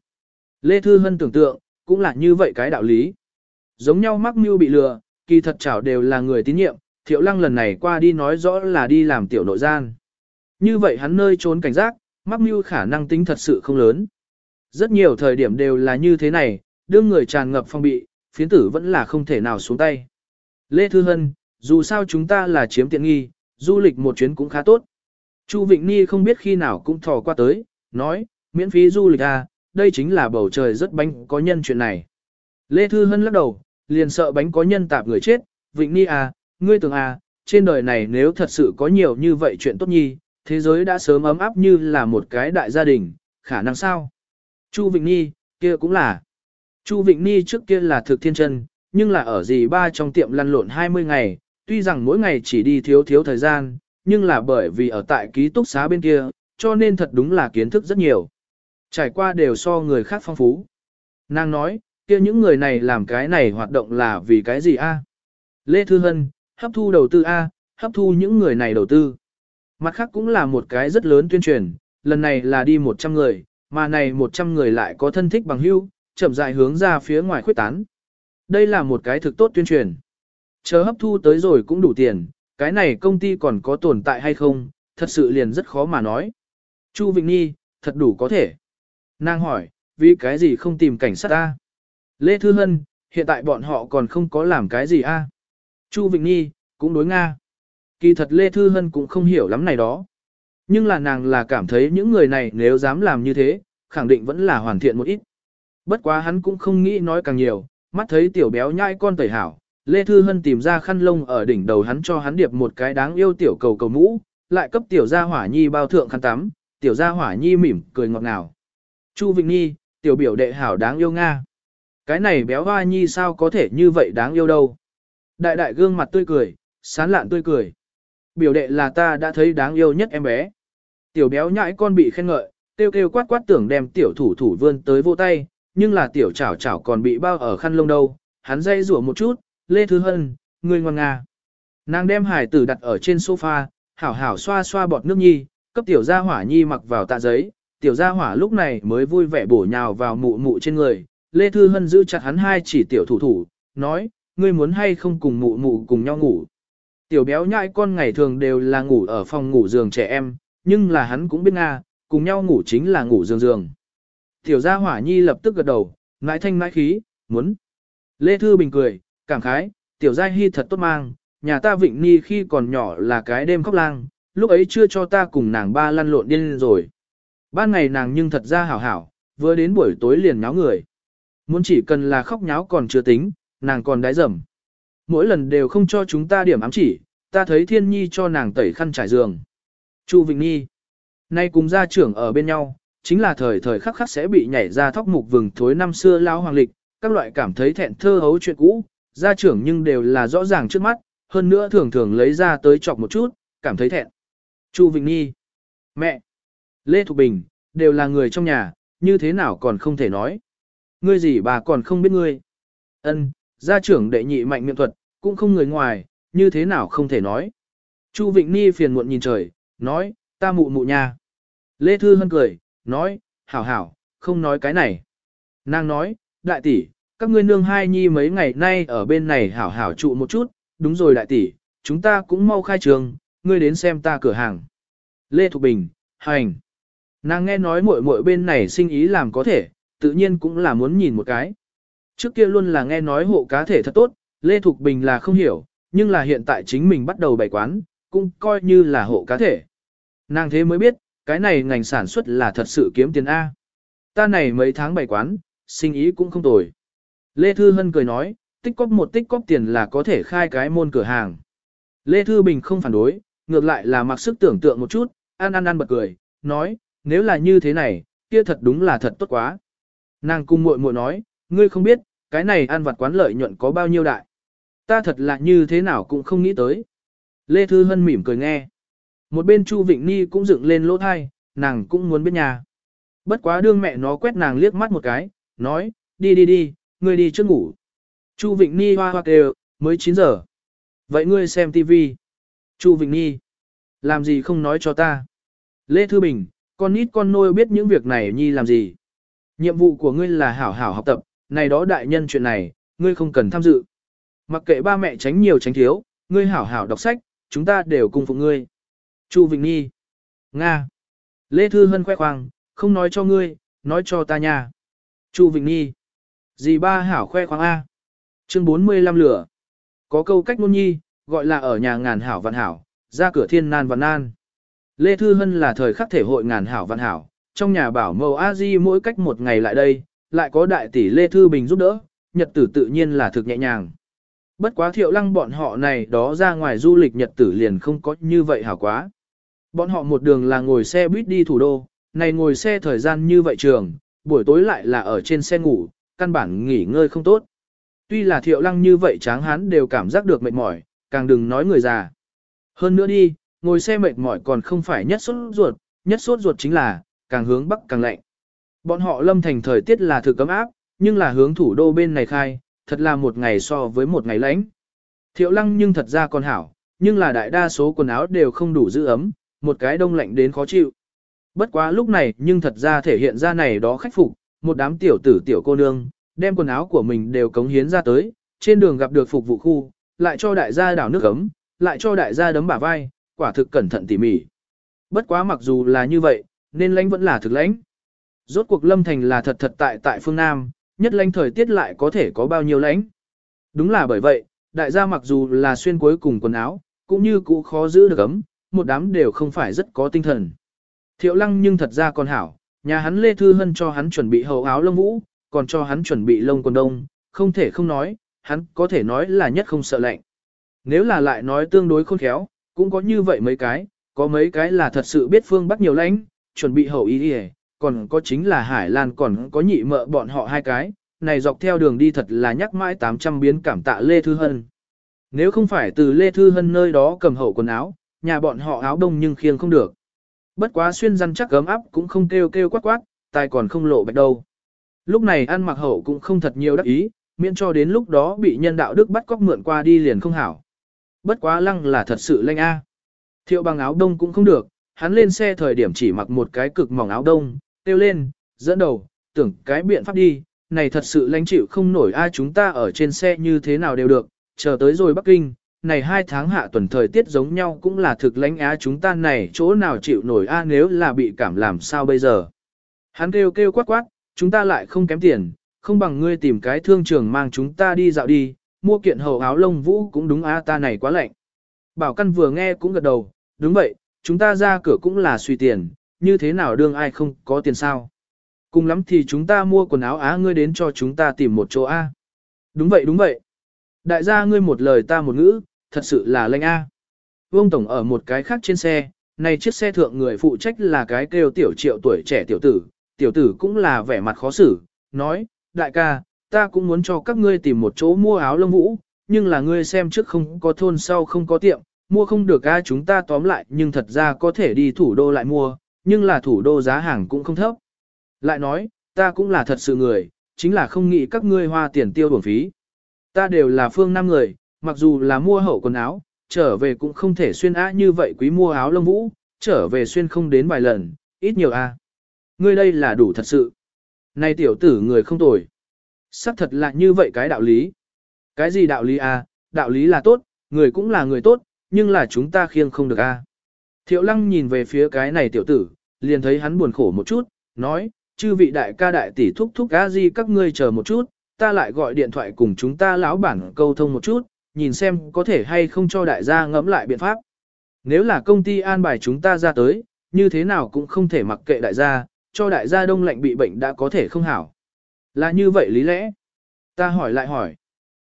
Lê Thư Hân tưởng tượng, cũng là như vậy cái đạo lý. Giống nhau mắc mưu bị lừa, kỳ thật chảo đều là người tín nhiệm, thiệu lăng lần này qua đi nói rõ là đi làm tiểu nội gian. Như vậy hắn nơi trốn cảnh giác, mắc mưu khả năng tính thật sự không lớn. Rất nhiều thời điểm đều là như thế này, đương người tràn ngập phong bị, phiến tử vẫn là không thể nào xuống tay. Lê Thư Hân, dù sao chúng ta là chiếm tiện nghi, du lịch một chuyến cũng khá tốt. Chu Vịnh Ni không biết khi nào cũng thò qua tới, nói, miễn phí du lịch à, đây chính là bầu trời rất bánh có nhân chuyện này. Lê Thư Hân lắc đầu, liền sợ bánh có nhân tạp người chết, Vịnh Ni à, ngươi tưởng à, trên đời này nếu thật sự có nhiều như vậy chuyện tốt nhi, thế giới đã sớm ấm áp như là một cái đại gia đình, khả năng sao? Chu Vịnh Nhi, kia cũng là. Chu Vịnh Ni trước kia là thực thiên chân, nhưng là ở gì ba trong tiệm lăn lộn 20 ngày, tuy rằng mỗi ngày chỉ đi thiếu thiếu thời gian, nhưng là bởi vì ở tại ký túc xá bên kia, cho nên thật đúng là kiến thức rất nhiều. Trải qua đều so người khác phong phú. Nàng nói, kia những người này làm cái này hoạt động là vì cái gì a? À? Lê Thư Hân, hấp thu đầu tư a, hấp thu những người này đầu tư. Mặt khác cũng là một cái rất lớn tuyên truyền, lần này là đi 100 người, mà này 100 người lại có thân thích bằng hữu, chậm rãi hướng ra phía ngoài khuyết tán. Đây là một cái thực tốt tuyên truyền. Chờ hấp thu tới rồi cũng đủ tiền, cái này công ty còn có tồn tại hay không, thật sự liền rất khó mà nói. Chu Vịnh Nhi, thật đủ có thể. Nàng hỏi, vì cái gì không tìm cảnh sát ta? Lê Thư Hân, hiện tại bọn họ còn không có làm cái gì a? Chu Vịnh Nhi, cũng đối Nga. Kỳ thật Lê Thư Hân cũng không hiểu lắm này đó. Nhưng là nàng là cảm thấy những người này nếu dám làm như thế, khẳng định vẫn là hoàn thiện một ít. Bất quá hắn cũng không nghĩ nói càng nhiều, mắt thấy tiểu béo nhai con tẩy hảo, Lê Thư Hân tìm ra khăn lông ở đỉnh đầu hắn cho hắn điệp một cái đáng yêu tiểu cầu cầu mũ, lại cấp tiểu gia hỏa nhi bao thượng khăn tắm, tiểu gia hỏa nhi mỉm cười ngọt ngào. Chu Vịnh Nhi, tiểu biểu đệ hảo đáng yêu Nga. Cái này béo hoa nhi sao có thể như vậy đáng yêu đâu. Đại đại gương mặt tươi cười, sán lạn tươi cười. Biểu đệ là ta đã thấy đáng yêu nhất em bé. Tiểu béo nhãi con bị khen ngợi, kêu kêu quát quát tưởng đem tiểu thủ thủ vươn tới vô tay, nhưng là tiểu chảo chảo còn bị bao ở khăn lông đâu, hắn dây rủa một chút, Lê thư Hân, người ngoan nga. Nàng đem hải tử đặt ở trên sofa, hảo hảo xoa xoa bọt nước nhi, cấp tiểu gia hỏa nhi mặc vào tạ giấy, tiểu gia hỏa lúc này mới vui vẻ bổ nhào vào mụ mụ trên người, Lê Thư Hân giữ chặt hắn hai chỉ tiểu thủ thủ, nói, ngươi muốn hay không cùng mụ mụ cùng nhau ngủ. Tiểu béo nhãi con ngày thường đều là ngủ ở phòng ngủ giường trẻ em, nhưng là hắn cũng biết Nga, cùng nhau ngủ chính là ngủ giường giường. Tiểu gia hỏa nhi lập tức gật đầu, ngãi thanh ngãi khí, muốn. Lê Thư Bình cười, cảm khái, tiểu gia hy thật tốt mang, nhà ta Vịnh Ni khi còn nhỏ là cái đêm khóc lang, lúc ấy chưa cho ta cùng nàng ba lăn lộn điên rồi. Ban ngày nàng nhưng thật ra hảo hảo, vừa đến buổi tối liền nháo người. Muốn chỉ cần là khóc nháo còn chưa tính, nàng còn đái dầm. Mỗi lần đều không cho chúng ta điểm ám chỉ, ta thấy thiên nhi cho nàng tẩy khăn trải giường. Chu Vịnh Nhi, nay cùng gia trưởng ở bên nhau, chính là thời thời khắc khắc sẽ bị nhảy ra thóc mục vừng thối năm xưa lao hoàng lịch, các loại cảm thấy thẹn thơ hấu chuyện cũ, gia trưởng nhưng đều là rõ ràng trước mắt, hơn nữa thường thường lấy ra tới chọc một chút, cảm thấy thẹn. Chu Vịnh Nhi, mẹ, Lê Thục Bình, đều là người trong nhà, như thế nào còn không thể nói. Ngươi gì bà còn không biết ngươi. Ân, gia trưởng đệ nhị mạnh miệng thuật, cũng không người ngoài, như thế nào không thể nói. Chu Vịnh Ni phiền muộn nhìn trời, nói, ta mụ mụ nha. Lê Thư Hân cười, nói, hảo hảo, không nói cái này. Nàng nói, đại tỷ, các ngươi nương hai nhi mấy ngày nay ở bên này hảo hảo trụ một chút, đúng rồi đại tỷ, chúng ta cũng mau khai trường, ngươi đến xem ta cửa hàng. Lê Thục Bình, hành. Nàng nghe nói muội muội bên này sinh ý làm có thể, tự nhiên cũng là muốn nhìn một cái. Trước kia luôn là nghe nói hộ cá thể thật tốt, Lê Thục Bình là không hiểu, nhưng là hiện tại chính mình bắt đầu bày quán, cũng coi như là hộ cá thể. Nàng thế mới biết, cái này ngành sản xuất là thật sự kiếm tiền A. Ta này mấy tháng bày quán, sinh ý cũng không tồi. Lê Thư Hân cười nói, tích cóp một tích cóp tiền là có thể khai cái môn cửa hàng. Lê Thư Bình không phản đối, ngược lại là mặc sức tưởng tượng một chút, ăn ăn ăn bật cười, nói, nếu là như thế này, kia thật đúng là thật tốt quá. Nàng cung muội muội nói, ngươi không biết, cái này ăn vặt quán lợi nhuận có bao nhiêu đại. Ta thật là như thế nào cũng không nghĩ tới. Lê Thư Hân mỉm cười nghe. Một bên Chu Vịnh Ni cũng dựng lên lỗ thai, nàng cũng muốn biết nhà. Bất quá đương mẹ nó quét nàng liếc mắt một cái, nói, đi đi đi, ngươi đi trước ngủ. Chu Vịnh Ni hoa hoa kêu, mới 9 giờ. Vậy ngươi xem tivi. Chu Vịnh Nhi, làm gì không nói cho ta? Lê Thư Bình, con nít con nôi biết những việc này Nhi làm gì? Nhiệm vụ của ngươi là hảo hảo học tập, này đó đại nhân chuyện này, ngươi không cần tham dự. Mặc kệ ba mẹ tránh nhiều tránh thiếu, ngươi hảo hảo đọc sách, chúng ta đều cùng phụ ngươi. Chu Vịnh Nhi. Nga. Lê Thư Hân khoe khoang, không nói cho ngươi, nói cho ta nhà. Chu Vịnh Nhi. Dì ba hảo khoe khoang A. Chương 45 lửa. Có câu cách ngôn nhi, gọi là ở nhà ngàn hảo vạn hảo, ra cửa thiên nan vạn nan. Lê Thư Hân là thời khắc thể hội ngàn hảo vạn hảo, trong nhà bảo mẫu a di mỗi cách một ngày lại đây, lại có đại tỷ Lê Thư Bình giúp đỡ, nhật tử tự nhiên là thực nhẹ nhàng. Bất quá thiệu lăng bọn họ này đó ra ngoài du lịch nhật tử liền không có như vậy hảo quá. Bọn họ một đường là ngồi xe buýt đi thủ đô, này ngồi xe thời gian như vậy trường, buổi tối lại là ở trên xe ngủ, căn bản nghỉ ngơi không tốt. Tuy là thiệu lăng như vậy tráng hán đều cảm giác được mệt mỏi, càng đừng nói người già. Hơn nữa đi, ngồi xe mệt mỏi còn không phải nhất suốt ruột, nhất suốt ruột chính là, càng hướng bắc càng lạnh. Bọn họ lâm thành thời tiết là thực cấm áp, nhưng là hướng thủ đô bên này khai, thật là một ngày so với một ngày lạnh. Thiệu lăng nhưng thật ra còn hảo, nhưng là đại đa số quần áo đều không đủ giữ ấm, một cái đông lạnh đến khó chịu. Bất quá lúc này nhưng thật ra thể hiện ra này đó khách phục, một đám tiểu tử tiểu cô nương, đem quần áo của mình đều cống hiến ra tới, trên đường gặp được phục vụ khu, lại cho đại gia đảo nước ấm, lại cho đại gia đấm bả vai, quả thực cẩn thận tỉ mỉ. Bất quá mặc dù là như vậy, nên lãnh vẫn là thực lãnh. Rốt cuộc Lâm Thành là thật thật tại tại phương Nam, nhất lãnh thời tiết lại có thể có bao nhiêu lãnh. Đúng là bởi vậy, đại gia mặc dù là xuyên cuối cùng quần áo, cũng như cũ khó giữ được ấm, một đám đều không phải rất có tinh thần. Thiệu lăng nhưng thật ra còn hảo, nhà hắn Lê Thư Hân cho hắn chuẩn bị hầu áo lông vũ, còn cho hắn chuẩn bị lông quần đông, không thể không nói, hắn có thể nói là nhất không sợ lạnh. Nếu là lại nói tương đối khôn khéo, cũng có như vậy mấy cái, có mấy cái là thật sự biết phương Bắc nhiều lãnh, chuẩn bị hậu ý đi còn có chính là Hải Lan còn có nhị mợ bọn họ hai cái, này dọc theo đường đi thật là nhắc mãi 800 biến cảm tạ Lê Thư Hân. Nếu không phải từ Lê Thư Hân nơi đó cầm hậu quần áo, nhà bọn họ áo đông nhưng khiêng không được. Bất quá xuyên răn chắc gấm áp cũng không kêu kêu quát quát, tài còn không lộ bạch đâu. Lúc này ăn mặc hậu cũng không thật nhiều đắc ý, miễn cho đến lúc đó bị nhân đạo đức bắt cóc mượn qua đi liền không hảo. Bất quá lăng là thật sự lanh a. Thiệu bằng áo đông cũng không được, hắn lên xe thời điểm chỉ mặc một cái cực mỏng áo đông, tiêu lên, dẫn đầu, tưởng cái biện pháp đi, này thật sự lãnh chịu không nổi ai chúng ta ở trên xe như thế nào đều được, chờ tới rồi Bắc Kinh, này hai tháng hạ tuần thời tiết giống nhau cũng là thực lãnh á chúng ta này chỗ nào chịu nổi a nếu là bị cảm làm sao bây giờ. Hắn kêu kêu quát quát, chúng ta lại không kém tiền, không bằng ngươi tìm cái thương trường mang chúng ta đi dạo đi, mua kiện hầu áo lông vũ cũng đúng a ta này quá lạnh. Bảo căn vừa nghe cũng gật đầu, đúng vậy, chúng ta ra cửa cũng là suy tiền, như thế nào đương ai không có tiền sao. Cùng lắm thì chúng ta mua quần áo á ngươi đến cho chúng ta tìm một chỗ A. Đúng vậy đúng vậy. Đại gia ngươi một lời ta một ngữ, thật sự là lanh a. Vương Tổng ở một cái khác trên xe, này chiếc xe thượng người phụ trách là cái kêu tiểu triệu tuổi trẻ tiểu tử, tiểu tử cũng là vẻ mặt khó xử, nói, đại ca, ta cũng muốn cho các ngươi tìm một chỗ mua áo lông vũ, nhưng là ngươi xem trước không có thôn sau không có tiệm, mua không được a chúng ta tóm lại nhưng thật ra có thể đi thủ đô lại mua, nhưng là thủ đô giá hàng cũng không thấp. Lại nói, ta cũng là thật sự người, chính là không nghĩ các ngươi hoa tiền tiêu bổng phí. Ta đều là phương nam người, mặc dù là mua hậu quần áo, trở về cũng không thể xuyên á như vậy quý mua áo lông vũ, trở về xuyên không đến vài lần, ít nhiều a. À. Ngươi đây là đủ thật sự. Này tiểu tử người không tồi. Sắc thật là như vậy cái đạo lý. Cái gì đạo lý a? À? Đạo lý là tốt, người cũng là người tốt, nhưng là chúng ta khiêng không được a. À? Thiệu lăng nhìn về phía cái này tiểu tử, liền thấy hắn buồn khổ một chút, nói, chư vị đại ca đại tỷ thúc thúc a di các ngươi chờ một chút, ta lại gọi điện thoại cùng chúng ta lão bản câu thông một chút, nhìn xem có thể hay không cho đại gia ngẫm lại biện pháp. Nếu là công ty an bài chúng ta ra tới, như thế nào cũng không thể mặc kệ đại gia, cho đại gia đông lạnh bị bệnh đã có thể không hảo. Là như vậy lý lẽ. Ta hỏi lại hỏi.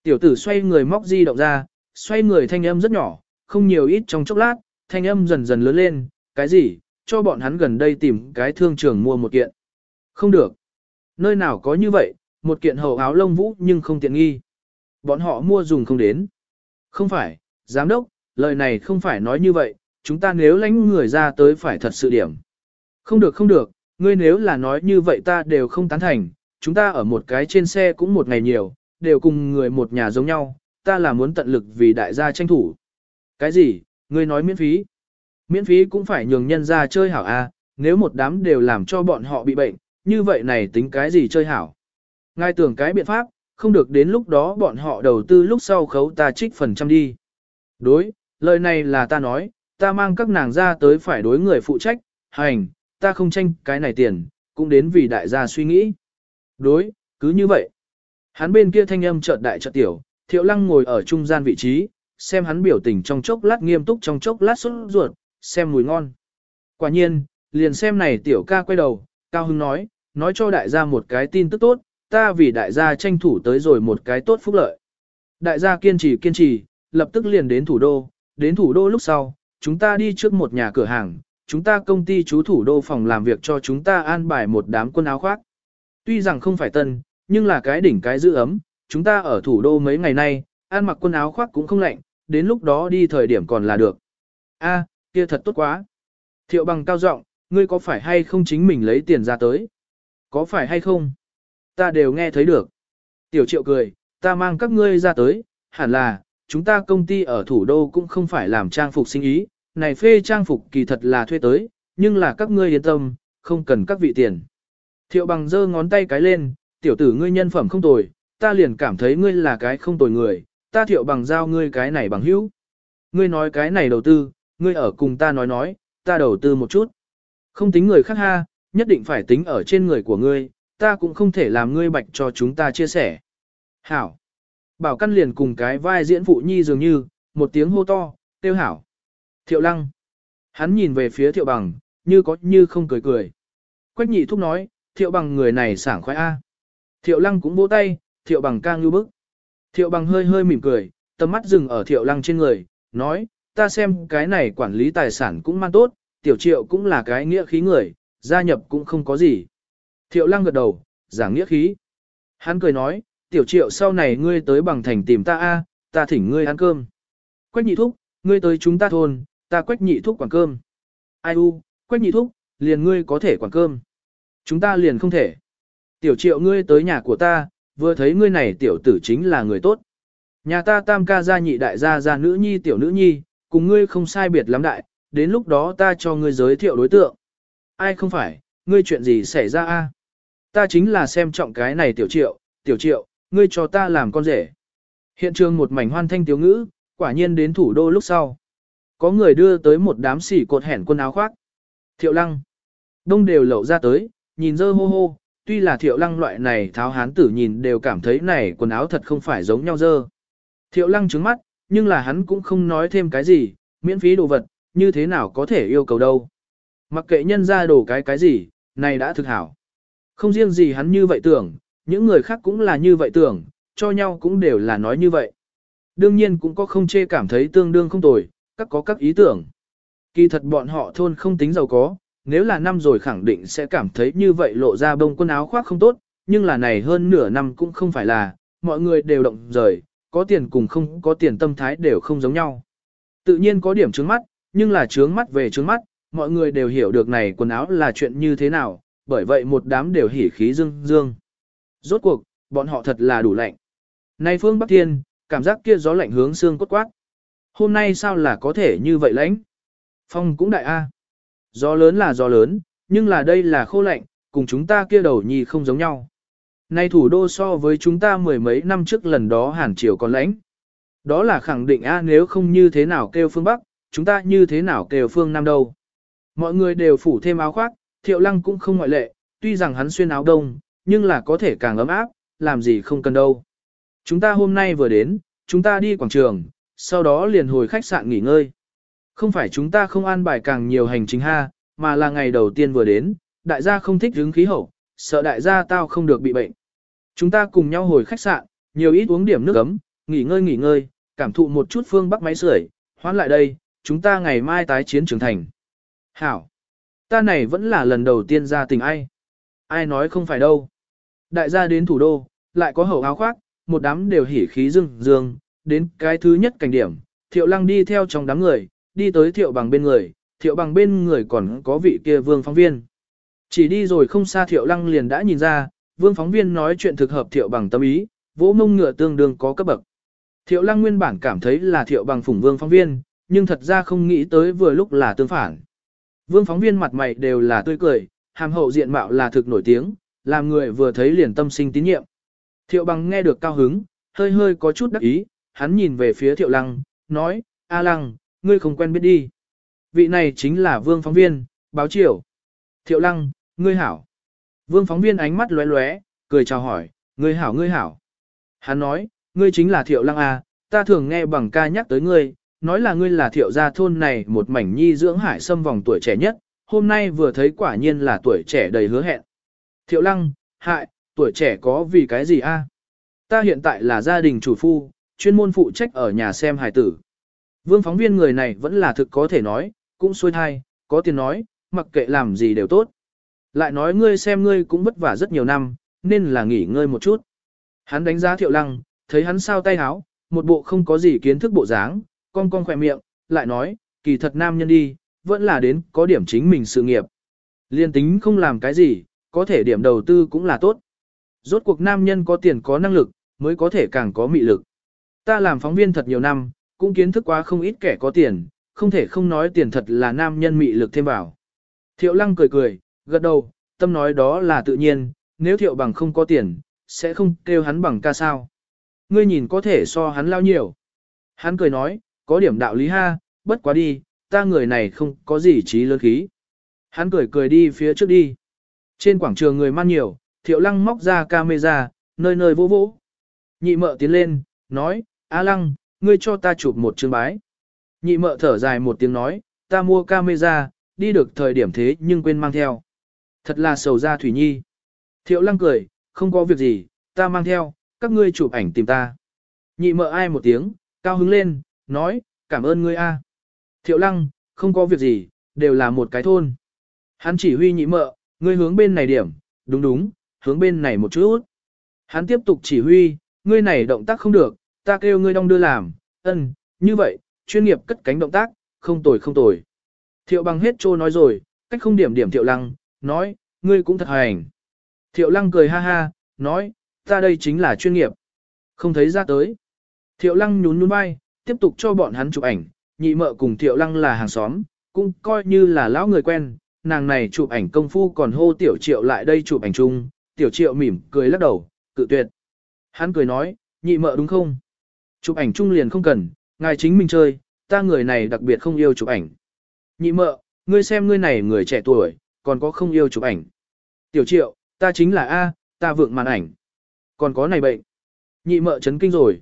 Tiểu tử xoay người móc di động ra, xoay người thanh âm rất nhỏ, không nhiều ít trong chốc lát, thanh âm dần dần lớn lên, cái gì, cho bọn hắn gần đây tìm cái thương trường mua một kiện. Không được. Nơi nào có như vậy, một kiện hậu áo lông vũ nhưng không tiện nghi. Bọn họ mua dùng không đến. Không phải, giám đốc, lời này không phải nói như vậy, chúng ta nếu lánh người ra tới phải thật sự điểm. Không được không được, ngươi nếu là nói như vậy ta đều không tán thành, chúng ta ở một cái trên xe cũng một ngày nhiều, đều cùng người một nhà giống nhau, ta là muốn tận lực vì đại gia tranh thủ. Cái gì, ngươi nói miễn phí? Miễn phí cũng phải nhường nhân ra chơi hảo a, nếu một đám đều làm cho bọn họ bị bệnh, như vậy này tính cái gì chơi hảo? Ngài tưởng cái biện pháp, không được đến lúc đó bọn họ đầu tư lúc sau khấu ta trích phần trăm đi. Đối, lời này là ta nói, ta mang các nàng ra tới phải đối người phụ trách, hành, ta không tranh cái này tiền, cũng đến vì đại gia suy nghĩ. Đối, cứ như vậy. Hắn bên kia thanh âm chợt đại chợt tiểu, thiệu lăng ngồi ở trung gian vị trí, xem hắn biểu tình trong chốc lát nghiêm túc trong chốc lát sốt ruột, xem mùi ngon. Quả nhiên, liền xem này tiểu ca quay đầu, Cao Hưng nói, nói cho đại gia một cái tin tức tốt, ta vì đại gia tranh thủ tới rồi một cái tốt phúc lợi. Đại gia kiên trì kiên trì, lập tức liền đến thủ đô, đến thủ đô lúc sau, chúng ta đi trước một nhà cửa hàng, chúng ta công ty chú thủ đô phòng làm việc cho chúng ta an bài một đám quân áo khoác. Tuy rằng không phải tân, nhưng là cái đỉnh cái giữ ấm, chúng ta ở thủ đô mấy ngày nay, ăn mặc quần áo khoác cũng không lạnh, đến lúc đó đi thời điểm còn là được. A, kia thật tốt quá. Thiệu bằng cao giọng, ngươi có phải hay không chính mình lấy tiền ra tới? Có phải hay không? ta đều nghe thấy được. Tiểu triệu cười, ta mang các ngươi ra tới, hẳn là, chúng ta công ty ở thủ đô cũng không phải làm trang phục sinh ý, này phê trang phục kỳ thật là thuê tới, nhưng là các ngươi yên tâm, không cần các vị tiền. Thiệu bằng giơ ngón tay cái lên, tiểu tử ngươi nhân phẩm không tồi, ta liền cảm thấy ngươi là cái không tồi người, ta thiệu bằng giao ngươi cái này bằng hữu. Ngươi nói cái này đầu tư, ngươi ở cùng ta nói nói, ta đầu tư một chút. Không tính người khác ha, nhất định phải tính ở trên người của ngươi, ta cũng không thể làm ngươi bạch cho chúng ta chia sẻ. Hảo. Bảo Căn liền cùng cái vai diễn phụ nhi dường như, một tiếng hô to, tiêu hảo. Thiệu lăng. Hắn nhìn về phía thiệu bằng, như có như không cười cười. Quách nhị thúc nói, thiệu bằng người này sảng khoái A. Thiệu lăng cũng vỗ tay, thiệu bằng ca ngưu bức. Thiệu bằng hơi hơi mỉm cười, tầm mắt dừng ở thiệu lăng trên người, nói, ta xem cái này quản lý tài sản cũng man tốt, tiểu triệu cũng là cái nghĩa khí người, gia nhập cũng không có gì. Thiệu lăng gật đầu, giảng nghĩa khí. Hắn cười nói, tiểu triệu sau này ngươi tới bằng thành tìm ta a, ta thỉnh ngươi ăn cơm. Quách nhị thúc, ngươi tới chúng ta thôn, ta quách nhị thúc quản cơm. Ai u, quách nhị thúc, liền ngươi có thể quản cơm. Chúng ta liền không thể. Tiểu triệu ngươi tới nhà của ta, vừa thấy ngươi này tiểu tử chính là người tốt. Nhà ta tam ca gia nhị đại gia gia nữ nhi tiểu nữ nhi, cùng ngươi không sai biệt lắm đại, đến lúc đó ta cho ngươi giới thiệu đối tượng. Ai không phải, ngươi chuyện gì xảy ra a? Ta chính là xem trọng cái này tiểu triệu, tiểu triệu, ngươi cho ta làm con rể. Hiện trường một mảnh hoan thanh tiếu ngữ, quả nhiên đến thủ đô lúc sau. Có người đưa tới một đám xỉ cột hẻn quần áo khoác. Thiệu lăng. Đông đều lậu ra tới, nhìn dơ hô hô, tuy là thiệu lăng loại này tháo hán tử nhìn đều cảm thấy này quần áo thật không phải giống nhau dơ. Thiệu lăng trứng mắt, nhưng là hắn cũng không nói thêm cái gì, miễn phí đồ vật, như thế nào có thể yêu cầu đâu. Mặc kệ nhân ra đồ cái cái gì, này đã thực hảo. Không riêng gì hắn như vậy tưởng, những người khác cũng là như vậy tưởng, cho nhau cũng đều là nói như vậy. Đương nhiên cũng có không chê cảm thấy tương đương không tồi, các có các ý tưởng. Kỳ thật bọn họ thôn không tính giàu có, nếu là năm rồi khẳng định sẽ cảm thấy như vậy lộ ra bông quần áo khoác không tốt, nhưng là này hơn nửa năm cũng không phải là, mọi người đều động rời, có tiền cùng không có tiền tâm thái đều không giống nhau. Tự nhiên có điểm trướng mắt, nhưng là trướng mắt về trướng mắt, mọi người đều hiểu được này quần áo là chuyện như thế nào, bởi vậy một đám đều hỉ khí dương dương. Rốt cuộc, bọn họ thật là đủ lạnh. Nay phương Bắc Thiên, cảm giác kia gió lạnh hướng xương cốt quát. Hôm nay sao là có thể như vậy lãnh? Phong cũng đại a. Gió lớn là gió lớn, nhưng là đây là khô lạnh, cùng chúng ta kia đầu nhì không giống nhau. Nay thủ đô so với chúng ta mười mấy năm trước lần đó hàn triều còn lãnh. Đó là khẳng định a nếu không như thế nào kêu phương Bắc, chúng ta như thế nào kêu phương Nam đâu. Mọi người đều phủ thêm áo khoác, thiệu lăng cũng không ngoại lệ, tuy rằng hắn xuyên áo đông, nhưng là có thể càng ấm áp, làm gì không cần đâu. Chúng ta hôm nay vừa đến, chúng ta đi quảng trường, sau đó liền hồi khách sạn nghỉ ngơi. Không phải chúng ta không an bài càng nhiều hành trình ha, mà là ngày đầu tiên vừa đến, đại gia không thích hứng khí hậu, sợ đại gia tao không được bị bệnh. Chúng ta cùng nhau hồi khách sạn, nhiều ít uống điểm nước ấm, nghỉ ngơi nghỉ ngơi, cảm thụ một chút phương bắc máy sưởi, hoán lại đây, chúng ta ngày mai tái chiến trưởng thành. Hảo, Ta này vẫn là lần đầu tiên ra tình ai. Ai nói không phải đâu. Đại gia đến thủ đô, lại có hậu áo khoác, một đám đều hỉ khí dương dương, đến cái thứ nhất cảnh điểm, thiệu lăng đi theo trong đám người, đi tới thiệu bằng bên người, thiệu bằng bên người còn có vị kia vương phóng viên. Chỉ đi rồi không xa thiệu lăng liền đã nhìn ra, vương phóng viên nói chuyện thực hợp thiệu bằng tâm ý, vỗ mông ngựa tương đương có cấp bậc. Thiệu lăng nguyên bản cảm thấy là thiệu bằng phủng vương phóng viên, nhưng thật ra không nghĩ tới vừa lúc là tương phản. Vương phóng viên mặt mày đều là tươi cười, hàm hậu diện mạo là thực nổi tiếng, làm người vừa thấy liền tâm sinh tín nhiệm. Thiệu bằng nghe được cao hứng, hơi hơi có chút đắc ý, hắn nhìn về phía thiệu lăng, nói, A lăng, ngươi không quen biết đi. Vị này chính là vương phóng viên, báo triều. Thiệu lăng, ngươi hảo. Vương phóng viên ánh mắt lóe lóe, cười chào hỏi, ngươi hảo ngươi hảo. Hắn nói, ngươi chính là thiệu lăng à, ta thường nghe bằng ca nhắc tới ngươi, nói là ngươi là thiệu gia thôn này một mảnh nhi dưỡng hải sâm vòng tuổi trẻ nhất, hôm nay vừa thấy quả nhiên là tuổi trẻ đầy hứa hẹn. Thiệu lăng, hại, tuổi trẻ có vì cái gì a? Ta hiện tại là gia đình chủ phu, chuyên môn phụ trách ở nhà xem hải tử. Vương phóng viên người này vẫn là thực có thể nói, cũng xuôi thai, có tiền nói, mặc kệ làm gì đều tốt. Lại nói ngươi xem ngươi cũng vất vả rất nhiều năm, nên là nghỉ ngơi một chút. Hắn đánh giá thiệu lăng, thấy hắn sao tay háo, một bộ không có gì kiến thức bộ dáng, cong cong khỏe miệng, lại nói, kỳ thật nam nhân đi, vẫn là đến có điểm chính mình sự nghiệp. Liên tính không làm cái gì, có thể điểm đầu tư cũng là tốt. Rốt cuộc nam nhân có tiền có năng lực, mới có thể càng có mị lực. Ta làm phóng viên thật nhiều năm, cũng kiến thức quá không ít kẻ có tiền, không thể không nói tiền thật là nam nhân mị lực thêm vào. Thiệu lăng cười cười, gật đầu, tâm nói đó là tự nhiên, nếu thiệu bằng không có tiền, sẽ không kêu hắn bằng ca sao. Ngươi nhìn có thể so hắn lao nhiều. Hắn cười nói, có điểm đạo lý ha, bất quá đi, ta người này không có gì trí lớn khí. Hắn cười cười đi phía trước đi. Trên quảng trường người man nhiều, thiệu lăng móc ra camera, nơi nơi vô vỗ. Nhị mợ tiến lên, nói, A lăng, ngươi cho ta chụp một chương bái. Nhị mợ thở dài một tiếng nói, ta mua camera, đi được thời điểm thế nhưng quên mang theo. Thật là sầu ra Thủy Nhi. Thiệu lăng cười, không có việc gì, ta mang theo, các ngươi chụp ảnh tìm ta. Nhị mợ ai một tiếng, cao hứng lên, nói, cảm ơn ngươi a. Thiệu lăng, không có việc gì, đều là một cái thôn. Hắn chỉ huy nhị mợ, ngươi hướng bên này điểm, đúng đúng, hướng bên này một chút. Hắn tiếp tục chỉ huy, ngươi này động tác không được, ta kêu ngươi đong đưa làm, ân, như vậy, chuyên nghiệp cất cánh động tác, không tồi không tồi. Thiệu bằng hết trô nói rồi, cách không điểm điểm thiệu lăng, nói, ngươi cũng thật hành. Thiệu lăng cười ha ha, nói, ta đây chính là chuyên nghiệp. Không thấy ra tới. Thiệu lăng nhún nhún vai, tiếp tục cho bọn hắn chụp ảnh, nhị mợ cùng Tiểu Lăng là hàng xóm, cũng coi như là lão người quen, nàng này chụp ảnh công phu còn hô Tiểu Triệu lại đây chụp ảnh chung, Tiểu Triệu mỉm cười lắc đầu, cự tuyệt. Hắn cười nói, nhị mợ đúng không? Chụp ảnh chung liền không cần, ngài chính mình chơi, ta người này đặc biệt không yêu chụp ảnh. Nhị mợ, ngươi xem ngươi này người trẻ tuổi, còn có không yêu chụp ảnh. Tiểu triệu, ta chính là A, ta vượng màn ảnh. Còn có này bệnh. Nhị mợ chấn kinh rồi.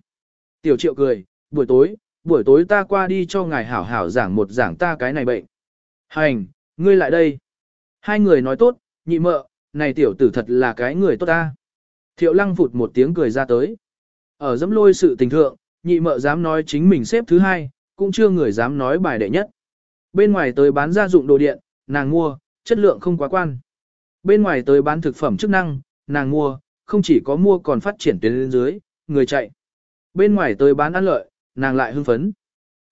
Tiểu triệu cười, buổi tối, buổi tối ta qua đi cho ngài hảo hảo giảng một giảng ta cái này bệnh. Hành, ngươi lại đây. Hai người nói tốt, nhị mợ, này tiểu tử thật là cái người tốt ta. Thiệu lăng phụt một tiếng cười ra tới. Ở dẫm lôi sự tình thượng, nhị mợ dám nói chính mình xếp thứ hai, cũng chưa người dám nói bài đệ nhất. Bên ngoài tới bán gia dụng đồ điện, nàng mua, chất lượng không quá quan. Bên ngoài tới bán thực phẩm chức năng, nàng mua, không chỉ có mua còn phát triển tuyến lên dưới, người chạy. Bên ngoài tới bán ăn lợi, nàng lại hưng phấn.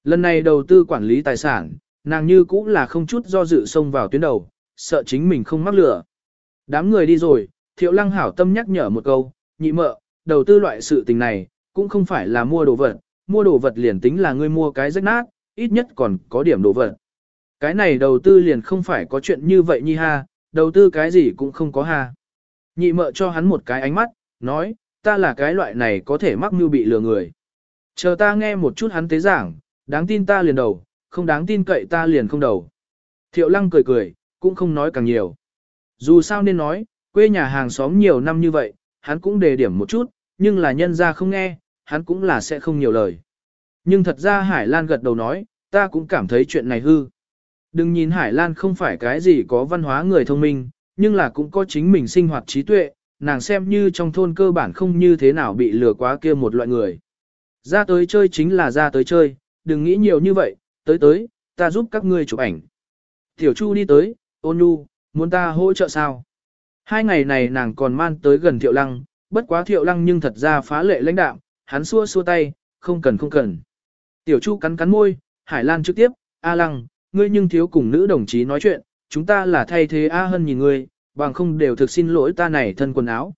Lần này đầu tư quản lý tài sản, nàng như cũng là không chút do dự xông vào tuyến đầu, sợ chính mình không mắc lửa. Đám người đi rồi, Thiệu Lăng hảo tâm nhắc nhở một câu, nhị mợ, đầu tư loại sự tình này, cũng không phải là mua đồ vật, mua đồ vật liền tính là ngươi mua cái rách nát, ít nhất còn có điểm đồ vật. Cái này đầu tư liền không phải có chuyện như vậy nhi ha, đầu tư cái gì cũng không có ha. Nhị mợ cho hắn một cái ánh mắt, nói, ta là cái loại này có thể mắc mưu bị lừa người. Chờ ta nghe một chút hắn tế giảng, đáng tin ta liền đầu, không đáng tin cậy ta liền không đầu. Thiệu lăng cười cười, cũng không nói càng nhiều. Dù sao nên nói, quê nhà hàng xóm nhiều năm như vậy, hắn cũng đề điểm một chút, nhưng là nhân ra không nghe, hắn cũng là sẽ không nhiều lời. Nhưng thật ra Hải Lan gật đầu nói, ta cũng cảm thấy chuyện này hư. Đừng nhìn Hải Lan không phải cái gì có văn hóa người thông minh, nhưng là cũng có chính mình sinh hoạt trí tuệ, nàng xem như trong thôn cơ bản không như thế nào bị lừa quá kia một loại người. Ra tới chơi chính là ra tới chơi, đừng nghĩ nhiều như vậy, tới tới, ta giúp các ngươi chụp ảnh. Tiểu Chu đi tới, ôn nhu, muốn ta hỗ trợ sao? Hai ngày này nàng còn man tới gần Thiệu Lăng, bất quá Thiệu Lăng nhưng thật ra phá lệ lãnh đạo, hắn xua xua tay, không cần không cần. Tiểu Chu cắn cắn môi, Hải Lan trực tiếp, A Lăng, ngươi nhưng thiếu cùng nữ đồng chí nói chuyện, chúng ta là thay thế A Hân nhìn ngươi, bằng không đều thực xin lỗi ta này thân quần áo.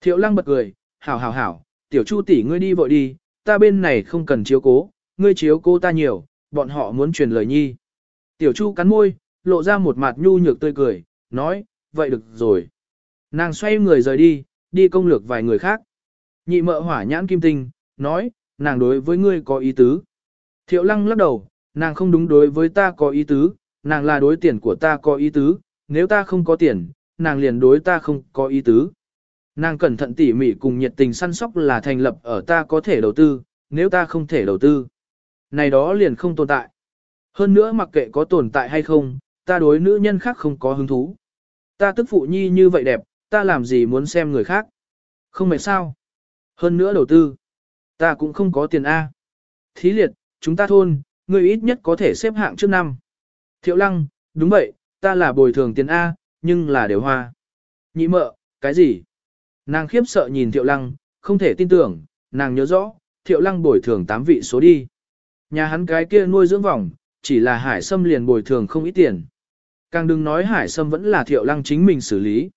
Thiệu Lăng bật cười, hảo hảo hảo, Tiểu Chu tỷ ngươi đi vội đi, ta bên này không cần chiếu cố, ngươi chiếu cố ta nhiều, bọn họ muốn truyền lời nhi. Tiểu Chu cắn môi, lộ ra một mặt nhu nhược tươi cười, nói, vậy được rồi. Nàng xoay người rời đi, đi công lược vài người khác. Nhị mợ hỏa nhãn kim tinh, nói, nàng đối với ngươi có ý tứ. Thiệu lăng lắc đầu, nàng không đúng đối với ta có ý tứ, nàng là đối tiền của ta có ý tứ, nếu ta không có tiền, nàng liền đối ta không có ý tứ. Nàng cẩn thận tỉ mỉ cùng nhiệt tình săn sóc là thành lập ở ta có thể đầu tư, nếu ta không thể đầu tư. Này đó liền không tồn tại. Hơn nữa mặc kệ có tồn tại hay không, ta đối nữ nhân khác không có hứng thú. Ta tức phụ nhi như vậy đẹp, ta làm gì muốn xem người khác. Không mệt sao. Hơn nữa đầu tư. Ta cũng không có tiền A. Thí liệt, chúng ta thôn, người ít nhất có thể xếp hạng trước năm. Thiệu lăng, đúng vậy, ta là bồi thường tiền A, nhưng là đều hoa. Nhị mợ, cái gì? Nàng khiếp sợ nhìn Thiệu Lăng, không thể tin tưởng, nàng nhớ rõ, Thiệu Lăng bồi thường 8 vị số đi. Nhà hắn cái kia nuôi dưỡng vòng, chỉ là Hải Sâm liền bồi thường không ít tiền. Càng đừng nói Hải Sâm vẫn là Thiệu Lăng chính mình xử lý.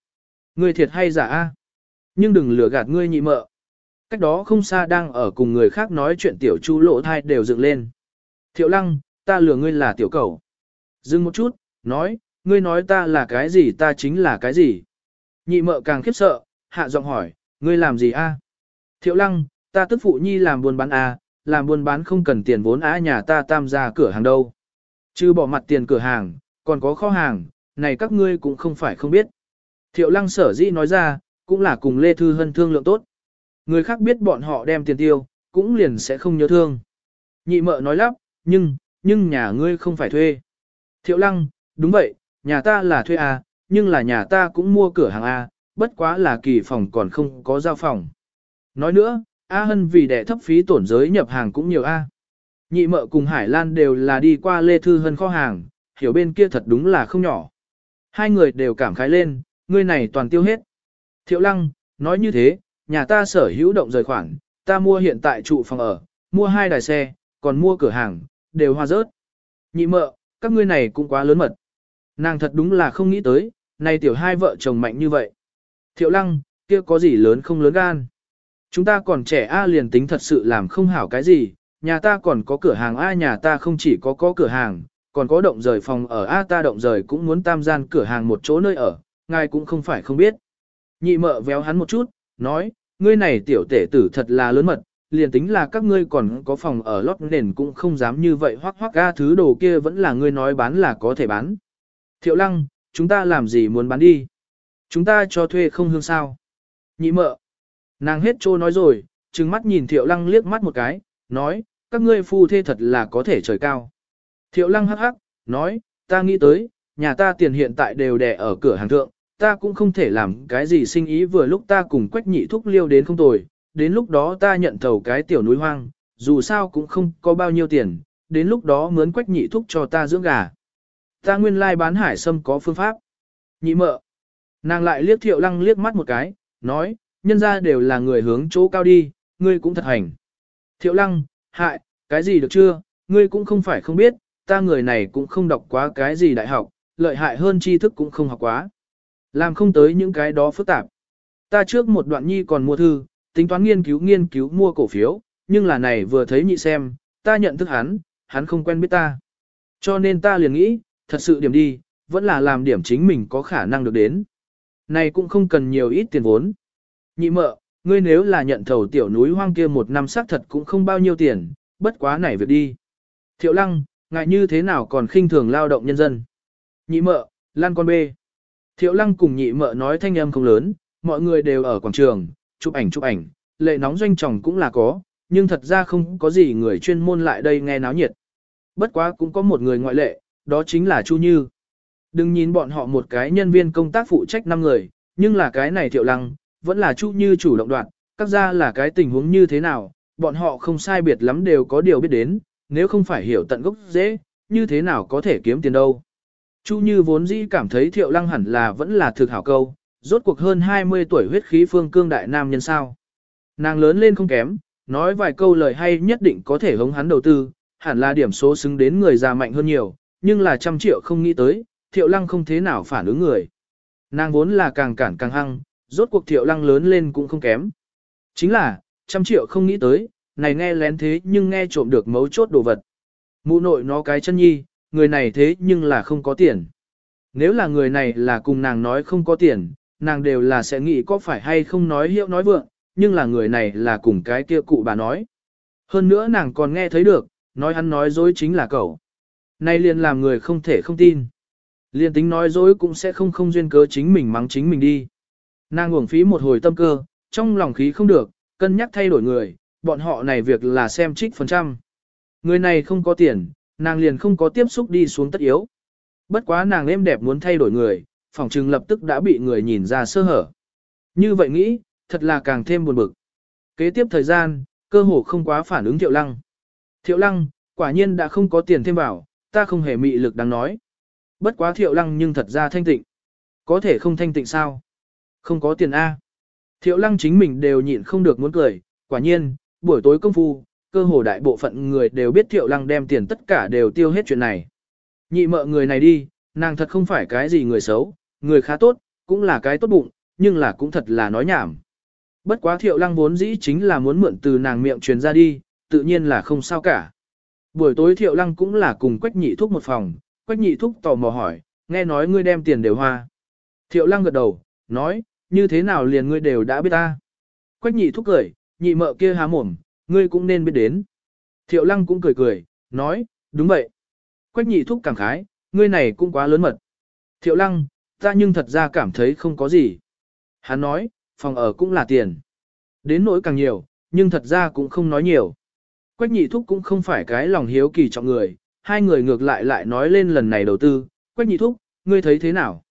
Ngươi thiệt hay giả a? Nhưng đừng lừa gạt ngươi nhị mợ. Cách đó không xa đang ở cùng người khác nói chuyện tiểu Chu Lộ thai đều dựng lên. Thiệu Lăng, ta lừa ngươi là tiểu cầu. Dừng một chút, nói, ngươi nói ta là cái gì ta chính là cái gì. Nhị mợ càng khiếp sợ, hạ giọng hỏi, ngươi làm gì a? Thiệu lăng, ta tức phụ nhi làm buôn bán a, làm buôn bán không cần tiền vốn á nhà ta tam gia cửa hàng đâu. Chứ bỏ mặt tiền cửa hàng, còn có kho hàng, này các ngươi cũng không phải không biết. Thiệu lăng sở dĩ nói ra, cũng là cùng Lê Thư Hân thương lượng tốt. Người khác biết bọn họ đem tiền tiêu, cũng liền sẽ không nhớ thương. Nhị mợ nói lắp, nhưng, nhưng nhà ngươi không phải thuê. Thiệu lăng, đúng vậy, nhà ta là thuê a, nhưng là nhà ta cũng mua cửa hàng a bất quá là kỳ phòng còn không có giao phòng. Nói nữa, A Hân vì đẻ thấp phí tổn giới nhập hàng cũng nhiều A. Nhị mợ cùng Hải Lan đều là đi qua Lê Thư Hân kho hàng, hiểu bên kia thật đúng là không nhỏ. Hai người đều cảm khái lên, người này toàn tiêu hết. Thiệu Lăng, nói như thế, nhà ta sở hữu động rời khoản, ta mua hiện tại trụ phòng ở, mua hai đài xe, còn mua cửa hàng, đều hoa rớt. Nhị mợ, các ngươi này cũng quá lớn mật. Nàng thật đúng là không nghĩ tới, nay tiểu hai vợ chồng mạnh như vậy. Thiệu lăng, kia có gì lớn không lớn gan. Chúng ta còn trẻ A à liền tính thật sự làm không hảo cái gì, nhà ta còn có cửa hàng A nhà ta không chỉ có có cửa hàng, còn có động rời phòng ở A ta động rời cũng muốn tam gian cửa hàng một chỗ nơi ở, ngài cũng không phải không biết. Nhị mợ véo hắn một chút, nói, ngươi này tiểu tể tử thật là lớn mật, liền tính là các ngươi còn có phòng ở lót nền cũng không dám như vậy hoác hoác ga thứ đồ kia vẫn là ngươi nói bán là có thể bán. Thiệu lăng, chúng ta làm gì muốn bán đi? Chúng ta cho thuê không hương sao. Nhị mợ. Nàng hết trô nói rồi, trừng mắt nhìn thiệu lăng liếc mắt một cái, nói, các ngươi phu thê thật là có thể trời cao. Thiệu lăng hắc hắc, nói, ta nghĩ tới, nhà ta tiền hiện tại đều đẻ ở cửa hàng thượng, ta cũng không thể làm cái gì sinh ý vừa lúc ta cùng quách nhị thúc liêu đến không tồi, đến lúc đó ta nhận thầu cái tiểu núi hoang, dù sao cũng không có bao nhiêu tiền, đến lúc đó mướn quách nhị thúc cho ta dưỡng gà. Ta nguyên lai like bán hải sâm có phương pháp. Nhị mợ, Nàng lại liếc thiệu lăng liếc mắt một cái, nói, nhân ra đều là người hướng chỗ cao đi, ngươi cũng thật hành. Thiệu lăng, hại, cái gì được chưa, ngươi cũng không phải không biết, ta người này cũng không đọc quá cái gì đại học, lợi hại hơn tri thức cũng không học quá. Làm không tới những cái đó phức tạp. Ta trước một đoạn nhi còn mua thư, tính toán nghiên cứu nghiên cứu mua cổ phiếu, nhưng là này vừa thấy nhị xem, ta nhận thức hắn, hắn không quen biết ta. Cho nên ta liền nghĩ, thật sự điểm đi, vẫn là làm điểm chính mình có khả năng được đến. Này cũng không cần nhiều ít tiền vốn. Nhị mợ, ngươi nếu là nhận thầu tiểu núi hoang kia một năm xác thật cũng không bao nhiêu tiền, bất quá này việc đi. Thiệu lăng, ngại như thế nào còn khinh thường lao động nhân dân. Nhị mợ, lan con bê. Thiệu lăng cùng nhị mợ nói thanh âm không lớn, mọi người đều ở quảng trường, chụp ảnh chụp ảnh, lệ nóng doanh chồng cũng là có, nhưng thật ra không có gì người chuyên môn lại đây nghe náo nhiệt. Bất quá cũng có một người ngoại lệ, đó chính là Chu Như. Đừng nhìn bọn họ một cái nhân viên công tác phụ trách 5 người, nhưng là cái này thiệu lăng, vẫn là chu như chủ động đoạn, các gia là cái tình huống như thế nào, bọn họ không sai biệt lắm đều có điều biết đến, nếu không phải hiểu tận gốc dễ, như thế nào có thể kiếm tiền đâu. Chu Như vốn dĩ cảm thấy Thiệu Lăng hẳn là vẫn là thực hảo câu, rốt cuộc hơn 20 tuổi huyết khí phương cương đại nam nhân sao. Nàng lớn lên không kém, nói vài câu lời hay nhất định có thể hống hắn đầu tư, hẳn là điểm số xứng đến người già mạnh hơn nhiều, nhưng là trăm triệu không nghĩ tới, thiệu lăng không thế nào phản ứng người. Nàng vốn là càng cản càng hăng, rốt cuộc thiệu lăng lớn lên cũng không kém. Chính là, trăm triệu không nghĩ tới, này nghe lén thế nhưng nghe trộm được mấu chốt đồ vật. Mụ nội nó cái chân nhi, người này thế nhưng là không có tiền. Nếu là người này là cùng nàng nói không có tiền, nàng đều là sẽ nghĩ có phải hay không nói hiệu nói vượng, nhưng là người này là cùng cái kia cụ bà nói. Hơn nữa nàng còn nghe thấy được, nói hắn nói dối chính là cậu. Nay liền làm người không thể không tin. Liên tính nói dối cũng sẽ không không duyên cớ chính mình mắng chính mình đi. Nàng uổng phí một hồi tâm cơ, trong lòng khí không được, cân nhắc thay đổi người, bọn họ này việc là xem trích phần trăm. Người này không có tiền, nàng liền không có tiếp xúc đi xuống tất yếu. Bất quá nàng êm đẹp muốn thay đổi người, phòng trừng lập tức đã bị người nhìn ra sơ hở. Như vậy nghĩ, thật là càng thêm buồn bực. Kế tiếp thời gian, cơ hồ không quá phản ứng Thiệu Lăng. Thiệu Lăng, quả nhiên đã không có tiền thêm vào, ta không hề mị lực đáng nói. Bất quá thiệu lăng nhưng thật ra thanh tịnh. Có thể không thanh tịnh sao? Không có tiền A. Thiệu lăng chính mình đều nhịn không được muốn cười, quả nhiên, buổi tối công phu, cơ hồ đại bộ phận người đều biết thiệu lăng đem tiền tất cả đều tiêu hết chuyện này. Nhị mợ người này đi, nàng thật không phải cái gì người xấu, người khá tốt, cũng là cái tốt bụng, nhưng là cũng thật là nói nhảm. Bất quá thiệu lăng vốn dĩ chính là muốn mượn từ nàng miệng truyền ra đi, tự nhiên là không sao cả. Buổi tối thiệu lăng cũng là cùng quách nhị thuốc một phòng, Quách nhị thúc tò mò hỏi, nghe nói ngươi đem tiền đều hoa. Thiệu lăng gật đầu, nói, như thế nào liền ngươi đều đã biết ta. Quách nhị thúc cười, nhị mợ kia há mồm, ngươi cũng nên biết đến. Thiệu lăng cũng cười cười, nói, đúng vậy. Quách nhị thúc cảm khái, ngươi này cũng quá lớn mật. Thiệu lăng, ta nhưng thật ra cảm thấy không có gì. Hắn nói, phòng ở cũng là tiền. Đến nỗi càng nhiều, nhưng thật ra cũng không nói nhiều. Quách nhị thúc cũng không phải cái lòng hiếu kỳ trọng người, hai người ngược lại lại nói lên lần này đầu tư, quách nhị thúc, ngươi thấy thế nào?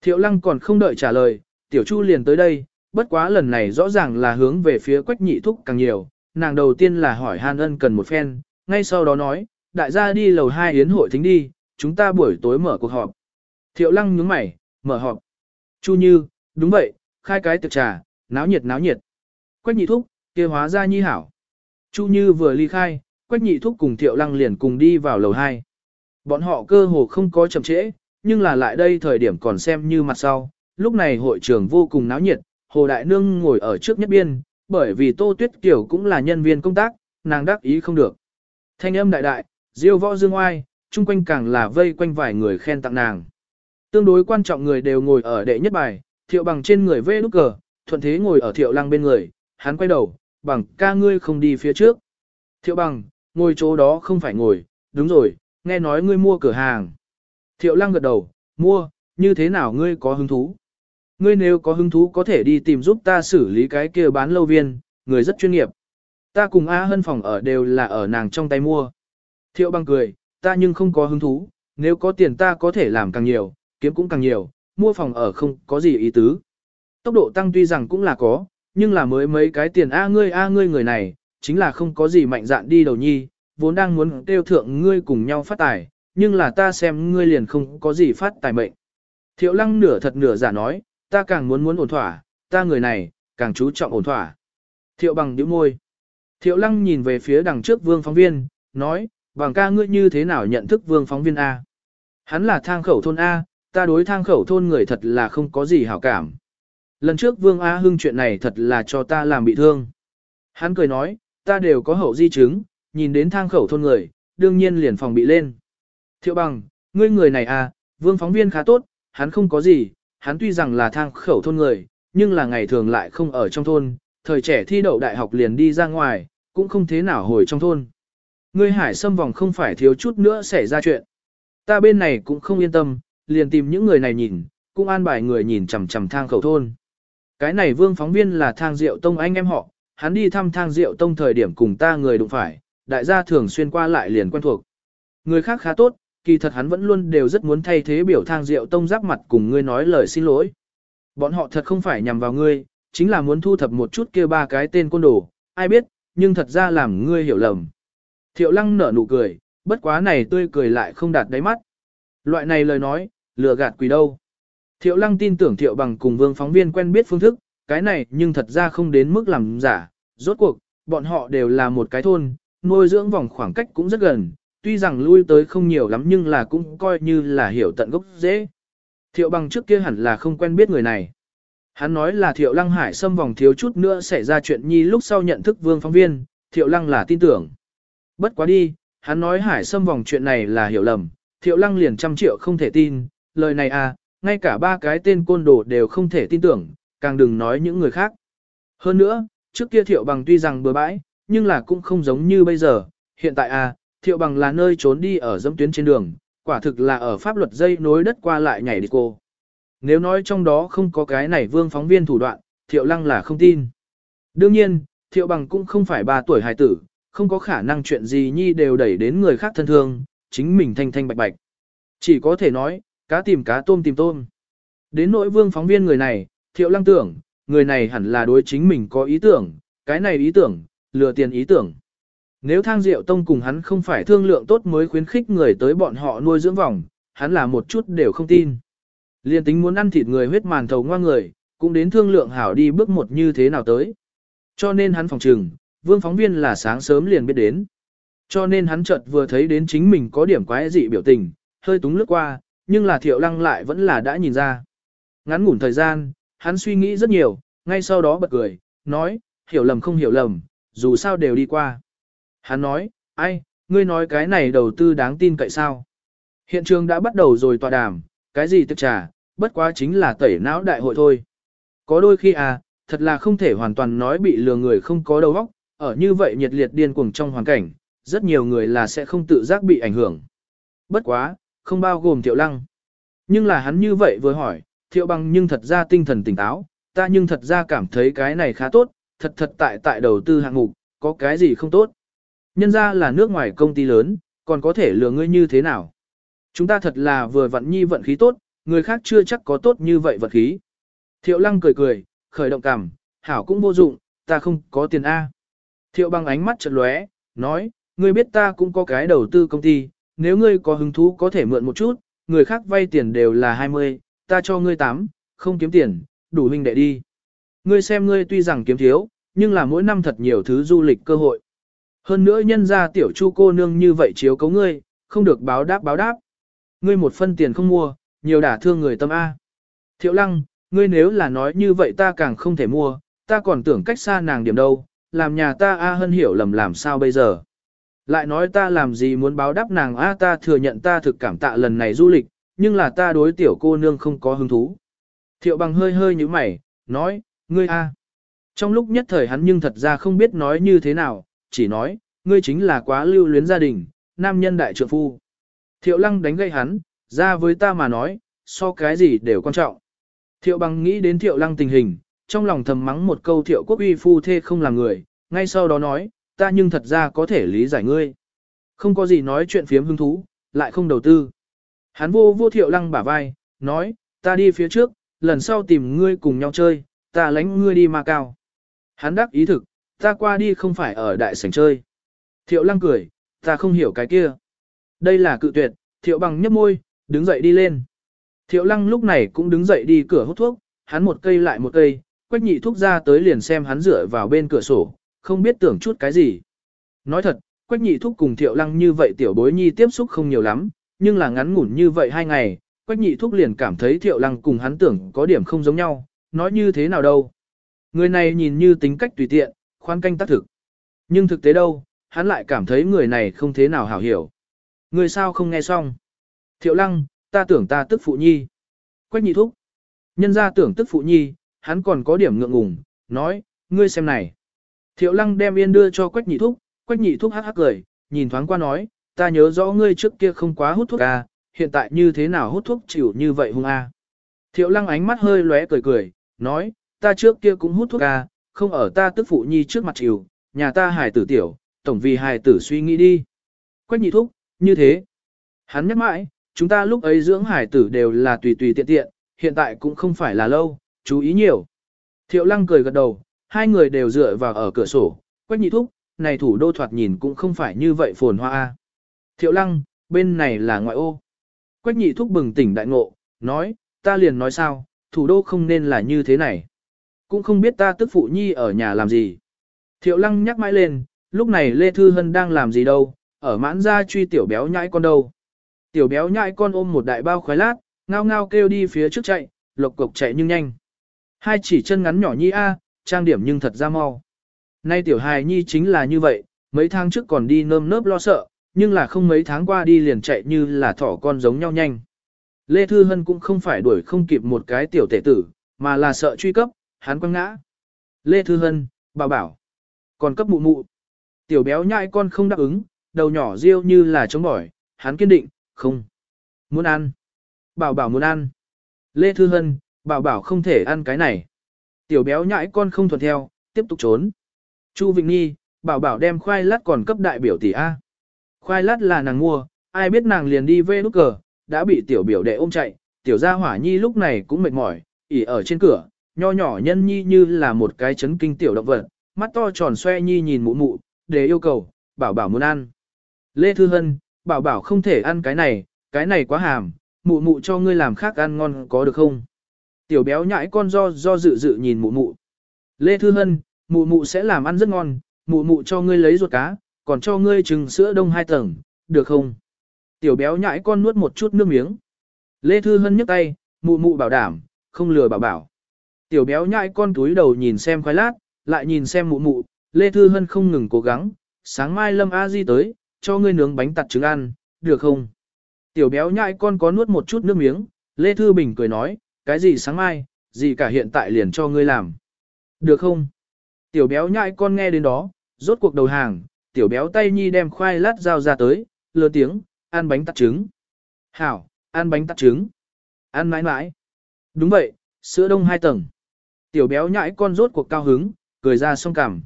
Thiệu lăng còn không đợi trả lời, tiểu chu liền tới đây, bất quá lần này rõ ràng là hướng về phía quách nhị thúc càng nhiều, nàng đầu tiên là hỏi hàn ân cần một phen, ngay sau đó nói, đại gia đi lầu hai yến hội thính đi, chúng ta buổi tối mở cuộc họp. Thiệu lăng nhướng mày, mở họp. Chu Như, đúng vậy, khai cái tiệc trà, náo nhiệt náo nhiệt. Quách nhị thúc, kia hóa ra nhi hảo. Chu Như vừa ly khai, Quách nhị thúc cùng Thiệu Lăng liền cùng đi vào lầu 2. Bọn họ cơ hồ không có chậm trễ, nhưng là lại đây thời điểm còn xem như mặt sau. Lúc này hội trường vô cùng náo nhiệt, Hồ Đại Nương ngồi ở trước nhất biên, bởi vì Tô Tuyết Kiều cũng là nhân viên công tác, nàng đắc ý không được. Thanh âm đại đại, diêu võ dương oai, chung quanh càng là vây quanh vài người khen tặng nàng. Tương đối quan trọng người đều ngồi ở đệ nhất bài, Thiệu bằng trên người vê nút cờ, thuận thế ngồi ở Thiệu Lăng bên người, hắn quay đầu, bằng ca ngươi không đi phía trước. Thiệu bằng, ngồi chỗ đó không phải ngồi, đúng rồi, nghe nói ngươi mua cửa hàng. Thiệu lăng gật đầu, mua, như thế nào ngươi có hứng thú? Ngươi nếu có hứng thú có thể đi tìm giúp ta xử lý cái kia bán lâu viên, người rất chuyên nghiệp. Ta cùng A Hân phòng ở đều là ở nàng trong tay mua. Thiệu băng cười, ta nhưng không có hứng thú, nếu có tiền ta có thể làm càng nhiều, kiếm cũng càng nhiều, mua phòng ở không có gì ý tứ. Tốc độ tăng tuy rằng cũng là có, nhưng là mới mấy cái tiền A ngươi A ngươi người này, chính là không có gì mạnh dạn đi đầu nhi, vốn đang muốn kêu thượng ngươi cùng nhau phát tài, nhưng là ta xem ngươi liền không có gì phát tài mệnh. Thiệu lăng nửa thật nửa giả nói, ta càng muốn muốn ổn thỏa, ta người này, càng chú trọng ổn thỏa. Thiệu bằng điểm môi. Thiệu lăng nhìn về phía đằng trước vương phóng viên, nói, bằng ca ngươi như thế nào nhận thức vương phóng viên A. Hắn là thang khẩu thôn A, ta đối thang khẩu thôn người thật là không có gì hảo cảm. Lần trước vương A hưng chuyện này thật là cho ta làm bị thương. Hắn cười nói, ta đều có hậu di chứng, nhìn đến thang khẩu thôn người, đương nhiên liền phòng bị lên. Thiệu bằng, ngươi người này à, vương phóng viên khá tốt, hắn không có gì, hắn tuy rằng là thang khẩu thôn người, nhưng là ngày thường lại không ở trong thôn, thời trẻ thi đậu đại học liền đi ra ngoài, cũng không thế nào hồi trong thôn. Ngươi hải xâm vòng không phải thiếu chút nữa xảy ra chuyện. Ta bên này cũng không yên tâm, liền tìm những người này nhìn, cũng an bài người nhìn chằm chằm thang khẩu thôn. Cái này vương phóng viên là thang rượu tông anh em họ, hắn đi thăm thang rượu tông thời điểm cùng ta người đụng phải, đại gia thường xuyên qua lại liền quen thuộc. Người khác khá tốt, kỳ thật hắn vẫn luôn đều rất muốn thay thế biểu thang rượu tông giáp mặt cùng ngươi nói lời xin lỗi. Bọn họ thật không phải nhằm vào ngươi, chính là muốn thu thập một chút kia ba cái tên côn đồ, ai biết, nhưng thật ra làm ngươi hiểu lầm. Thiệu lăng nở nụ cười, bất quá này tươi cười lại không đạt đáy mắt. Loại này lời nói, lừa gạt quỷ đâu. Thiệu lăng tin tưởng thiệu bằng cùng vương phóng viên quen biết phương thức, cái này nhưng thật ra không đến mức làm giả, rốt cuộc, bọn họ đều là một cái thôn, nuôi dưỡng vòng khoảng cách cũng rất gần, tuy rằng lui tới không nhiều lắm nhưng là cũng coi như là hiểu tận gốc dễ. Thiệu bằng trước kia hẳn là không quen biết người này. Hắn nói là Thiệu Lăng Hải xâm vòng thiếu chút nữa xảy ra chuyện nhi lúc sau nhận thức vương phóng viên, Thiệu Lăng là tin tưởng. Bất quá đi, hắn nói Hải xâm vòng chuyện này là hiểu lầm, Thiệu Lăng liền trăm triệu không thể tin, lời này à, ngay cả ba cái tên côn đồ đều không thể tin tưởng, càng đừng nói những người khác. Hơn nữa, trước kia thiệu bằng tuy rằng bừa bãi, nhưng là cũng không giống như bây giờ, hiện tại à, thiệu bằng là nơi trốn đi ở dâm tuyến trên đường, quả thực là ở pháp luật dây nối đất qua lại nhảy đi cô. Nếu nói trong đó không có cái này vương phóng viên thủ đoạn, thiệu lăng là không tin. Đương nhiên, thiệu bằng cũng không phải ba tuổi hài tử, không có khả năng chuyện gì nhi đều đẩy đến người khác thân thương, chính mình thanh thanh bạch bạch. Chỉ có thể nói, cá tìm cá tôm tìm tôm. Đến nỗi vương phóng viên người này, thiệu lăng tưởng, người này hẳn là đối chính mình có ý tưởng, cái này ý tưởng, lừa tiền ý tưởng. Nếu thang diệu tông cùng hắn không phải thương lượng tốt mới khuyến khích người tới bọn họ nuôi dưỡng vòng, hắn là một chút đều không tin. Liên tính muốn ăn thịt người huyết màn thầu ngoan người, cũng đến thương lượng hảo đi bước một như thế nào tới. Cho nên hắn phòng trừng, vương phóng viên là sáng sớm liền biết đến. Cho nên hắn chợt vừa thấy đến chính mình có điểm quái dị biểu tình, hơi túng lướt qua, nhưng là thiệu lăng lại vẫn là đã nhìn ra. Ngắn ngủn thời gian, hắn suy nghĩ rất nhiều, ngay sau đó bật cười, nói, hiểu lầm không hiểu lầm, dù sao đều đi qua. Hắn nói, ai, ngươi nói cái này đầu tư đáng tin cậy sao? Hiện trường đã bắt đầu rồi tọa đàm, cái gì tức trả, bất quá chính là tẩy não đại hội thôi. Có đôi khi à, thật là không thể hoàn toàn nói bị lừa người không có đầu óc, ở như vậy nhiệt liệt điên cuồng trong hoàn cảnh, rất nhiều người là sẽ không tự giác bị ảnh hưởng. Bất quá, không bao gồm Tiểu Lăng. Nhưng là hắn như vậy vừa hỏi, thiệu bằng nhưng thật ra tinh thần tỉnh táo, ta nhưng thật ra cảm thấy cái này khá tốt, thật thật tại tại đầu tư hạng mục, có cái gì không tốt. Nhân ra là nước ngoài công ty lớn, còn có thể lừa ngươi như thế nào. Chúng ta thật là vừa vận nhi vận khí tốt, người khác chưa chắc có tốt như vậy vận khí. Thiệu lăng cười cười, khởi động cảm, hảo cũng vô dụng, ta không có tiền A. Thiệu bằng ánh mắt chợt lóe, nói, ngươi biết ta cũng có cái đầu tư công ty, nếu ngươi có hứng thú có thể mượn một chút, người khác vay tiền đều là 20, ta cho ngươi tám, không kiếm tiền, đủ huynh đệ đi. Ngươi xem ngươi tuy rằng kiếm thiếu, nhưng là mỗi năm thật nhiều thứ du lịch cơ hội. Hơn nữa nhân ra tiểu chu cô nương như vậy chiếu cấu ngươi, không được báo đáp báo đáp. Ngươi một phân tiền không mua, nhiều đả thương người tâm A. Thiệu lăng, ngươi nếu là nói như vậy ta càng không thể mua, ta còn tưởng cách xa nàng điểm đâu, làm nhà ta A hân hiểu lầm làm sao bây giờ. Lại nói ta làm gì muốn báo đáp nàng A ta thừa nhận ta thực cảm tạ lần này du lịch, nhưng là ta đối tiểu cô nương không có hứng thú. Thiệu bằng hơi hơi như mày, nói, ngươi a. Trong lúc nhất thời hắn nhưng thật ra không biết nói như thế nào, chỉ nói, ngươi chính là quá lưu luyến gia đình, nam nhân đại trượng phu. Thiệu lăng đánh gây hắn, ra với ta mà nói, so cái gì đều quan trọng. Thiệu bằng nghĩ đến thiệu lăng tình hình, trong lòng thầm mắng một câu thiệu quốc uy phu thê không là người, ngay sau đó nói, ta nhưng thật ra có thể lý giải ngươi. Không có gì nói chuyện phiếm hứng thú, lại không đầu tư. Hắn vô vô thiệu lăng bả vai, nói, ta đi phía trước, lần sau tìm ngươi cùng nhau chơi, ta lánh ngươi đi macao. Hắn đắc ý thực, ta qua đi không phải ở đại sảnh chơi. Thiệu lăng cười, ta không hiểu cái kia. Đây là cự tuyệt, thiệu bằng nhấp môi, đứng dậy đi lên. Thiệu lăng lúc này cũng đứng dậy đi cửa hút thuốc, hắn một cây lại một cây, quách nhị thuốc ra tới liền xem hắn rửa vào bên cửa sổ, không biết tưởng chút cái gì. Nói thật, quách nhị thuốc cùng thiệu lăng như vậy tiểu bối nhi tiếp xúc không nhiều lắm, nhưng là ngắn ngủn như vậy hai ngày, Quách nhị thúc liền cảm thấy thiệu lăng cùng hắn tưởng có điểm không giống nhau, nói như thế nào đâu. Người này nhìn như tính cách tùy tiện, khoan canh tác thực. Nhưng thực tế đâu, hắn lại cảm thấy người này không thế nào hảo hiểu. Người sao không nghe xong. Thiệu lăng, ta tưởng ta tức phụ nhi. Quách nhị thúc. Nhân ra tưởng tức phụ nhi, hắn còn có điểm ngượng ngùng, nói, ngươi xem này. Thiệu lăng đem yên đưa cho quách nhị thúc, quách nhị thúc hắc hắc cười, nhìn thoáng qua nói, ta nhớ rõ ngươi trước kia không quá hút thuốc à, hiện tại như thế nào hút thuốc chịu như vậy hung a? À. Thiệu lăng ánh mắt hơi lóe cười cười, nói, ta trước kia cũng hút thuốc à, không ở ta tức phụ nhi trước mặt chịu, nhà ta hài tử tiểu, tổng vì hài tử suy nghĩ đi. Quách nhị thuốc, như thế. Hắn nhắc mãi, chúng ta lúc ấy dưỡng hải tử đều là tùy tùy tiện tiện, hiện tại cũng không phải là lâu, chú ý nhiều. Thiệu lăng cười gật đầu, hai người đều dựa vào ở cửa sổ, quách nhị thuốc, này thủ đô thoạt nhìn cũng không phải như vậy phồn hoa a thiệu lăng, bên này là ngoại ô. Quách nhị thúc bừng tỉnh đại ngộ, nói, ta liền nói sao, thủ đô không nên là như thế này. Cũng không biết ta tức phụ nhi ở nhà làm gì. Thiệu lăng nhắc mãi lên, lúc này Lê Thư Hân đang làm gì đâu, ở mãn ra truy tiểu béo nhãi con đâu. Tiểu béo nhãi con ôm một đại bao khoái lát, ngao ngao kêu đi phía trước chạy, lộc cục chạy nhưng nhanh. Hai chỉ chân ngắn nhỏ nhi a, trang điểm nhưng thật ra mau. Nay tiểu hài nhi chính là như vậy, mấy tháng trước còn đi nơm nớp lo sợ, nhưng là không mấy tháng qua đi liền chạy như là thỏ con giống nhau nhanh. Lê Thư Hân cũng không phải đuổi không kịp một cái tiểu tể tử, mà là sợ truy cấp, hắn quăng ngã. Lê Thư Hân, Bảo bảo, còn cấp mụ mụ. Tiểu béo nhai con không đáp ứng, đầu nhỏ riêu như là chống bỏi, hắn kiên định, không. Muốn ăn. Bảo bảo muốn ăn. Lê Thư Hân, bảo bảo không thể ăn cái này. Tiểu béo nhãi con không thuận theo, tiếp tục trốn. Chu Vịnh Nhi, bảo bảo đem khoai lát còn cấp đại biểu tỷ A. Khoai lát là nàng mua, ai biết nàng liền đi về nút cờ, đã bị tiểu biểu đệ ôm chạy, tiểu gia hỏa nhi lúc này cũng mệt mỏi, ỉ ở trên cửa, nho nhỏ nhân nhi như là một cái chấn kinh tiểu động vật, mắt to tròn xoe nhi nhìn mụ mụ, để yêu cầu, bảo bảo muốn ăn. Lê Thư Hân, bảo bảo không thể ăn cái này, cái này quá hàm, mụ mụ cho ngươi làm khác ăn ngon có được không? Tiểu béo nhãi con do do dự dự nhìn mụ mụ. Lê Thư Hân, mụ mụ sẽ làm ăn rất ngon, mụ mụ cho ngươi lấy ruột cá, còn cho ngươi trứng sữa đông hai tầng, được không? Tiểu béo nhãi con nuốt một chút nước miếng. Lê Thư Hân nhấc tay, mụ mụ bảo đảm, không lừa bảo bảo. Tiểu béo nhãi con túi đầu nhìn xem khoai lát, lại nhìn xem mụ mụ, Lê Thư Hân không ngừng cố gắng, sáng mai Lâm A Di tới, cho ngươi nướng bánh tặt trứng ăn, được không? Tiểu béo nhãi con có nuốt một chút nước miếng, Lê Thư Bình cười nói, cái gì sáng mai, gì cả hiện tại liền cho ngươi làm. Được không? Tiểu béo nhãi con nghe đến đó, rốt cuộc đầu hàng, tiểu béo tay nhi đem khoai lát dao ra tới, lừa tiếng, ăn bánh tắt trứng. Hảo, ăn bánh tắt trứng. Ăn mãi mãi. Đúng vậy, sữa đông hai tầng. Tiểu béo nhãi con rốt cuộc cao hứng, cười ra song cảm.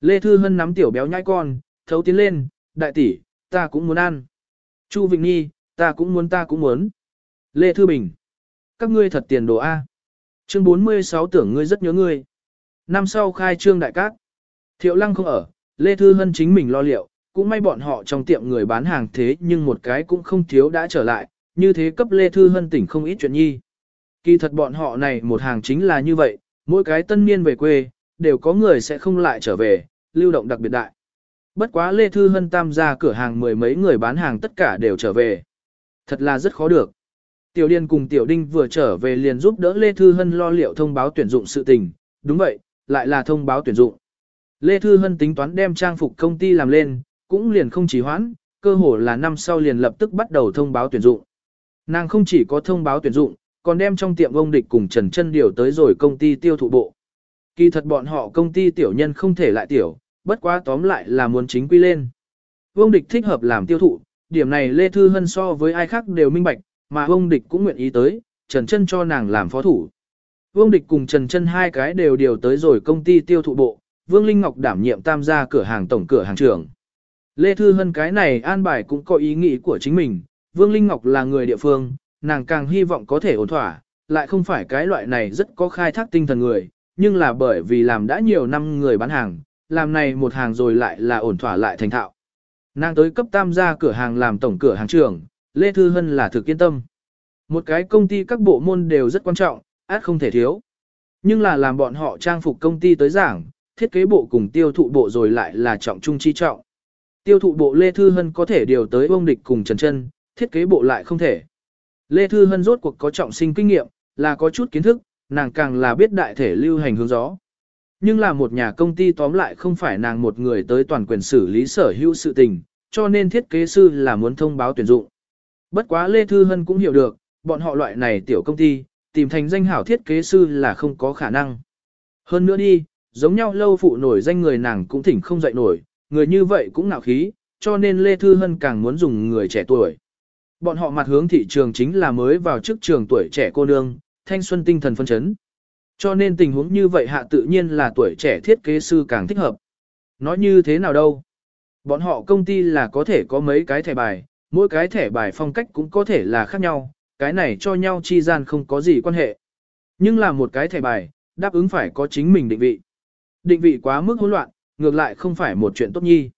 Lê Thư Hân nắm tiểu béo nhãi con, thấu tiến lên, đại tỷ, ta cũng muốn ăn. Chu Vịnh Nhi, ta cũng muốn ta cũng muốn. Lê Thư Bình. Các ngươi thật tiền đồ A. Chương 46 tưởng ngươi rất nhớ ngươi. Năm sau khai trương đại cát. Thiệu lăng không ở, Lê Thư Hân chính mình lo liệu, cũng may bọn họ trong tiệm người bán hàng thế nhưng một cái cũng không thiếu đã trở lại, như thế cấp Lê Thư Hân tỉnh không ít chuyện nhi. Kỳ thật bọn họ này một hàng chính là như vậy, mỗi cái tân niên về quê, đều có người sẽ không lại trở về, lưu động đặc biệt đại. Bất quá Lê Thư Hân tam gia cửa hàng mười mấy người bán hàng tất cả đều trở về. Thật là rất khó được. Tiểu Điền cùng Tiểu Đinh vừa trở về liền giúp đỡ Lê Thư Hân lo liệu thông báo tuyển dụng sự tình, đúng vậy, lại là thông báo tuyển dụng. Lê Thư Hân tính toán đem trang phục công ty làm lên, cũng liền không chỉ hoãn, cơ hồ là năm sau liền lập tức bắt đầu thông báo tuyển dụng. Nàng không chỉ có thông báo tuyển dụng, còn đem trong tiệm ông địch cùng Trần Trân điều tới rồi công ty tiêu thụ bộ. Kỳ thật bọn họ công ty tiểu nhân không thể lại tiểu, bất quá tóm lại là muốn chính quy lên. Vương địch thích hợp làm tiêu thụ, điểm này Lê Thư Hân so với ai khác đều minh bạch, mà Vương địch cũng nguyện ý tới, Trần Trân cho nàng làm phó thủ. Vương địch cùng Trần Trân hai cái đều điều tới rồi công ty tiêu thụ bộ, Vương Linh Ngọc đảm nhiệm tam gia cửa hàng tổng cửa hàng trưởng. Lê Thư Hân cái này an bài cũng có ý nghĩ của chính mình, Vương Linh Ngọc là người địa phương, nàng càng hy vọng có thể ổn thỏa, lại không phải cái loại này rất có khai thác tinh thần người, nhưng là bởi vì làm đã nhiều năm người bán hàng, làm này một hàng rồi lại là ổn thỏa lại thành thạo. Nàng tới cấp tam gia cửa hàng làm tổng cửa hàng trưởng, Lê Thư Hân là thực yên tâm. Một cái công ty các bộ môn đều rất quan trọng, át không thể thiếu. Nhưng là làm bọn họ trang phục công ty tới giảng, thiết kế bộ cùng tiêu thụ bộ rồi lại là trọng trung chi trọng. Tiêu thụ bộ Lê Thư Hân có thể điều tới ông địch cùng Trần Trân, thiết kế bộ lại không thể. Lê Thư Hân rốt cuộc có trọng sinh kinh nghiệm, là có chút kiến thức, nàng càng là biết đại thể lưu hành hướng gió. Nhưng là một nhà công ty tóm lại không phải nàng một người tới toàn quyền xử lý sở hữu sự tình, cho nên thiết kế sư là muốn thông báo tuyển dụng. Bất quá Lê Thư Hân cũng hiểu được, bọn họ loại này tiểu công ty, tìm thành danh hảo thiết kế sư là không có khả năng. Hơn nữa đi, giống nhau lâu phụ nổi danh người nàng cũng thỉnh không dậy nổi, người như vậy cũng ngạo khí, cho nên Lê Thư Hân càng muốn dùng người trẻ tuổi. Bọn họ mặt hướng thị trường chính là mới vào chức trường tuổi trẻ cô nương, thanh xuân tinh thần phân chấn. Cho nên tình huống như vậy hạ tự nhiên là tuổi trẻ thiết kế sư càng thích hợp. Nói như thế nào đâu? Bọn họ công ty là có thể có mấy cái thẻ bài, mỗi cái thẻ bài phong cách cũng có thể là khác nhau, cái này cho nhau chi gian không có gì quan hệ. Nhưng là một cái thẻ bài, đáp ứng phải có chính mình định vị. Định vị quá mức hỗn loạn, ngược lại không phải một chuyện tốt nhi.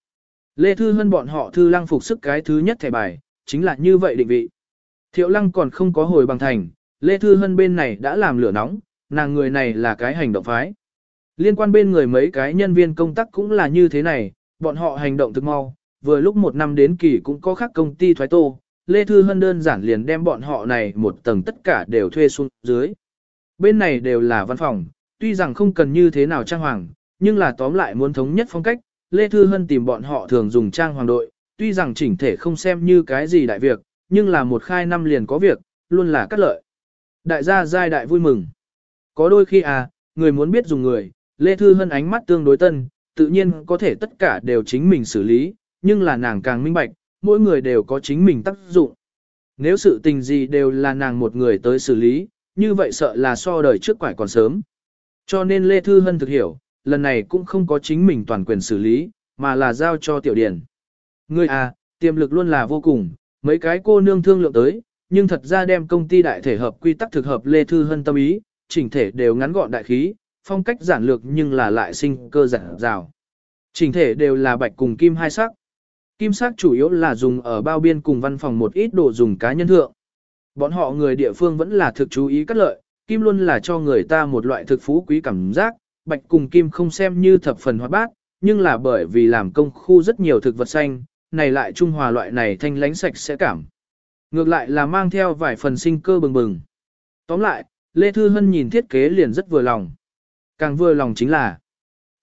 Lê Thư Hân bọn họ Thư Lăng phục sức cái thứ nhất thẻ bài, chính là như vậy định vị. Thiệu Lăng còn không có hồi bằng thành, Lê Thư Hân bên này đã làm lửa nóng, nàng người này là cái hành động phái. Liên quan bên người mấy cái nhân viên công tác cũng là như thế này, bọn họ hành động thực mau, vừa lúc một năm đến kỳ cũng có khác công ty thoái tô, Lê Thư Hân đơn giản liền đem bọn họ này một tầng tất cả đều thuê xuống dưới. Bên này đều là văn phòng, tuy rằng không cần như thế nào trang hoàng, nhưng là tóm lại muốn thống nhất phong cách, Lê Thư Hân tìm bọn họ thường dùng trang hoàng đội, tuy rằng chỉnh thể không xem như cái gì đại việc, nhưng là một khai năm liền có việc, luôn là cắt lợi. Đại gia giai đại vui mừng. Có đôi khi à, người muốn biết dùng người, Lê Thư Hân ánh mắt tương đối tân, tự nhiên có thể tất cả đều chính mình xử lý, nhưng là nàng càng minh bạch, mỗi người đều có chính mình tác dụng. Nếu sự tình gì đều là nàng một người tới xử lý, như vậy sợ là so đời trước quải còn sớm, cho nên Lê Thư Hân thực hiểu, lần này cũng không có chính mình toàn quyền xử lý, mà là giao cho tiểu điển. Ngươi à, tiềm lực luôn là vô cùng, mấy cái cô nương thương lượng tới, nhưng thật ra đem công ty đại thể hợp quy tắc thực hợp Lê Thư Hân tâm ý, chỉnh thể đều ngắn gọn đại khí, phong cách giản lược nhưng là lại sinh cơ giản rào. Chỉnh thể đều là bạch cùng kim hai sắc. Kim sắc chủ yếu là dùng ở bao biên cùng văn phòng một ít đồ dùng cá nhân thượng. Bọn họ người địa phương vẫn là thực chú ý các lợi, kim luôn là cho người ta một loại thực phú quý cảm giác, bạch cùng kim không xem như thập phần hoạt bát, nhưng là bởi vì làm công khu rất nhiều thực vật xanh, này lại trung hòa loại này thanh lánh sạch sẽ cảm. Ngược lại là mang theo vài phần sinh cơ bừng bừng. Tóm lại, Lê Thư Hân nhìn thiết kế liền rất vừa lòng. Càng vừa lòng chính là,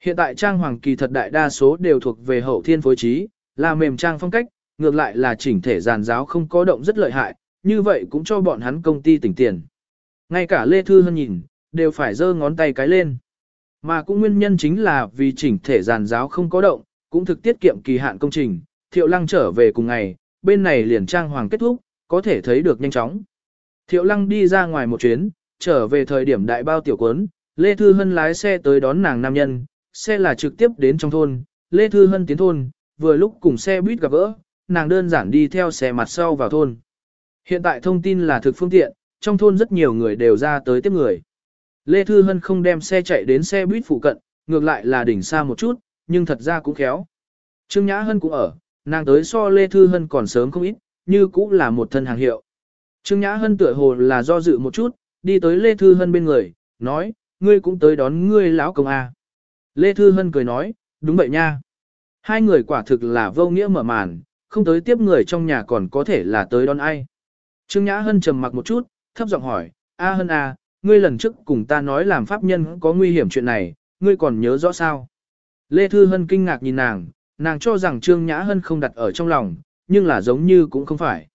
hiện tại trang hoàng kỳ thật đại đa số đều thuộc về hậu thiên phối trí, là mềm trang phong cách, ngược lại là chỉnh thể giàn giáo không có động rất lợi hại, như vậy cũng cho bọn hắn công ty tỉnh tiền. Ngay cả Lê Thư Hân nhìn, đều phải giơ ngón tay cái lên. Mà cũng nguyên nhân chính là vì chỉnh thể giàn giáo không có động, cũng thực tiết kiệm kỳ hạn công trình, Thiệu Lăng trở về cùng ngày, bên này liền trang hoàng kết thúc, có thể thấy được nhanh chóng. Thiệu Lăng đi ra ngoài một chuyến, trở về thời điểm đại bao tiểu cuốn, Lê Thư Hân lái xe tới đón nàng nam nhân, xe là trực tiếp đến trong thôn, Lê Thư Hân tiến thôn, vừa lúc cùng xe buýt gặp gỡ, nàng đơn giản đi theo xe mặt sau vào thôn. Hiện tại thông tin là thực phương tiện, trong thôn rất nhiều người đều ra tới tiếp người. Lê Thư Hân không đem xe chạy đến xe buýt phụ cận, ngược lại là đỉnh xa một chút, nhưng thật ra cũng khéo. Trương Nhã Hân cũng ở, nàng tới so Lê Thư Hân còn sớm không ít, như cũng là một thân hàng hiệu. Trương Nhã Hân tựa hồ là do dự một chút, đi tới Lê Thư Hân bên người, nói, ngươi cũng tới đón ngươi lão công à. Lê Thư Hân cười nói, đúng vậy nha. Hai người quả thực là vô nghĩa mở màn, không tới tiếp người trong nhà còn có thể là tới đón ai. Trương Nhã Hân trầm mặc một chút, thấp giọng hỏi, A Hân A, ngươi lần trước cùng ta nói làm pháp nhân có nguy hiểm chuyện này, ngươi còn nhớ rõ sao? Lê Thư Hân kinh ngạc nhìn nàng, nàng cho rằng Trương Nhã Hân không đặt ở trong lòng, nhưng là giống như cũng không phải.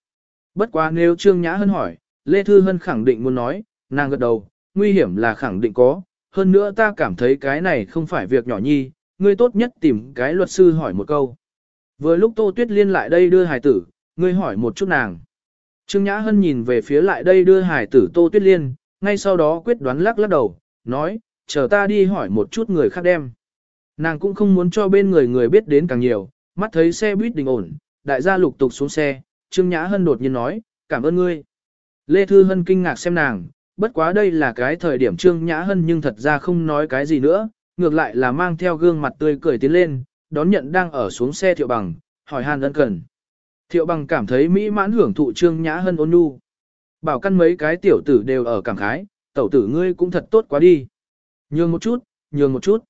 Bất quá nếu Trương Nhã Hân hỏi, Lê Thư Hân khẳng định muốn nói, nàng gật đầu, nguy hiểm là khẳng định có, hơn nữa ta cảm thấy cái này không phải việc nhỏ nhi, ngươi tốt nhất tìm cái luật sư hỏi một câu. Vừa lúc Tô Tuyết Liên lại đây đưa hài tử, ngươi hỏi một chút nàng. Trương Nhã Hân nhìn về phía lại đây đưa hải tử Tô Tuyết Liên, ngay sau đó quyết đoán lắc lắc đầu, nói, chờ ta đi hỏi một chút người khác đem. Nàng cũng không muốn cho bên người người biết đến càng nhiều, mắt thấy xe buýt đình ổn, đại gia lục tục xuống xe, Trương Nhã Hân đột nhiên nói, cảm ơn ngươi. Lê Thư Hân kinh ngạc xem nàng, bất quá đây là cái thời điểm Trương Nhã Hân nhưng thật ra không nói cái gì nữa, ngược lại là mang theo gương mặt tươi cười tiến lên, đón nhận đang ở xuống xe thiệu bằng, hỏi Hàn ân cần. Thiệu bằng cảm thấy mỹ mãn hưởng thụ trương nhã hân ôn nhu. Bảo căn mấy cái tiểu tử đều ở cảm khái, tẩu tử ngươi cũng thật tốt quá đi. Nhường một chút, nhường một chút.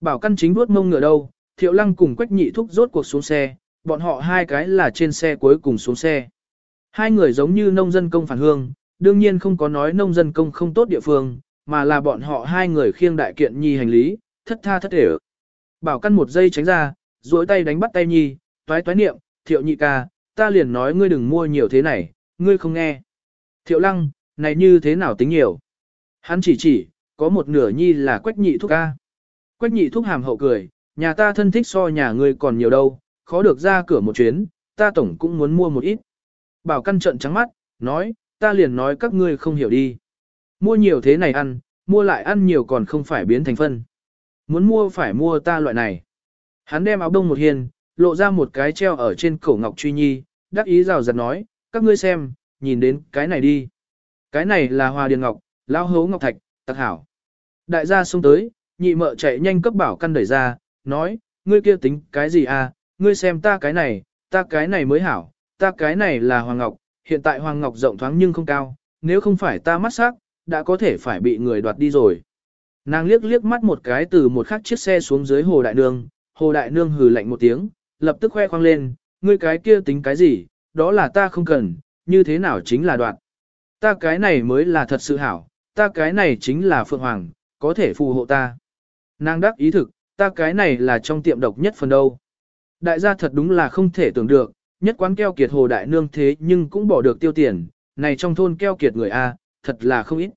Bảo căn chính vuốt mông ngựa đâu, thiệu lăng cùng quách nhị thúc rốt cuộc xuống xe, bọn họ hai cái là trên xe cuối cùng xuống xe. Hai người giống như nông dân công phản hương, đương nhiên không có nói nông dân công không tốt địa phương, mà là bọn họ hai người khiêng đại kiện nhi hành lý, thất tha thất để. Bảo căn một giây tránh ra, duỗi tay đánh bắt tay nhi, toái toái niệm, thiệu nhị ca, ta liền nói ngươi đừng mua nhiều thế này, ngươi không nghe. Thiệu lăng, này như thế nào tính nhiều? Hắn chỉ chỉ, có một nửa nhi là quách nhị thuốc ca. Quách nhị thuốc hàm hậu cười, nhà ta thân thích so nhà ngươi còn nhiều đâu, khó được ra cửa một chuyến, ta tổng cũng muốn mua một ít. Bảo căn trận trắng mắt, nói, ta liền nói các ngươi không hiểu đi. Mua nhiều thế này ăn, mua lại ăn nhiều còn không phải biến thành phân. Muốn mua phải mua ta loại này. Hắn đem áo đông một hiền, lộ ra một cái treo ở trên cổ ngọc truy nhi, đắc ý rào rạt nói, các ngươi xem, nhìn đến cái này đi. Cái này là hòa điền ngọc, lao hấu ngọc thạch, tặc hảo. Đại gia xông tới, nhị mợ chạy nhanh cấp bảo căn đẩy ra, nói, ngươi kia tính cái gì à, ngươi xem ta cái này, ta cái này mới hảo, ta cái này là hoàng ngọc, hiện tại hoàng ngọc rộng thoáng nhưng không cao, nếu không phải ta mắt sắc, đã có thể phải bị người đoạt đi rồi. Nàng liếc liếc mắt một cái từ một khắc chiếc xe xuống dưới hồ đại nương, hồ đại nương hừ lạnh một tiếng, lập tức khoe khoang lên, ngươi cái kia tính cái gì, đó là ta không cần, như thế nào chính là đoạn. Ta cái này mới là thật sự hảo, ta cái này chính là Phượng Hoàng, có thể phù hộ ta. Nàng đắc ý thực, ta cái này là trong tiệm độc nhất phần đâu. Đại gia thật đúng là không thể tưởng được, nhất quán keo kiệt hồ đại nương thế nhưng cũng bỏ được tiêu tiền, này trong thôn keo kiệt người A, thật là không ít.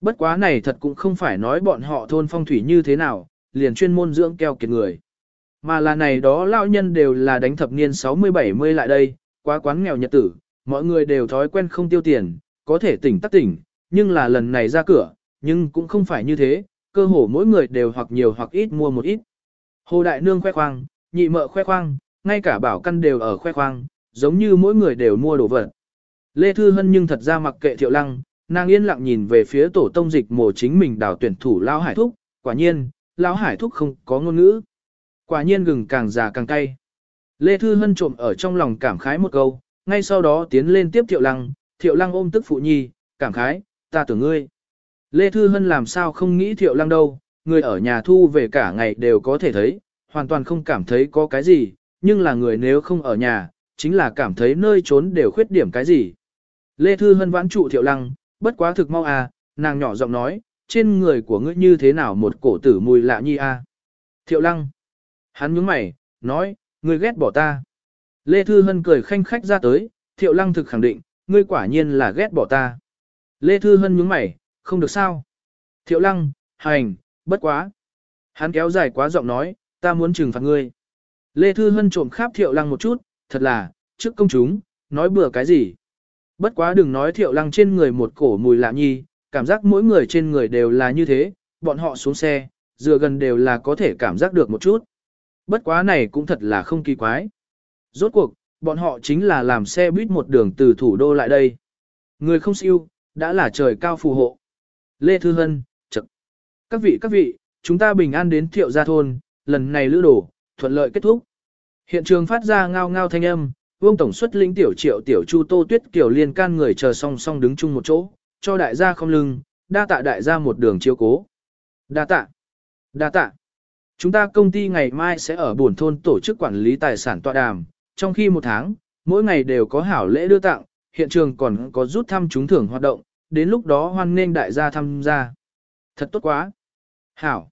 Bất quá này thật cũng không phải nói bọn họ thôn phong thủy như thế nào, liền chuyên môn dưỡng keo kiệt người. Mà là này đó lão nhân đều là đánh thập niên 60-70 lại đây, quá quán nghèo nhật tử, mọi người đều thói quen không tiêu tiền, có thể tỉnh tắc tỉnh, nhưng là lần này ra cửa, nhưng cũng không phải như thế, cơ hồ mỗi người đều hoặc nhiều hoặc ít mua một ít. Hồ Đại Nương khoe khoang, nhị mợ khoe khoang, ngay cả bảo căn đều ở khoe khoang, giống như mỗi người đều mua đồ vật. Lê Thư Hân nhưng thật ra mặc kệ thiệu lăng, nàng yên lặng nhìn về phía tổ tông dịch mổ chính mình đào tuyển thủ Lão Hải Thúc, quả nhiên, Lão Hải Thúc không có ngôn ngữ. Quả nhiên gừng càng già càng cay. Lê Thư Hân trộm ở trong lòng cảm khái một câu, ngay sau đó tiến lên tiếp Thiệu Lăng, Thiệu Lăng ôm tức phụ nhi, cảm khái, ta tưởng ngươi. Lê Thư Hân làm sao không nghĩ Thiệu Lăng đâu, người ở nhà thu về cả ngày đều có thể thấy, hoàn toàn không cảm thấy có cái gì, nhưng là người nếu không ở nhà, chính là cảm thấy nơi trốn đều khuyết điểm cái gì. Lê Thư Hân vãn trụ Thiệu Lăng, bất quá thực mau à, nàng nhỏ giọng nói, trên người của ngươi như thế nào một cổ tử mùi lạ nhi a à? Thiệu Lăng, Hắn nhướng mày, nói, ngươi ghét bỏ ta. Lê Thư Hân cười khanh khách ra tới, thiệu lăng thực khẳng định, ngươi quả nhiên là ghét bỏ ta. Lê Thư Hân nhướng mày, không được sao. Thiệu lăng, hành, bất quá. Hắn kéo dài quá giọng nói, ta muốn trừng phạt ngươi. Lê Thư Hân trộm kháp thiệu lăng một chút, thật là, trước công chúng, nói bừa cái gì. Bất quá đừng nói thiệu lăng trên người một cổ mùi lạ nhi, cảm giác mỗi người trên người đều là như thế, bọn họ xuống xe, dựa gần đều là có thể cảm giác được một chút. Bất quá này cũng thật là không kỳ quái. Rốt cuộc, bọn họ chính là làm xe buýt một đường từ thủ đô lại đây. Người không siêu, đã là trời cao phù hộ. Lê Thư Hân, chậc. Các vị các vị, chúng ta bình an đến thiệu gia thôn, lần này lữ đổ, thuận lợi kết thúc. Hiện trường phát ra ngao ngao thanh âm, vương tổng suất lĩnh tiểu triệu tiểu chu tô tuyết kiểu liên can người chờ song song đứng chung một chỗ, cho đại gia không lưng, đa tạ đại gia một đường chiếu cố. Đa tạ. Đa tạ. Chúng ta công ty ngày mai sẽ ở buồn thôn tổ chức quản lý tài sản tọa đàm, trong khi một tháng, mỗi ngày đều có hảo lễ đưa tặng, hiện trường còn có rút thăm trúng thưởng hoạt động, đến lúc đó hoan nghênh đại gia tham gia. Thật tốt quá. Hảo.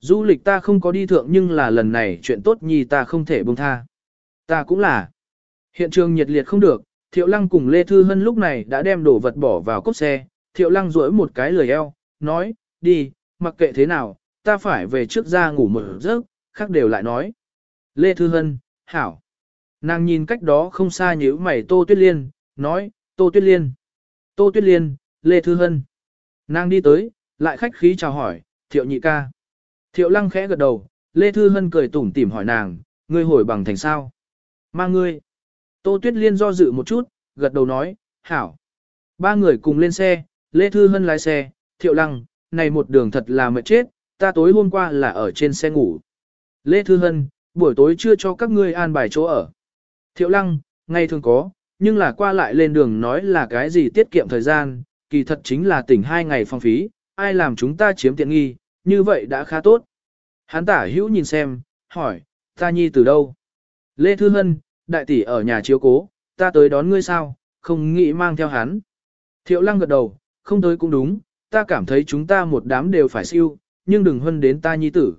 Du lịch ta không có đi thượng nhưng là lần này chuyện tốt nhì ta không thể buông tha. Ta cũng là. Hiện trường nhiệt liệt không được, Thiệu Lăng cùng Lê Thư Hân lúc này đã đem đồ vật bỏ vào cốc xe, Thiệu Lăng duỗi một cái lười eo, nói, đi, mặc kệ thế nào, ta phải về trước ra ngủ một giấc, khác đều lại nói. Lê Thư Hân, hảo. Nàng nhìn cách đó không xa nhíu mày Tô Tuyết Liên, nói, Tô Tuyết Liên. Tô Tuyết Liên, Lê Thư Hân. Nàng đi tới, lại khách khí chào hỏi, thiệu nhị ca. Thiệu lăng khẽ gật đầu, Lê Thư Hân cười tủm tỉm hỏi nàng, ngươi hồi bằng thành sao? Mà ngươi. Tô Tuyết Liên do dự một chút, gật đầu nói, hảo. Ba người cùng lên xe, Lê Thư Hân lái xe, thiệu lăng, này một đường thật là mệt chết, ta tối hôm qua là ở trên xe ngủ. Lê Thư Hân, buổi tối chưa cho các ngươi an bài chỗ ở. Thiệu Lăng, ngày thường có, nhưng là qua lại lên đường nói là cái gì tiết kiệm thời gian, kỳ thật chính là tỉnh hai ngày phong phí, ai làm chúng ta chiếm tiện nghi, như vậy đã khá tốt. Hán tả hữu nhìn xem, hỏi, ta nhi từ đâu? Lê Thư Hân, đại tỷ ở nhà chiếu cố, ta tới đón ngươi sao, không nghĩ mang theo hắn. Thiệu lăng gật đầu, không tới cũng đúng, ta cảm thấy chúng ta một đám đều phải siêu, nhưng đừng hân đến ta nhi tử.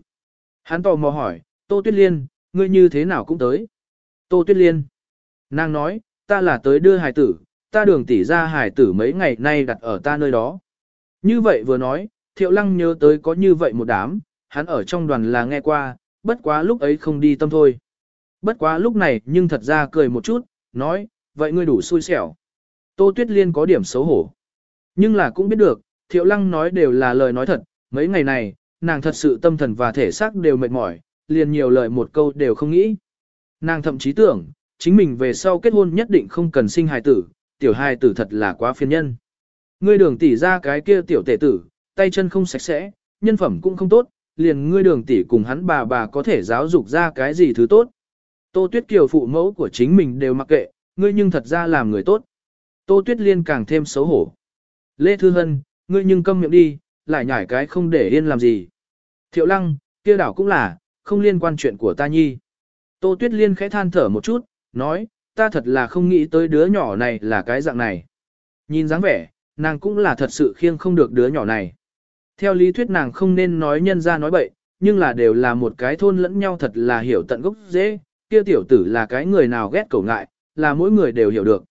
Hắn tò mò hỏi, Tô Tuyết Liên, ngươi như thế nào cũng tới. Tô Tuyết Liên. Nàng nói, ta là tới đưa hài tử, ta đường tỷ ra hài tử mấy ngày nay đặt ở ta nơi đó. Như vậy vừa nói, Thiệu Lăng nhớ tới có như vậy một đám, hắn ở trong đoàn là nghe qua, bất quá lúc ấy không đi tâm thôi. Bất quá lúc này nhưng thật ra cười một chút, nói, vậy ngươi đủ xui xẻo. Tô Tuyết Liên có điểm xấu hổ. Nhưng là cũng biết được, Thiệu Lăng nói đều là lời nói thật, Mấy ngày này, nàng thật sự tâm thần và thể xác đều mệt mỏi, liền nhiều lời một câu đều không nghĩ. Nàng thậm chí tưởng, chính mình về sau kết hôn nhất định không cần sinh hài tử, tiểu hài tử thật là quá phiền nhân. Ngươi đường tỷ ra cái kia tiểu tể tử, tay chân không sạch sẽ, nhân phẩm cũng không tốt, liền ngươi đường tỷ cùng hắn bà bà có thể giáo dục ra cái gì thứ tốt. Tô Tuyết Kiều phụ mẫu của chính mình đều mặc kệ, ngươi nhưng thật ra làm người tốt. Tô Tuyết Liên càng thêm xấu hổ. Lê Thư Hân, ngươi nhưng câm miệng đi, lại nhảy cái không để yên làm gì. Thiệu lăng, kia đảo cũng là, không liên quan chuyện của ta nhi. Tô Tuyết Liên khẽ than thở một chút, nói, ta thật là không nghĩ tới đứa nhỏ này là cái dạng này. Nhìn dáng vẻ, nàng cũng là thật sự khiêng không được đứa nhỏ này. Theo lý thuyết nàng không nên nói nhân ra nói bậy, nhưng là đều là một cái thôn lẫn nhau thật là hiểu tận gốc dễ, kia tiểu tử là cái người nào ghét cầu ngại, là mỗi người đều hiểu được.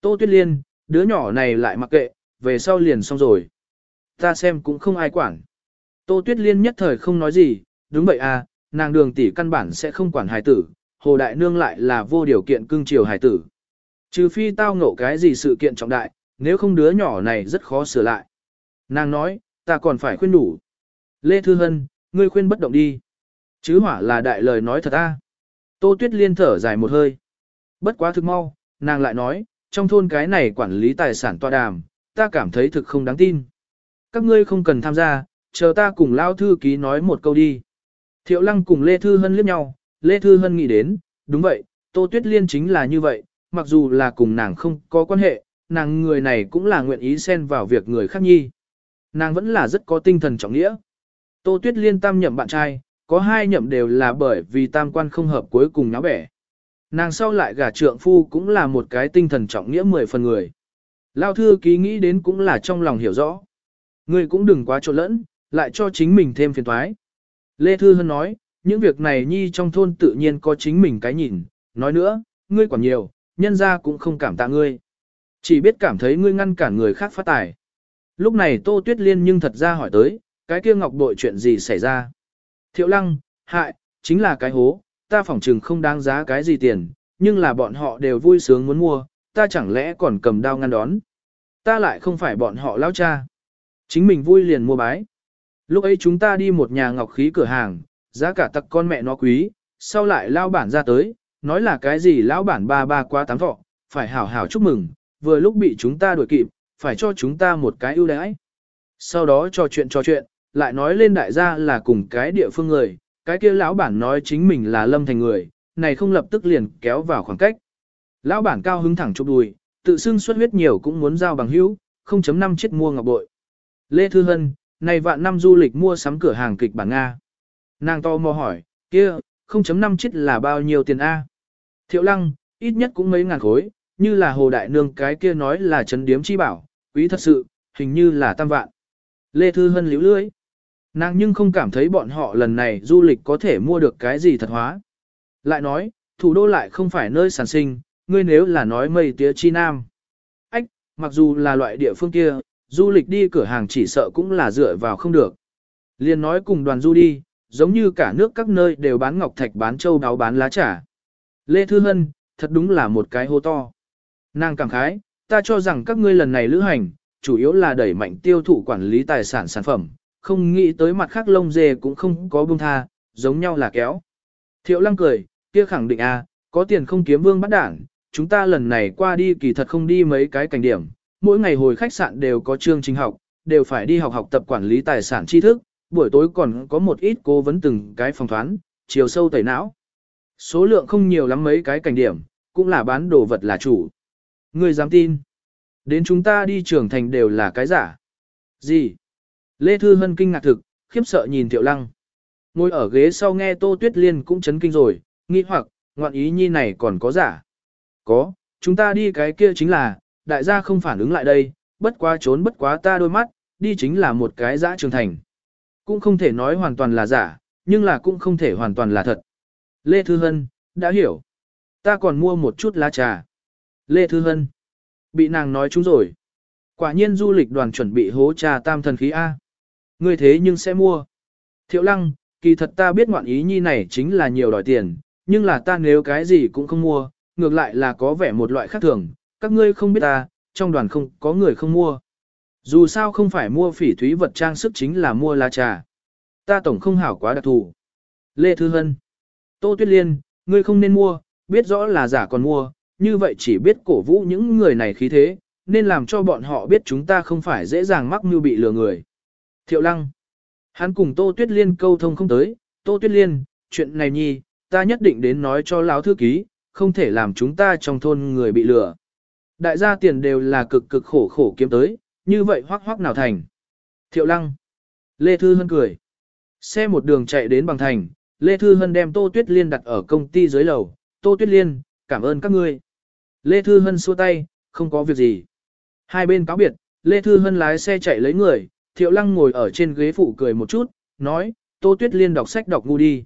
Tô Tuyết Liên, đứa nhỏ này lại mặc kệ, về sau liền xong rồi ta xem cũng không ai quản. Tô Tuyết Liên nhất thời không nói gì, đúng vậy à, nàng đường tỷ căn bản sẽ không quản hài tử, Hồ Đại Nương lại là vô điều kiện cưng chiều hài tử. Trừ phi tao ngộ cái gì sự kiện trọng đại, nếu không đứa nhỏ này rất khó sửa lại. Nàng nói, ta còn phải khuyên đủ. Lê Thư Hân, ngươi khuyên bất động đi. Chứ hỏa là đại lời nói thật ta. À. Tô Tuyết Liên thở dài một hơi. Bất quá thực mau, nàng lại nói, trong thôn cái này quản lý tài sản tòa đàm, ta cảm thấy thực không đáng tin. Các ngươi không cần tham gia, chờ ta cùng lao thư ký nói một câu đi. Thiệu lăng cùng Lê Thư Hân liếc nhau, Lê Thư Hân nghĩ đến, đúng vậy, Tô Tuyết Liên chính là như vậy, mặc dù là cùng nàng không có quan hệ, nàng người này cũng là nguyện ý xen vào việc người khác nhi. Nàng vẫn là rất có tinh thần trọng nghĩa. Tô Tuyết Liên tam nhậm bạn trai, có hai nhậm đều là bởi vì tam quan không hợp cuối cùng náo bẻ. Nàng sau lại gả trượng phu cũng là một cái tinh thần trọng nghĩa mười phần người. Lao thư ký nghĩ đến cũng là trong lòng hiểu rõ. Ngươi cũng đừng quá trộn lẫn, lại cho chính mình thêm phiền toái. Lê Thư Hân nói, những việc này nhi trong thôn tự nhiên có chính mình cái nhìn, nói nữa, ngươi quản nhiều, nhân ra cũng không cảm tạ ngươi. Chỉ biết cảm thấy ngươi ngăn cản người khác phát tài. Lúc này Tô Tuyết Liên nhưng thật ra hỏi tới, cái kia ngọc bội chuyện gì xảy ra? Thiệu lăng, hại, chính là cái hố, ta phỏng trừng không đáng giá cái gì tiền, nhưng là bọn họ đều vui sướng muốn mua, ta chẳng lẽ còn cầm đao ngăn đón. Ta lại không phải bọn họ lao cha. Chính mình vui liền mua bái. Lúc ấy chúng ta đi một nhà ngọc khí cửa hàng, giá cả tặc con mẹ nó quý, sau lại lao bản ra tới, nói là cái gì lão bản ba ba qua tám thọ, phải hảo hảo chúc mừng, vừa lúc bị chúng ta đuổi kịp, phải cho chúng ta một cái ưu đãi. Sau đó trò chuyện trò chuyện, lại nói lên đại gia là cùng cái địa phương người, cái kia lão bản nói chính mình là lâm thành người, này không lập tức liền kéo vào khoảng cách. Lão bản cao hứng thẳng chụp đùi, tự xưng xuất huyết nhiều cũng muốn giao bằng hữu, 0.5 chết mua ngọc bội. Lê Thư Hân, này vạn năm du lịch mua sắm cửa hàng kịch bản Nga. Nàng to mò hỏi, kia, 0.5 chết là bao nhiêu tiền A? Thiệu lăng, ít nhất cũng mấy ngàn khối, như là hồ đại nương cái kia nói là trấn điếm chi bảo, quý thật sự, hình như là tam vạn. Lê Thư Hân liễu lưới. Nàng nhưng không cảm thấy bọn họ lần này du lịch có thể mua được cái gì thật hóa. Lại nói, thủ đô lại không phải nơi sản sinh, ngươi nếu là nói mây tía chi nam. Ách, mặc dù là loại địa phương kia, du lịch đi cửa hàng chỉ sợ cũng là dựa vào không được. Liên nói cùng đoàn du đi, giống như cả nước các nơi đều bán ngọc thạch bán châu đáo bán lá trà. Lê Thư Hân, thật đúng là một cái hô to. Nàng cảm khái, ta cho rằng các ngươi lần này lữ hành, chủ yếu là đẩy mạnh tiêu thụ quản lý tài sản sản phẩm, không nghĩ tới mặt khác lông dê cũng không có buông tha, giống nhau là kéo. Thiệu lăng cười, kia khẳng định a có tiền không kiếm vương bắt đảng, chúng ta lần này qua đi kỳ thật không đi mấy cái cảnh điểm, mỗi ngày hồi khách sạn đều có chương trình học, đều phải đi học học tập quản lý tài sản tri thức, buổi tối còn có một ít cố vấn từng cái phòng thoán, chiều sâu tẩy não. Số lượng không nhiều lắm mấy cái cảnh điểm, cũng là bán đồ vật là chủ. Người dám tin. Đến chúng ta đi trưởng thành đều là cái giả. Gì? Lê Thư Hân kinh ngạc thực, khiếp sợ nhìn Tiểu Lăng. Ngồi ở ghế sau nghe Tô Tuyết Liên cũng chấn kinh rồi, nghi hoặc, ngoạn ý nhi này còn có giả. Có, chúng ta đi cái kia chính là, đại gia không phản ứng lại đây, bất quá trốn bất quá ta đôi mắt, đi chính là một cái dã trường thành. Cũng không thể nói hoàn toàn là giả, nhưng là cũng không thể hoàn toàn là thật. Lê Thư Hân, đã hiểu. Ta còn mua một chút lá trà. Lê Thư Hân, bị nàng nói chúng rồi. Quả nhiên du lịch đoàn chuẩn bị hố trà tam thần khí A. Ngươi thế nhưng sẽ mua. Thiệu lăng, kỳ thật ta biết ngoạn ý nhi này chính là nhiều đòi tiền, nhưng là ta nếu cái gì cũng không mua, ngược lại là có vẻ một loại khác thường, các ngươi không biết ta, trong đoàn không có người không mua. Dù sao không phải mua phỉ thúy vật trang sức chính là mua lá trà. Ta tổng không hảo quá đặc thù. Lê Thư Hân. Tô Tuyết Liên, ngươi không nên mua, biết rõ là giả còn mua, như vậy chỉ biết cổ vũ những người này khí thế, nên làm cho bọn họ biết chúng ta không phải dễ dàng mắc mưu bị lừa người. Thiệu Lăng. Hắn cùng Tô Tuyết Liên câu thông không tới, Tô Tuyết Liên, chuyện này nhi, ta nhất định đến nói cho láo thư ký, không thể làm chúng ta trong thôn người bị lừa. Đại gia tiền đều là cực cực khổ khổ kiếm tới, như vậy hoắc hoắc nào thành. Thiệu lăng. Lê Thư Hân cười. Xe một đường chạy đến bằng thành, Lê Thư Hân đem Tô Tuyết Liên đặt ở công ty dưới lầu. Tô Tuyết Liên, cảm ơn các ngươi. Lê Thư Hân xua tay, không có việc gì. Hai bên cáo biệt, Lê Thư Hân lái xe chạy lấy người, Thiệu Lăng ngồi ở trên ghế phụ cười một chút, nói, Tô Tuyết Liên đọc sách đọc ngu đi.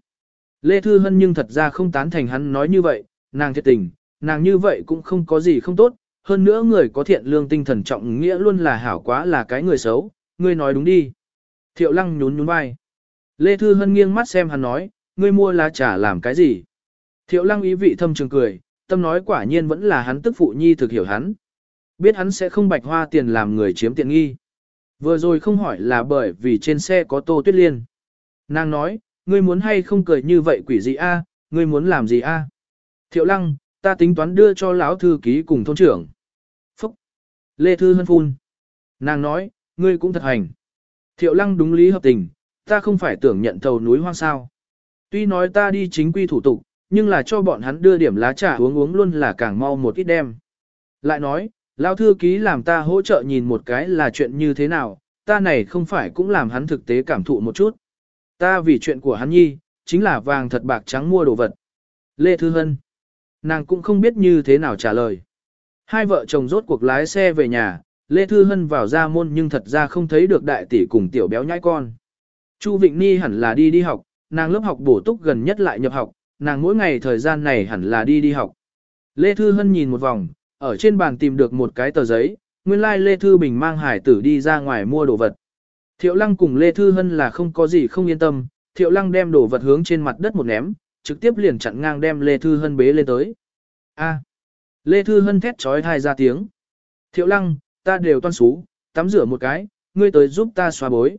Lê Thư Hân nhưng thật ra không tán thành hắn nói như vậy, nàng thiệt tình, nàng như vậy cũng không có gì không tốt, hơn nữa người có thiện lương tinh thần trọng nghĩa luôn là hảo quá là cái người xấu, ngươi nói đúng đi. Thiệu lăng nhún nhún vai. Lê Thư Hân nghiêng mắt xem hắn nói, ngươi mua lá trà làm cái gì? Thiệu lăng ý vị thâm trường cười, tâm nói quả nhiên vẫn là hắn tức phụ nhi thực hiểu hắn. Biết hắn sẽ không bạch hoa tiền làm người chiếm tiện nghi. Vừa rồi không hỏi là bởi vì trên xe có tô tuyết liên. Nàng nói, ngươi muốn hay không cười như vậy quỷ gì a à? ngươi muốn làm gì a? Thiệu lăng, ta tính toán đưa cho lão thư ký cùng thôn trưởng. Lê Thư Hân phun. Nàng nói, ngươi cũng thật hành. Thiệu lăng đúng lý hợp tình, ta không phải tưởng nhận thầu núi hoang sao. Tuy nói ta đi chính quy thủ tục, nhưng là cho bọn hắn đưa điểm lá trà uống uống luôn là càng mau một ít đem. Lại nói, lão thư ký làm ta hỗ trợ nhìn một cái là chuyện như thế nào, ta này không phải cũng làm hắn thực tế cảm thụ một chút. Ta vì chuyện của hắn nhi, chính là vàng thật bạc trắng mua đồ vật. Lê Thư Hân. Nàng cũng không biết như thế nào trả lời. Hai vợ chồng rốt cuộc lái xe về nhà, Lê Thư Hân vào ra môn nhưng thật ra không thấy được đại tỷ cùng tiểu béo nhãi con. Chu Vịnh Ni hẳn là đi đi học, nàng lớp học bổ túc gần nhất lại nhập học, nàng mỗi ngày thời gian này hẳn là đi đi học. Lê Thư Hân nhìn một vòng, ở trên bàn tìm được một cái tờ giấy, nguyên lai like Lê Thư Bình mang hải tử đi ra ngoài mua đồ vật. Thiệu Lăng cùng Lê Thư Hân là không có gì không yên tâm, Thiệu Lăng đem đồ vật hướng trên mặt đất một ném, trực tiếp liền chặn ngang đem Lê Thư Hân bế lên tới. A. Lê Thư Hân thét trói thai ra tiếng. Thiệu lăng, ta đều toan xú, tắm rửa một cái, ngươi tới giúp ta xoa bối.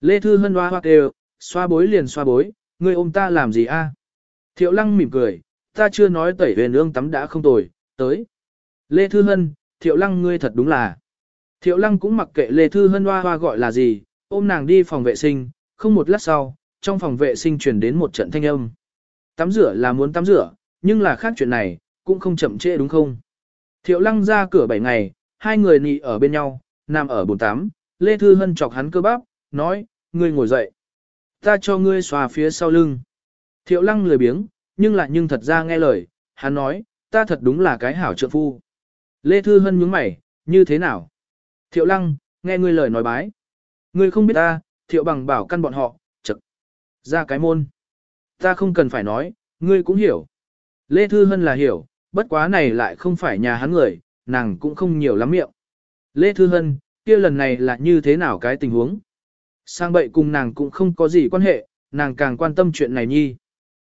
Lê Thư Hân hoa hoa kêu, xoa bối liền xoa bối, ngươi ôm ta làm gì a? Thiệu lăng mỉm cười, ta chưa nói tẩy về nương tắm đã không tồi, tới. Lê Thư Hân, Thiệu lăng ngươi thật đúng là. Thiệu lăng cũng mặc kệ Lê Thư Hân hoa hoa gọi là gì, ôm nàng đi phòng vệ sinh, không một lát sau, trong phòng vệ sinh truyền đến một trận thanh âm. Tắm rửa là muốn tắm rửa, nhưng là khác chuyện này, cũng không chậm trễ đúng không? Thiệu lăng ra cửa 7 ngày, hai người nị ở bên nhau, nằm ở bồn tắm, Lê Thư Hân chọc hắn cơ bắp, nói, ngươi ngồi dậy. Ta cho ngươi xòa phía sau lưng. Thiệu lăng lười biếng, nhưng lại nhưng thật ra nghe lời, hắn nói, ta thật đúng là cái hảo trượng phu. Lê Thư Hân nhướng mày, như thế nào? Thiệu lăng, nghe ngươi lời nói bái. Ngươi không biết ta, thiệu bằng bảo căn bọn họ, chật. Ra cái môn. Ta không cần phải nói, ngươi cũng hiểu. Lê Thư Hân là hiểu, bất quá này lại không phải nhà hắn người, nàng cũng không nhiều lắm miệng. Lê Thư Hân, kia lần này là như thế nào cái tình huống? Sang bậy cùng nàng cũng không có gì quan hệ, nàng càng quan tâm chuyện này nhi.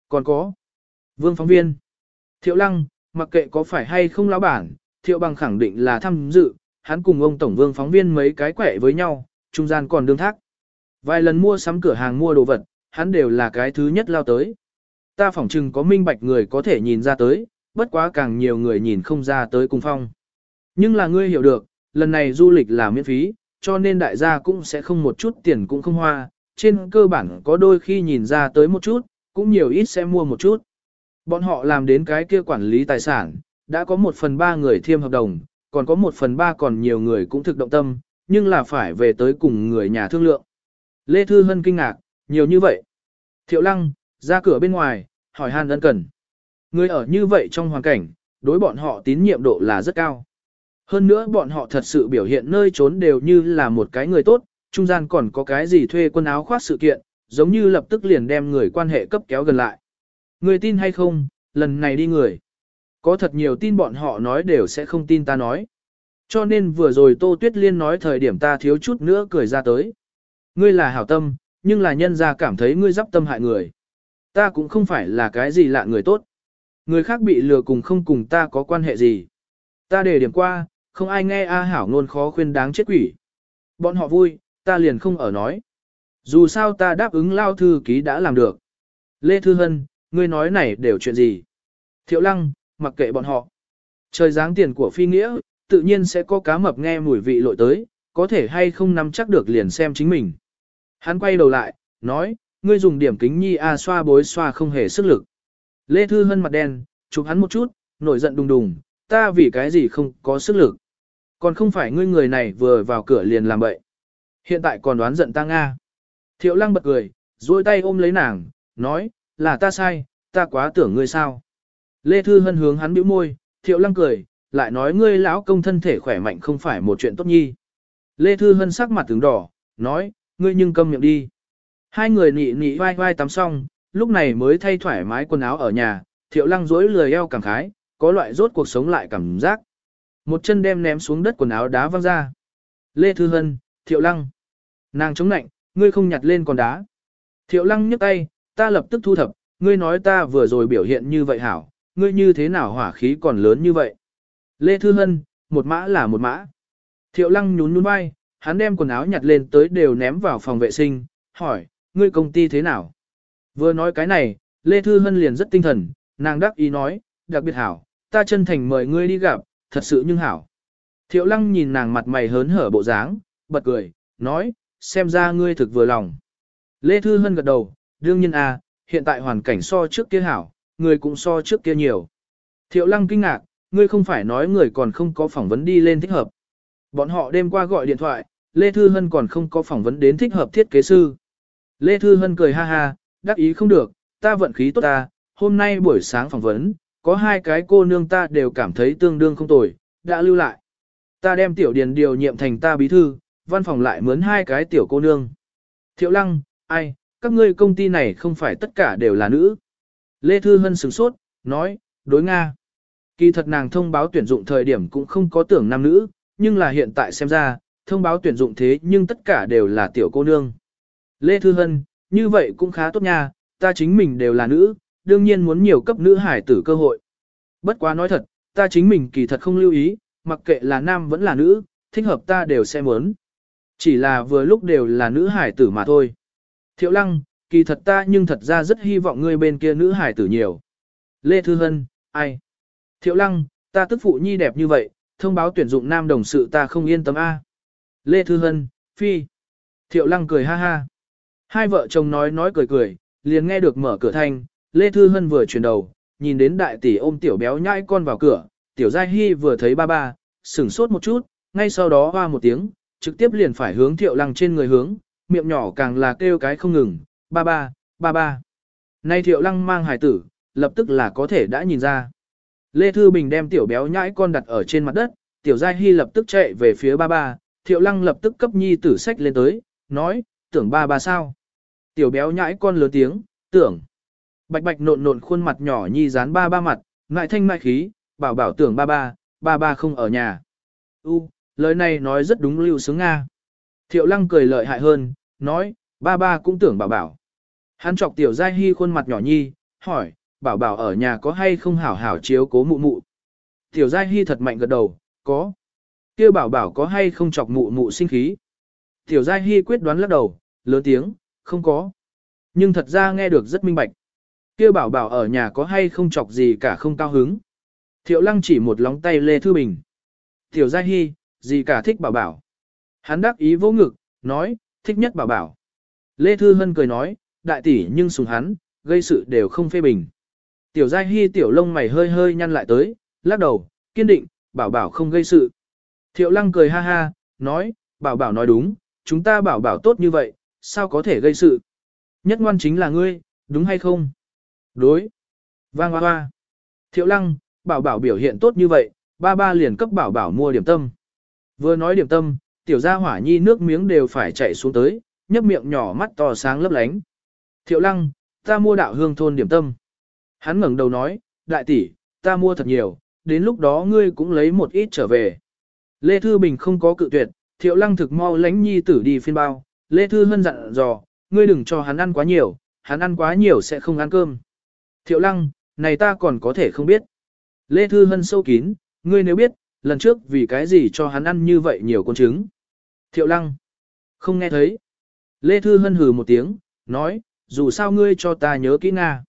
Còn có, vương phóng viên, thiệu lăng, mặc kệ có phải hay không lão bản, thiệu bằng khẳng định là tham dự, hắn cùng ông tổng vương phóng viên mấy cái quẻ với nhau, trung gian còn đương thác. Vài lần mua sắm cửa hàng mua đồ vật, hắn đều là cái thứ nhất lao tới. Ta phỏng chừng có minh bạch người có thể nhìn ra tới, bất quá càng nhiều người nhìn không ra tới cung phong. Nhưng là ngươi hiểu được, lần này du lịch là miễn phí, cho nên đại gia cũng sẽ không một chút tiền cũng không hoa, trên cơ bản có đôi khi nhìn ra tới một chút, cũng nhiều ít sẽ mua một chút. Bọn họ làm đến cái kia quản lý tài sản, đã có một phần ba người thiêm hợp đồng, còn có một phần ba còn nhiều người cũng thực động tâm, nhưng là phải về tới cùng người nhà thương lượng. Lê Thư Hân kinh ngạc, nhiều như vậy. Thiệu Lăng, ra cửa bên ngoài, hỏi Hàn Ân Cần. Người ở như vậy trong hoàn cảnh, đối bọn họ tín nhiệm độ là rất cao. Hơn nữa bọn họ thật sự biểu hiện nơi trốn đều như là một cái người tốt, trung gian còn có cái gì thuê quần áo khoác sự kiện, giống như lập tức liền đem người quan hệ cấp kéo gần lại. Người tin hay không, lần này đi người. Có thật nhiều tin bọn họ nói đều sẽ không tin ta nói. Cho nên vừa rồi Tô Tuyết Liên nói thời điểm ta thiếu chút nữa cười ra tới. Ngươi là hảo tâm, nhưng là nhân ra cảm thấy ngươi dắp tâm hại người. Ta cũng không phải là cái gì lạ người tốt. Người khác bị lừa cùng không cùng ta có quan hệ gì. Ta để điểm qua, không ai nghe A Hảo luôn khó khuyên đáng chết quỷ. Bọn họ vui, ta liền không ở nói. Dù sao ta đáp ứng lao thư ký đã làm được. Lê Thư Hân, ngươi nói này đều chuyện gì? Thiệu Lăng, mặc kệ bọn họ. Trời dáng tiền của phi nghĩa, tự nhiên sẽ có cá mập nghe mùi vị lội tới, có thể hay không nắm chắc được liền xem chính mình. Hắn quay đầu lại, nói, ngươi dùng điểm kính nhi a xoa bối xoa không hề sức lực. Lê Thư Hân mặt đen, chụp hắn một chút, nổi giận đùng đùng, ta vì cái gì không có sức lực. Còn không phải ngươi người này vừa vào cửa liền làm bậy. Hiện tại còn đoán giận ta Nga. Thiệu lăng bật cười, duỗi tay ôm lấy nàng, nói, là ta sai, ta quá tưởng ngươi sao. Lê Thư Hân hướng hắn bĩu môi, thiệu lăng cười, lại nói ngươi lão công thân thể khỏe mạnh không phải một chuyện tốt nhi. Lê Thư Hân sắc mặt tướng đỏ, nói, ngươi nhưng câm miệng đi. Hai người nị nị vai vai tắm xong, lúc này mới thay thoải mái quần áo ở nhà, thiệu lăng dối lười eo cảm khái, có loại rốt cuộc sống lại cảm giác. Một chân đem ném xuống đất quần áo đá văng ra. Lê Thư Hân, thiệu lăng. Nàng chống nạnh, ngươi không nhặt lên con đá. Thiệu lăng nhấc tay, ta lập tức thu thập, ngươi nói ta vừa rồi biểu hiện như vậy hảo, ngươi như thế nào hỏa khí còn lớn như vậy. Lê Thư Hân, một mã là một mã. Thiệu lăng nhún nhún bay hắn đem quần áo nhặt lên tới đều ném vào phòng vệ sinh, hỏi, ngươi công ty thế nào? Vừa nói cái này, Lê Thư Hân liền rất tinh thần, nàng đắc ý nói, đặc biệt hảo, ta chân thành mời ngươi đi gặp, thật sự nhưng hảo. Thiệu lăng nhìn nàng mặt mày hớn hở bộ dáng, bật cười, nói, xem ra ngươi thực vừa lòng. Lê Thư Hân gật đầu, đương nhiên à, hiện tại hoàn cảnh so trước kia hảo, người cũng so trước kia nhiều. Thiệu lăng kinh ngạc, ngươi không phải nói người còn không có phỏng vấn đi lên thích hợp. Bọn họ đêm qua gọi điện thoại, Lê Thư Hân còn không có phỏng vấn đến thích hợp thiết kế sư. Lê Thư Hân cười ha ha, đắc ý không được, ta vận khí tốt ta, hôm nay buổi sáng phỏng vấn, có hai cái cô nương ta đều cảm thấy tương đương không tồi, đã lưu lại. Ta đem tiểu điền điều nhiệm thành ta bí thư, văn phòng lại mướn hai cái tiểu cô nương. Thiệu lăng, ai, các ngươi công ty này không phải tất cả đều là nữ. Lê Thư Hân sửng sốt, nói, đối Nga. Kỳ thật nàng thông báo tuyển dụng thời điểm cũng không có tưởng nam nữ, nhưng là hiện tại xem ra, thông báo tuyển dụng thế nhưng tất cả đều là tiểu cô nương. Lê Thư Hân, như vậy cũng khá tốt nha, ta chính mình đều là nữ, đương nhiên muốn nhiều cấp nữ hải tử cơ hội. Bất quá nói thật, ta chính mình kỳ thật không lưu ý, mặc kệ là nam vẫn là nữ, thích hợp ta đều sẽ muốn. Chỉ là vừa lúc đều là nữ hải tử mà thôi. Thiệu lăng, kỳ thật ta nhưng thật ra rất hy vọng ngươi bên kia nữ hải tử nhiều. Lê Thư Hân, ai? Thiệu lăng, ta tức phụ nhi đẹp như vậy, thông báo tuyển dụng nam đồng sự ta không yên tâm A. Lê Thư Hân, phi. Thiệu lăng cười ha ha. Hai vợ chồng nói nói cười cười, liền nghe được mở cửa thanh, Lê Thư Hân vừa chuyển đầu, nhìn đến đại tỷ ôm tiểu béo nhãi con vào cửa, tiểu giai hy vừa thấy ba ba, sửng sốt một chút, ngay sau đó hoa một tiếng, trực tiếp liền phải hướng thiệu lăng trên người hướng, miệng nhỏ càng là kêu cái không ngừng, ba ba, ba ba. Nay thiệu lăng mang hài tử, lập tức là có thể đã nhìn ra. Lê Thư Bình đem tiểu béo nhãi con đặt ở trên mặt đất, tiểu giai hy lập tức chạy về phía ba ba, thiệu lăng lập tức cấp nhi tử sách lên tới, nói, tưởng ba ba sao. Tiểu béo nhãi con lớn tiếng, tưởng. Bạch bạch nộn nộn khuôn mặt nhỏ nhi dán ba ba mặt, ngại thanh ngại khí, bảo bảo tưởng ba ba, ba ba không ở nhà. U, lời này nói rất đúng lưu sướng Nga. Thiệu lăng cười lợi hại hơn, nói, ba ba cũng tưởng bảo bảo. Hắn chọc tiểu giai hy khuôn mặt nhỏ nhi, hỏi, bảo bảo ở nhà có hay không hảo hảo chiếu cố mụ mụ. Tiểu giai hy thật mạnh gật đầu, có. kia bảo bảo có hay không chọc mụ mụ sinh khí. Tiểu giai hy quyết đoán lắc đầu, lớn tiếng, không có. Nhưng thật ra nghe được rất minh bạch. kia bảo bảo ở nhà có hay không chọc gì cả không cao hứng. Thiệu lăng chỉ một lóng tay Lê Thư Bình. Tiểu gia Hy, gì cả thích bảo bảo. Hắn đắc ý vô ngực, nói, thích nhất bảo bảo. Lê Thư Hân cười nói, đại tỷ nhưng sùng hắn, gây sự đều không phê bình. Tiểu gia Hy tiểu lông mày hơi hơi nhăn lại tới, lắc đầu, kiên định, bảo bảo không gây sự. Thiệu lăng cười ha ha, nói, bảo bảo nói đúng, chúng ta bảo bảo tốt như vậy, sao có thể gây sự. Nhất ngoan chính là ngươi, đúng hay không? Đối. Vang hoa hoa. Thiệu lăng, bảo bảo biểu hiện tốt như vậy, ba ba liền cấp bảo bảo mua điểm tâm. Vừa nói điểm tâm, tiểu gia hỏa nhi nước miếng đều phải chạy xuống tới, nhấp miệng nhỏ mắt to sáng lấp lánh. Thiệu lăng, ta mua đạo hương thôn điểm tâm. Hắn ngẩng đầu nói, đại tỷ, ta mua thật nhiều, đến lúc đó ngươi cũng lấy một ít trở về. Lê Thư Bình không có cự tuyệt, thiệu lăng thực mau lánh nhi tử đi phiên bao, Lê Thư Hân dặn dò, ngươi đừng cho hắn ăn quá nhiều, hắn ăn quá nhiều sẽ không ăn cơm. Thiệu lăng, này ta còn có thể không biết. Lê Thư Hân sâu kín, ngươi nếu biết, lần trước vì cái gì cho hắn ăn như vậy nhiều con trứng. Thiệu lăng, không nghe thấy. Lê Thư Hân hừ một tiếng, nói, dù sao ngươi cho ta nhớ kỹ Nga.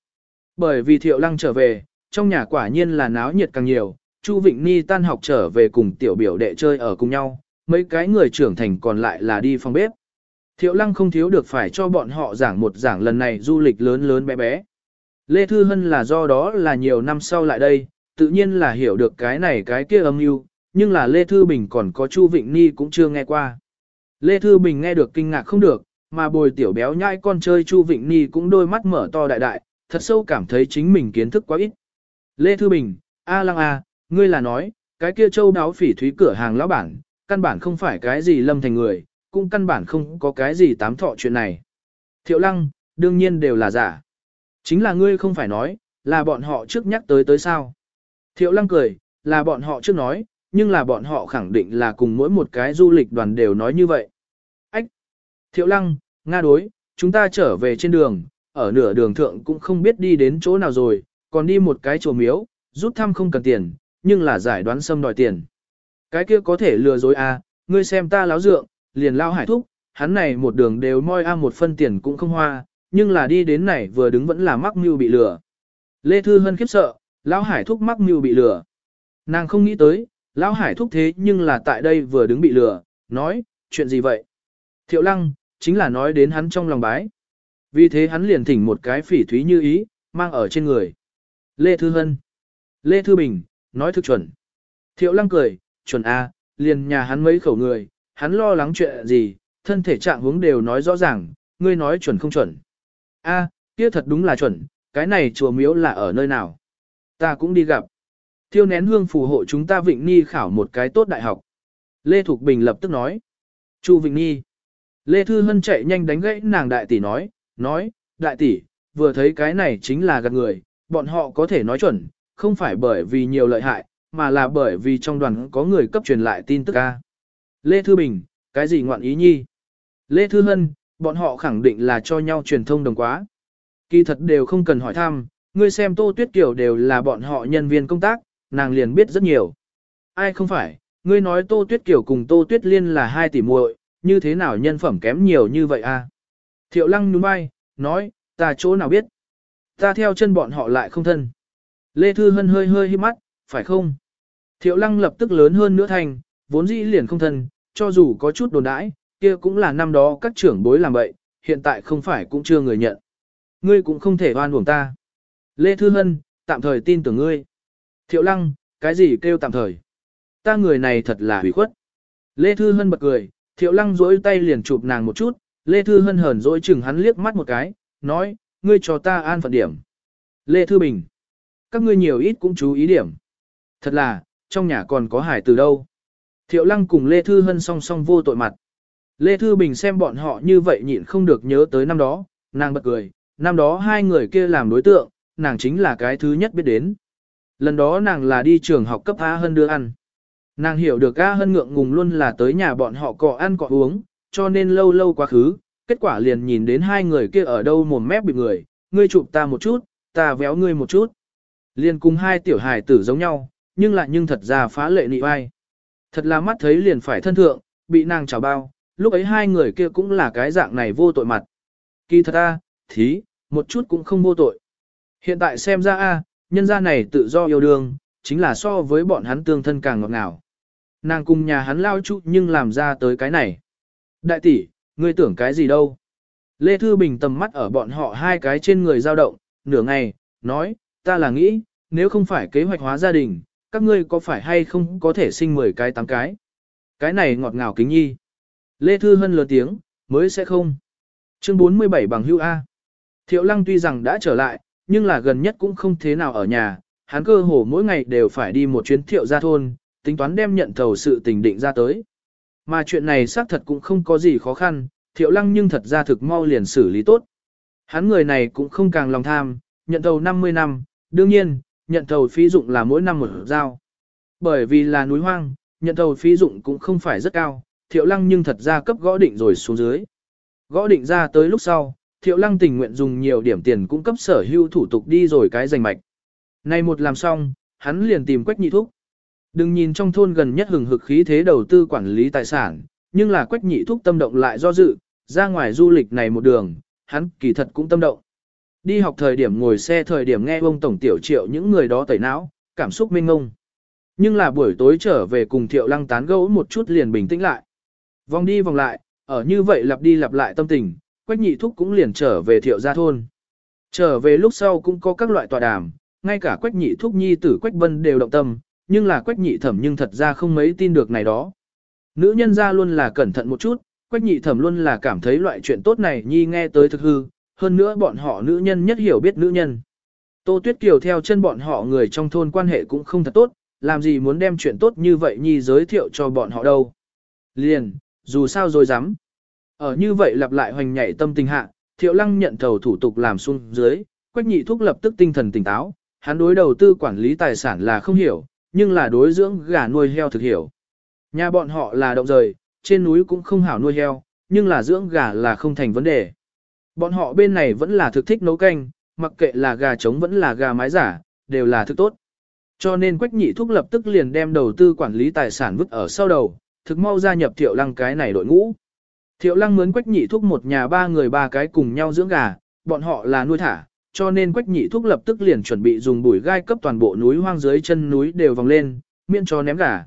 Bởi vì Thiệu lăng trở về, trong nhà quả nhiên là náo nhiệt càng nhiều, Chu Vịnh Ni tan học trở về cùng tiểu biểu đệ chơi ở cùng nhau, mấy cái người trưởng thành còn lại là đi phòng bếp. Thiệu Lăng không thiếu được phải cho bọn họ giảng một giảng lần này du lịch lớn lớn bé bé. Lê Thư Hân là do đó là nhiều năm sau lại đây, tự nhiên là hiểu được cái này cái kia âm mưu nhưng là Lê Thư Bình còn có Chu Vịnh Ni cũng chưa nghe qua. Lê Thư Bình nghe được kinh ngạc không được, mà bồi tiểu béo nhai con chơi Chu Vịnh Ni cũng đôi mắt mở to đại đại, thật sâu cảm thấy chính mình kiến thức quá ít. Lê Thư Bình, A à Lăng A, ngươi là nói, cái kia châu đáo phỉ thúy cửa hàng lão bản, căn bản không phải cái gì lâm thành người, cũng căn bản không có cái gì tám thọ chuyện này. Thiệu lăng, đương nhiên đều là giả. Chính là ngươi không phải nói, là bọn họ trước nhắc tới tới sao. Thiệu lăng cười, là bọn họ trước nói, nhưng là bọn họ khẳng định là cùng mỗi một cái du lịch đoàn đều nói như vậy. Ách! Thiệu lăng, Nga đối, chúng ta trở về trên đường, ở nửa đường thượng cũng không biết đi đến chỗ nào rồi, còn đi một cái chùa miếu, rút thăm không cần tiền, nhưng là giải đoán xâm đòi tiền. Cái kia có thể lừa dối à, ngươi xem ta láo dượng, liền lao hải thúc, hắn này một đường đều moi a một phân tiền cũng không hoa, nhưng là đi đến này vừa đứng vẫn là mắc mưu bị lừa. Lê Thư Hân khiếp sợ, lão hải thúc mắc mưu bị lừa. Nàng không nghĩ tới, lão hải thúc thế nhưng là tại đây vừa đứng bị lừa, nói, chuyện gì vậy? Thiệu lăng, chính là nói đến hắn trong lòng bái. Vì thế hắn liền thỉnh một cái phỉ thúy như ý, mang ở trên người. Lê Thư Hân. Lê Thư Bình, nói thức chuẩn. Thiệu lăng cười, chuẩn A, liền nhà hắn mấy khẩu người, hắn lo lắng chuyện gì, thân thể trạng hướng đều nói rõ ràng, ngươi nói chuẩn không chuẩn. A, kia thật đúng là chuẩn, cái này chùa miếu là ở nơi nào? Ta cũng đi gặp. Thiêu nén hương phù hộ chúng ta Vịnh Nhi khảo một cái tốt đại học. Lê Thục Bình lập tức nói. Chu Vịnh Nhi. Lê Thư Hân chạy nhanh đánh gãy nàng đại tỷ nói, nói, đại tỷ, vừa thấy cái này chính là gạt người, bọn họ có thể nói chuẩn, không phải bởi vì nhiều lợi hại, mà là bởi vì trong đoàn có người cấp truyền lại tin tức ca. Lê Thư Bình, cái gì ngoạn ý nhi? Lê Thư Hân, bọn họ khẳng định là cho nhau truyền thông đồng quá. Kỳ thật đều không cần hỏi thăm, ngươi xem Tô Tuyết Kiều đều là bọn họ nhân viên công tác, nàng liền biết rất nhiều. Ai không phải, ngươi nói Tô Tuyết Kiều cùng Tô Tuyết Liên là hai tỷ muội, như thế nào nhân phẩm kém nhiều như vậy à? Thiệu Lăng nhún vai, nói, ta chỗ nào biết? Ta theo chân bọn họ lại không thân. Lê Thư Hân hơi hơi hiếp mắt, phải không? Thiệu Lăng lập tức lớn hơn nữa thành, vốn dĩ liền không thân, cho dù có chút đồn đãi, kia cũng là năm đó các trưởng bối làm vậy, hiện tại không phải cũng chưa người nhận. Ngươi cũng không thể oan uổng ta. Lê Thư Hân, tạm thời tin tưởng ngươi. Thiệu Lăng, cái gì kêu tạm thời? Ta người này thật là hủy khuất. Lê Thư Hân bật cười, Thiệu Lăng rỗi tay liền chụp nàng một chút, Lê Thư Hân hờn dỗi chừng hắn liếc mắt một cái, nói, ngươi cho ta an phận điểm. Lê Thư Bình, các ngươi nhiều ít cũng chú ý điểm. Thật là, trong nhà còn có hải từ đâu. Thiệu Lăng cùng Lê Thư Hân song song vô tội mặt. Lê Thư Bình xem bọn họ như vậy nhịn không được nhớ tới năm đó, nàng bật cười, năm đó hai người kia làm đối tượng, nàng chính là cái thứ nhất biết đến. Lần đó nàng là đi trường học cấp A Hân đưa ăn. Nàng hiểu được A Hân ngượng ngùng luôn là tới nhà bọn họ cọ ăn cọ uống, cho nên lâu lâu quá khứ, kết quả liền nhìn đến hai người kia ở đâu mồm mép bị người, ngươi chụp ta một chút, ta véo ngươi một chút. Liền cùng hai tiểu hài tử giống nhau, nhưng lại nhưng thật ra phá lệ nị vai. Thật là mắt thấy liền phải thân thượng, bị nàng chảo bao, lúc ấy hai người kia cũng là cái dạng này vô tội mặt. Kỳ thật a, thí, một chút cũng không vô tội. Hiện tại xem ra a, nhân gia này tự do yêu đương, chính là so với bọn hắn tương thân càng ngọt ngào. Nàng cùng nhà hắn lao chút nhưng làm ra tới cái này. Đại tỷ, ngươi tưởng cái gì đâu? Lê Thư Bình tầm mắt ở bọn họ hai cái trên người dao động, nửa ngày, nói, ta là nghĩ, nếu không phải kế hoạch hóa gia đình, các ngươi có phải hay không có thể sinh 10 cái 8 cái. Cái này ngọt ngào kính nhi. Lê Thư Hân lớn tiếng, mới sẽ không. Chương 47 bằng hưu A. Thiệu Lăng tuy rằng đã trở lại, nhưng là gần nhất cũng không thế nào ở nhà, hắn cơ hồ mỗi ngày đều phải đi một chuyến thiệu ra thôn, tính toán đem nhận thầu sự tình định ra tới. Mà chuyện này xác thật cũng không có gì khó khăn, thiệu lăng nhưng thật ra thực mau liền xử lý tốt. Hắn người này cũng không càng lòng tham, nhận thầu 50 năm, đương nhiên, nhận thầu phí dụng là mỗi năm một giao. Bởi vì là núi hoang, nhận thầu phí dụng cũng không phải rất cao, thiệu lăng nhưng thật ra cấp gõ định rồi xuống dưới. Gõ định ra tới lúc sau, thiệu lăng tình nguyện dùng nhiều điểm tiền cung cấp sở hữu thủ tục đi rồi cái giành mạch. Này một làm xong, hắn liền tìm quách nhị thúc. Đừng nhìn trong thôn gần nhất hừng hực khí thế đầu tư quản lý tài sản, nhưng là quách nhị thúc tâm động lại do dự, ra ngoài du lịch này một đường, hắn kỳ thật cũng tâm động. Đi học thời điểm ngồi xe thời điểm nghe ông Tổng Tiểu Triệu những người đó tẩy não, cảm xúc minh ngông. Nhưng là buổi tối trở về cùng Thiệu Lăng tán gẫu một chút liền bình tĩnh lại. Vòng đi vòng lại, ở như vậy lặp đi lặp lại tâm tình, Quách Nhị Thúc cũng liền trở về Thiệu gia thôn. Trở về lúc sau cũng có các loại tòa đàm, ngay cả Quách Nhị Thúc Nhi tử Quách Vân đều động tâm, nhưng là Quách Nhị Thẩm nhưng thật ra không mấy tin được này đó. Nữ nhân ra luôn là cẩn thận một chút, Quách Nhị Thẩm luôn là cảm thấy loại chuyện tốt này Nhi nghe tới thực hư, hơn nữa bọn họ nữ nhân nhất hiểu biết nữ nhân. Tô Tuyết Kiều theo chân bọn họ người trong thôn quan hệ cũng không thật tốt, làm gì muốn đem chuyện tốt như vậy nhi giới thiệu cho bọn họ đâu. Liền, dù sao rồi dám. Ở như vậy lặp lại hoành nhảy tâm tình hạ, Thiệu Lăng nhận thầu thủ tục làm xuống dưới, Quách Nhị Thúc lập tức tinh thần tỉnh táo, hắn đối đầu tư quản lý tài sản là không hiểu, nhưng là đối dưỡng gà nuôi heo thực hiểu. Nhà bọn họ là động rời, trên núi cũng không hảo nuôi heo, nhưng là dưỡng gà là không thành vấn đề. Bọn họ bên này vẫn là thực thích nấu canh, mặc kệ là gà trống vẫn là gà mái giả, đều là thức tốt. Cho nên Quách Nhị Thúc lập tức liền đem đầu tư quản lý tài sản vứt ở sau đầu, thực mau gia nhập Thiệu Lăng cái này đội ngũ. Thiệu Lăng mướn Quách Nhị Thúc một nhà ba người ba cái cùng nhau dưỡng gà, bọn họ là nuôi thả, cho nên Quách Nhị Thúc lập tức liền chuẩn bị dùng bùi gai cấp toàn bộ núi hoang dưới chân núi đều vòng lên, miễn cho ném gà.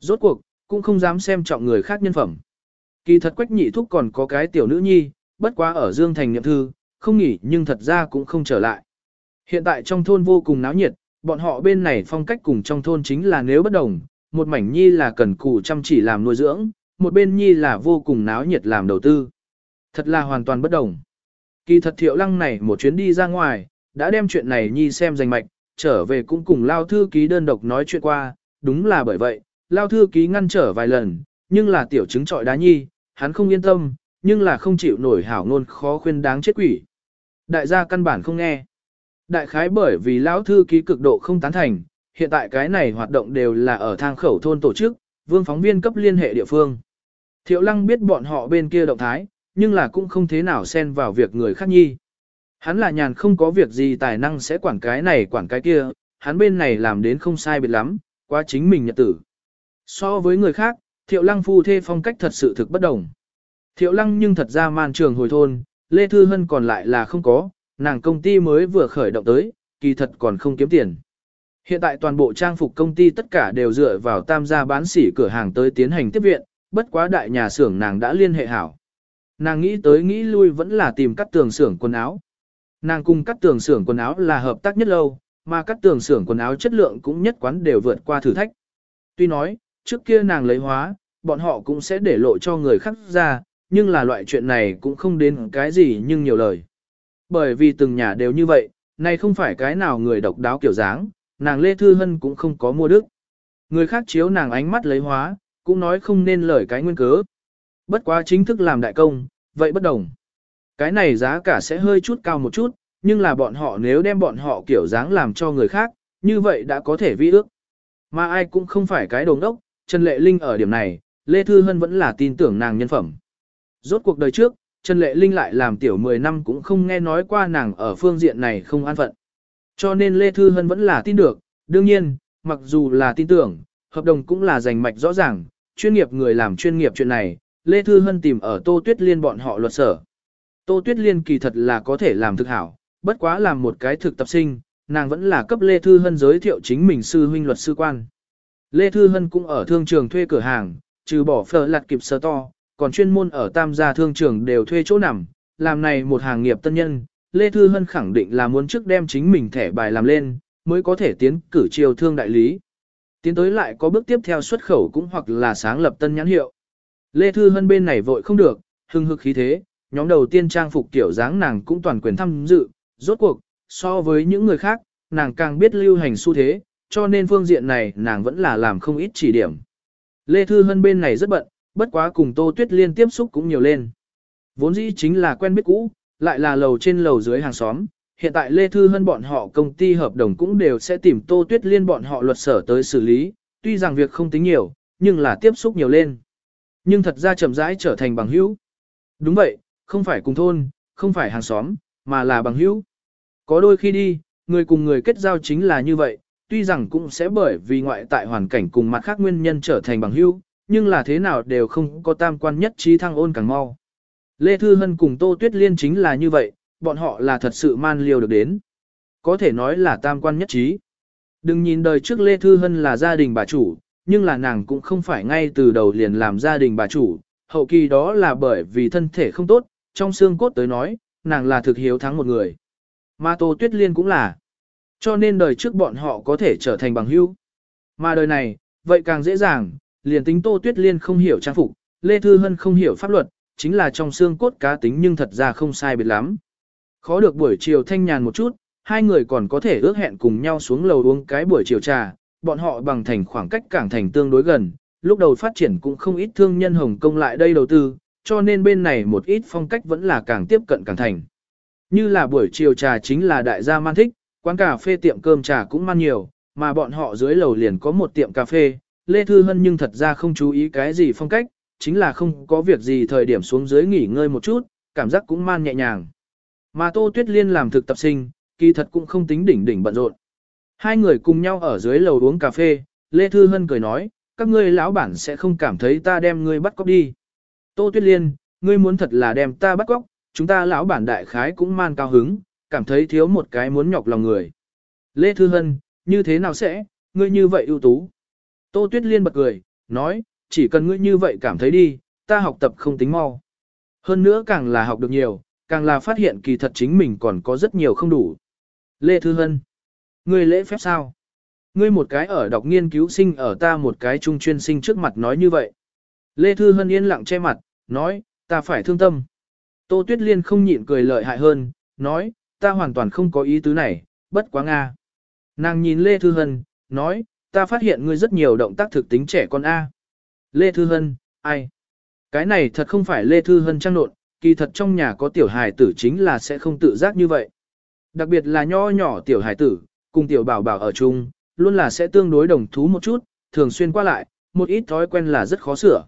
Rốt cuộc, cũng không dám xem trọng người khác nhân phẩm. Kỳ thật Quách Nhị Thúc còn có cái tiểu nữ nhi, bất quá ở Dương Thành nhậm thư, không nghỉ nhưng thật ra cũng không trở lại. Hiện tại trong thôn vô cùng náo nhiệt, bọn họ bên này phong cách cùng trong thôn chính là nếu bất đồng, một mảnh nhi là cần cù chăm chỉ làm nuôi dưỡng, một bên nhi là vô cùng náo nhiệt làm đầu tư. Thật là hoàn toàn bất đồng. Kỳ thật thiệu lăng này một chuyến đi ra ngoài, đã đem chuyện này nhi xem danh mạch, trở về cũng cùng lao thư ký đơn độc nói chuyện qua, đúng là bởi vậy, lao thư ký ngăn trở vài lần, nhưng là tiểu chứng trọi đá nhi, hắn không yên tâm, nhưng là không chịu nổi hảo ngôn khó khuyên đáng chết quỷ. Đại gia căn bản không nghe. Đại khái bởi vì lão thư ký cực độ không tán thành, hiện tại cái này hoạt động đều là ở thang khẩu thôn tổ chức, vương phóng viên cấp liên hệ địa phương. Thiệu lăng biết bọn họ bên kia động thái, nhưng là cũng không thế nào xen vào việc người khác nhi. Hắn là nhàn không có việc gì tài năng sẽ quản cái này quản cái kia, hắn bên này làm đến không sai biệt lắm, quá chính mình nhật tử. So với người khác, thiệu lăng phu thê phong cách thật sự thực bất đồng. Thiệu lăng nhưng thật ra man trường hồi thôn, Lê Thư Hân còn lại là không có, nàng công ty mới vừa khởi động tới, kỳ thật còn không kiếm tiền. Hiện tại toàn bộ trang phục công ty tất cả đều dựa vào tam gia bán sỉ cửa hàng tới tiến hành tiếp viện, bất quá đại nhà xưởng nàng đã liên hệ hảo. Nàng nghĩ tới nghĩ lui vẫn là tìm cắt tường xưởng quần áo. Nàng cùng cắt tường xưởng quần áo là hợp tác nhất lâu, mà cắt tường xưởng quần áo chất lượng cũng nhất quán đều vượt qua thử thách. Tuy nói, trước kia nàng lấy hóa, bọn họ cũng sẽ để lộ cho người khác ra, nhưng là loại chuyện này cũng không đến cái gì nhưng nhiều lời. Bởi vì từng nhà đều như vậy, này không phải cái nào người độc đáo kiểu dáng, nàng Lê Thư Hân cũng không có mua đức. Người khác chiếu nàng ánh mắt lấy hóa, cũng nói không nên lời cái nguyên cớ. Bất quá chính thức làm đại công, vậy bất đồng. Cái này giá cả sẽ hơi chút cao một chút, nhưng là bọn họ nếu đem bọn họ kiểu dáng làm cho người khác, như vậy đã có thể vi ước. Mà ai cũng không phải cái đồng đốc, Trần Lệ Linh ở điểm này, Lê Thư Hân vẫn là tin tưởng nàng nhân phẩm. Rốt cuộc đời trước, Trần Lệ Linh lại làm tiểu 10 năm cũng không nghe nói qua nàng ở phương diện này không an phận. Cho nên Lê Thư Hân vẫn là tin được, đương nhiên, mặc dù là tin tưởng, hợp đồng cũng là rành mạch rõ ràng, chuyên nghiệp người làm chuyên nghiệp chuyện này, Lê Thư Hân tìm ở Tô Tuyết Liên bọn họ luật sở. Tô Tuyết Liên kỳ thật là có thể làm thực hảo, bất quá làm một cái thực tập sinh, nàng vẫn là cấp Lê Thư Hân giới thiệu chính mình sư huynh luật sư quan. Lê Thư Hân cũng ở thương trường thuê cửa hàng, trừ bỏ phở lặt kịp sơ to, còn chuyên môn ở tam gia thương trường đều thuê chỗ nằm, làm này một hàng nghiệp tân nhân, Lê Thư Hân khẳng định là muốn trước đem chính mình thẻ bài làm lên, mới có thể tiến cử chiều thương đại lý. Tiến tới lại có bước tiếp theo xuất khẩu cũng hoặc là sáng lập tân nhãn hiệu. Lê Thư Hân bên này vội không được, hưng hực khí thế, nhóm đầu tiên trang phục kiểu dáng nàng cũng toàn quyền tham dự, rốt cuộc, so với những người khác, nàng càng biết lưu hành xu thế, cho nên phương diện này nàng vẫn là làm không ít chỉ điểm. Lê Thư Hân bên này rất bận, bất quá cùng Tô Tuyết Liên tiếp xúc cũng nhiều lên. Vốn dĩ chính là quen biết cũ, lại là lầu trên lầu dưới hàng xóm, hiện tại Lê Thư Hân bọn họ công ty hợp đồng cũng đều sẽ tìm Tô Tuyết Liên bọn họ luật sở tới xử lý, tuy rằng việc không tính nhiều, nhưng là tiếp xúc nhiều lên. Nhưng thật ra chậm rãi trở thành bằng hữu. Đúng vậy, không phải cùng thôn, không phải hàng xóm, mà là bằng hữu. Có đôi khi đi, người cùng người kết giao chính là như vậy, tuy rằng cũng sẽ bởi vì ngoại tại hoàn cảnh cùng mặt khác nguyên nhân trở thành bằng hữu, nhưng là thế nào đều không có tam quan nhất trí thăng ôn càng mau. Lê Thư Hân cùng Tô Tuyết Liên chính là như vậy, bọn họ là thật sự man liều được đến. Có thể nói là tam quan nhất trí. Đừng nhìn đời trước Lê Thư Hân là gia đình bà chủ, nhưng là nàng cũng không phải ngay từ đầu liền làm gia đình bà chủ, hậu kỳ đó là bởi vì thân thể không tốt, trong xương cốt tới nói, nàng là thực hiếu thắng một người. Mà Tô Tuyết Liên cũng là. Cho nên đời trước bọn họ có thể trở thành bằng hữu. Mà đời này, vậy càng dễ dàng, liền tính Tô Tuyết Liên không hiểu trang phục, Lê Thư Hân không hiểu pháp luật, chính là trong xương cốt cá tính nhưng thật ra không sai biệt lắm. Khó được buổi chiều thanh nhàn một chút, hai người còn có thể ước hẹn cùng nhau xuống lầu uống cái buổi chiều trà, bọn họ bằng thành khoảng cách cảng thành tương đối gần, lúc đầu phát triển cũng không ít thương nhân Hồng Kông lại đây đầu tư, cho nên bên này một ít phong cách vẫn là càng tiếp cận càng thành. Như là buổi chiều trà chính là đại gia man thích, quán cà phê tiệm cơm trà cũng man nhiều, mà bọn họ dưới lầu liền có một tiệm cà phê, Lê Thư Hân nhưng thật ra không chú ý cái gì phong cách, chính là không có việc gì thời điểm xuống dưới nghỉ ngơi một chút, cảm giác cũng man nhẹ nhàng. Mà Tô Tuyết Liên làm thực tập sinh, kỳ thật cũng không tính đỉnh đỉnh bận rộn. Hai người cùng nhau ở dưới lầu uống cà phê, Lê Thư Hân cười nói, các ngươi lão bản sẽ không cảm thấy ta đem ngươi bắt cóc đi. Tô Tuyết Liên, ngươi muốn thật là đem ta bắt cóc, chúng ta lão bản đại khái cũng man cao hứng, cảm thấy thiếu một cái muốn nhọc lòng người. Lê Thư Hân, như thế nào sẽ, ngươi như vậy ưu tú. Tô Tuyết Liên bật cười, nói, chỉ cần ngươi như vậy cảm thấy đi, ta học tập không tính mau. Hơn nữa càng là học được nhiều, càng là phát hiện kỳ thật chính mình còn có rất nhiều không đủ. Lê Thư Hân, ngươi lễ phép sao? Ngươi một cái ở đọc nghiên cứu sinh ở ta một cái trung chuyên sinh trước mặt nói như vậy. Lê Thư Hân yên lặng che mặt, nói, ta phải thương tâm. Tô Tuyết Liên không nhịn cười lợi hại hơn, nói, ta hoàn toàn không có ý tứ này, bất quá Nga. Nàng nhìn Lê Thư Hân, nói, ta phát hiện ngươi rất nhiều động tác thực tính trẻ con A. Lê Thư Hân, ai? Cái này thật không phải Lê Thư Hân trang nộn, kỳ thật trong nhà có tiểu hài tử chính là sẽ không tự giác như vậy. Đặc biệt là nho nhỏ tiểu hài tử, cùng tiểu bảo bảo ở chung, luôn là sẽ tương đối đồng thú một chút, thường xuyên qua lại, một ít thói quen là rất khó sửa.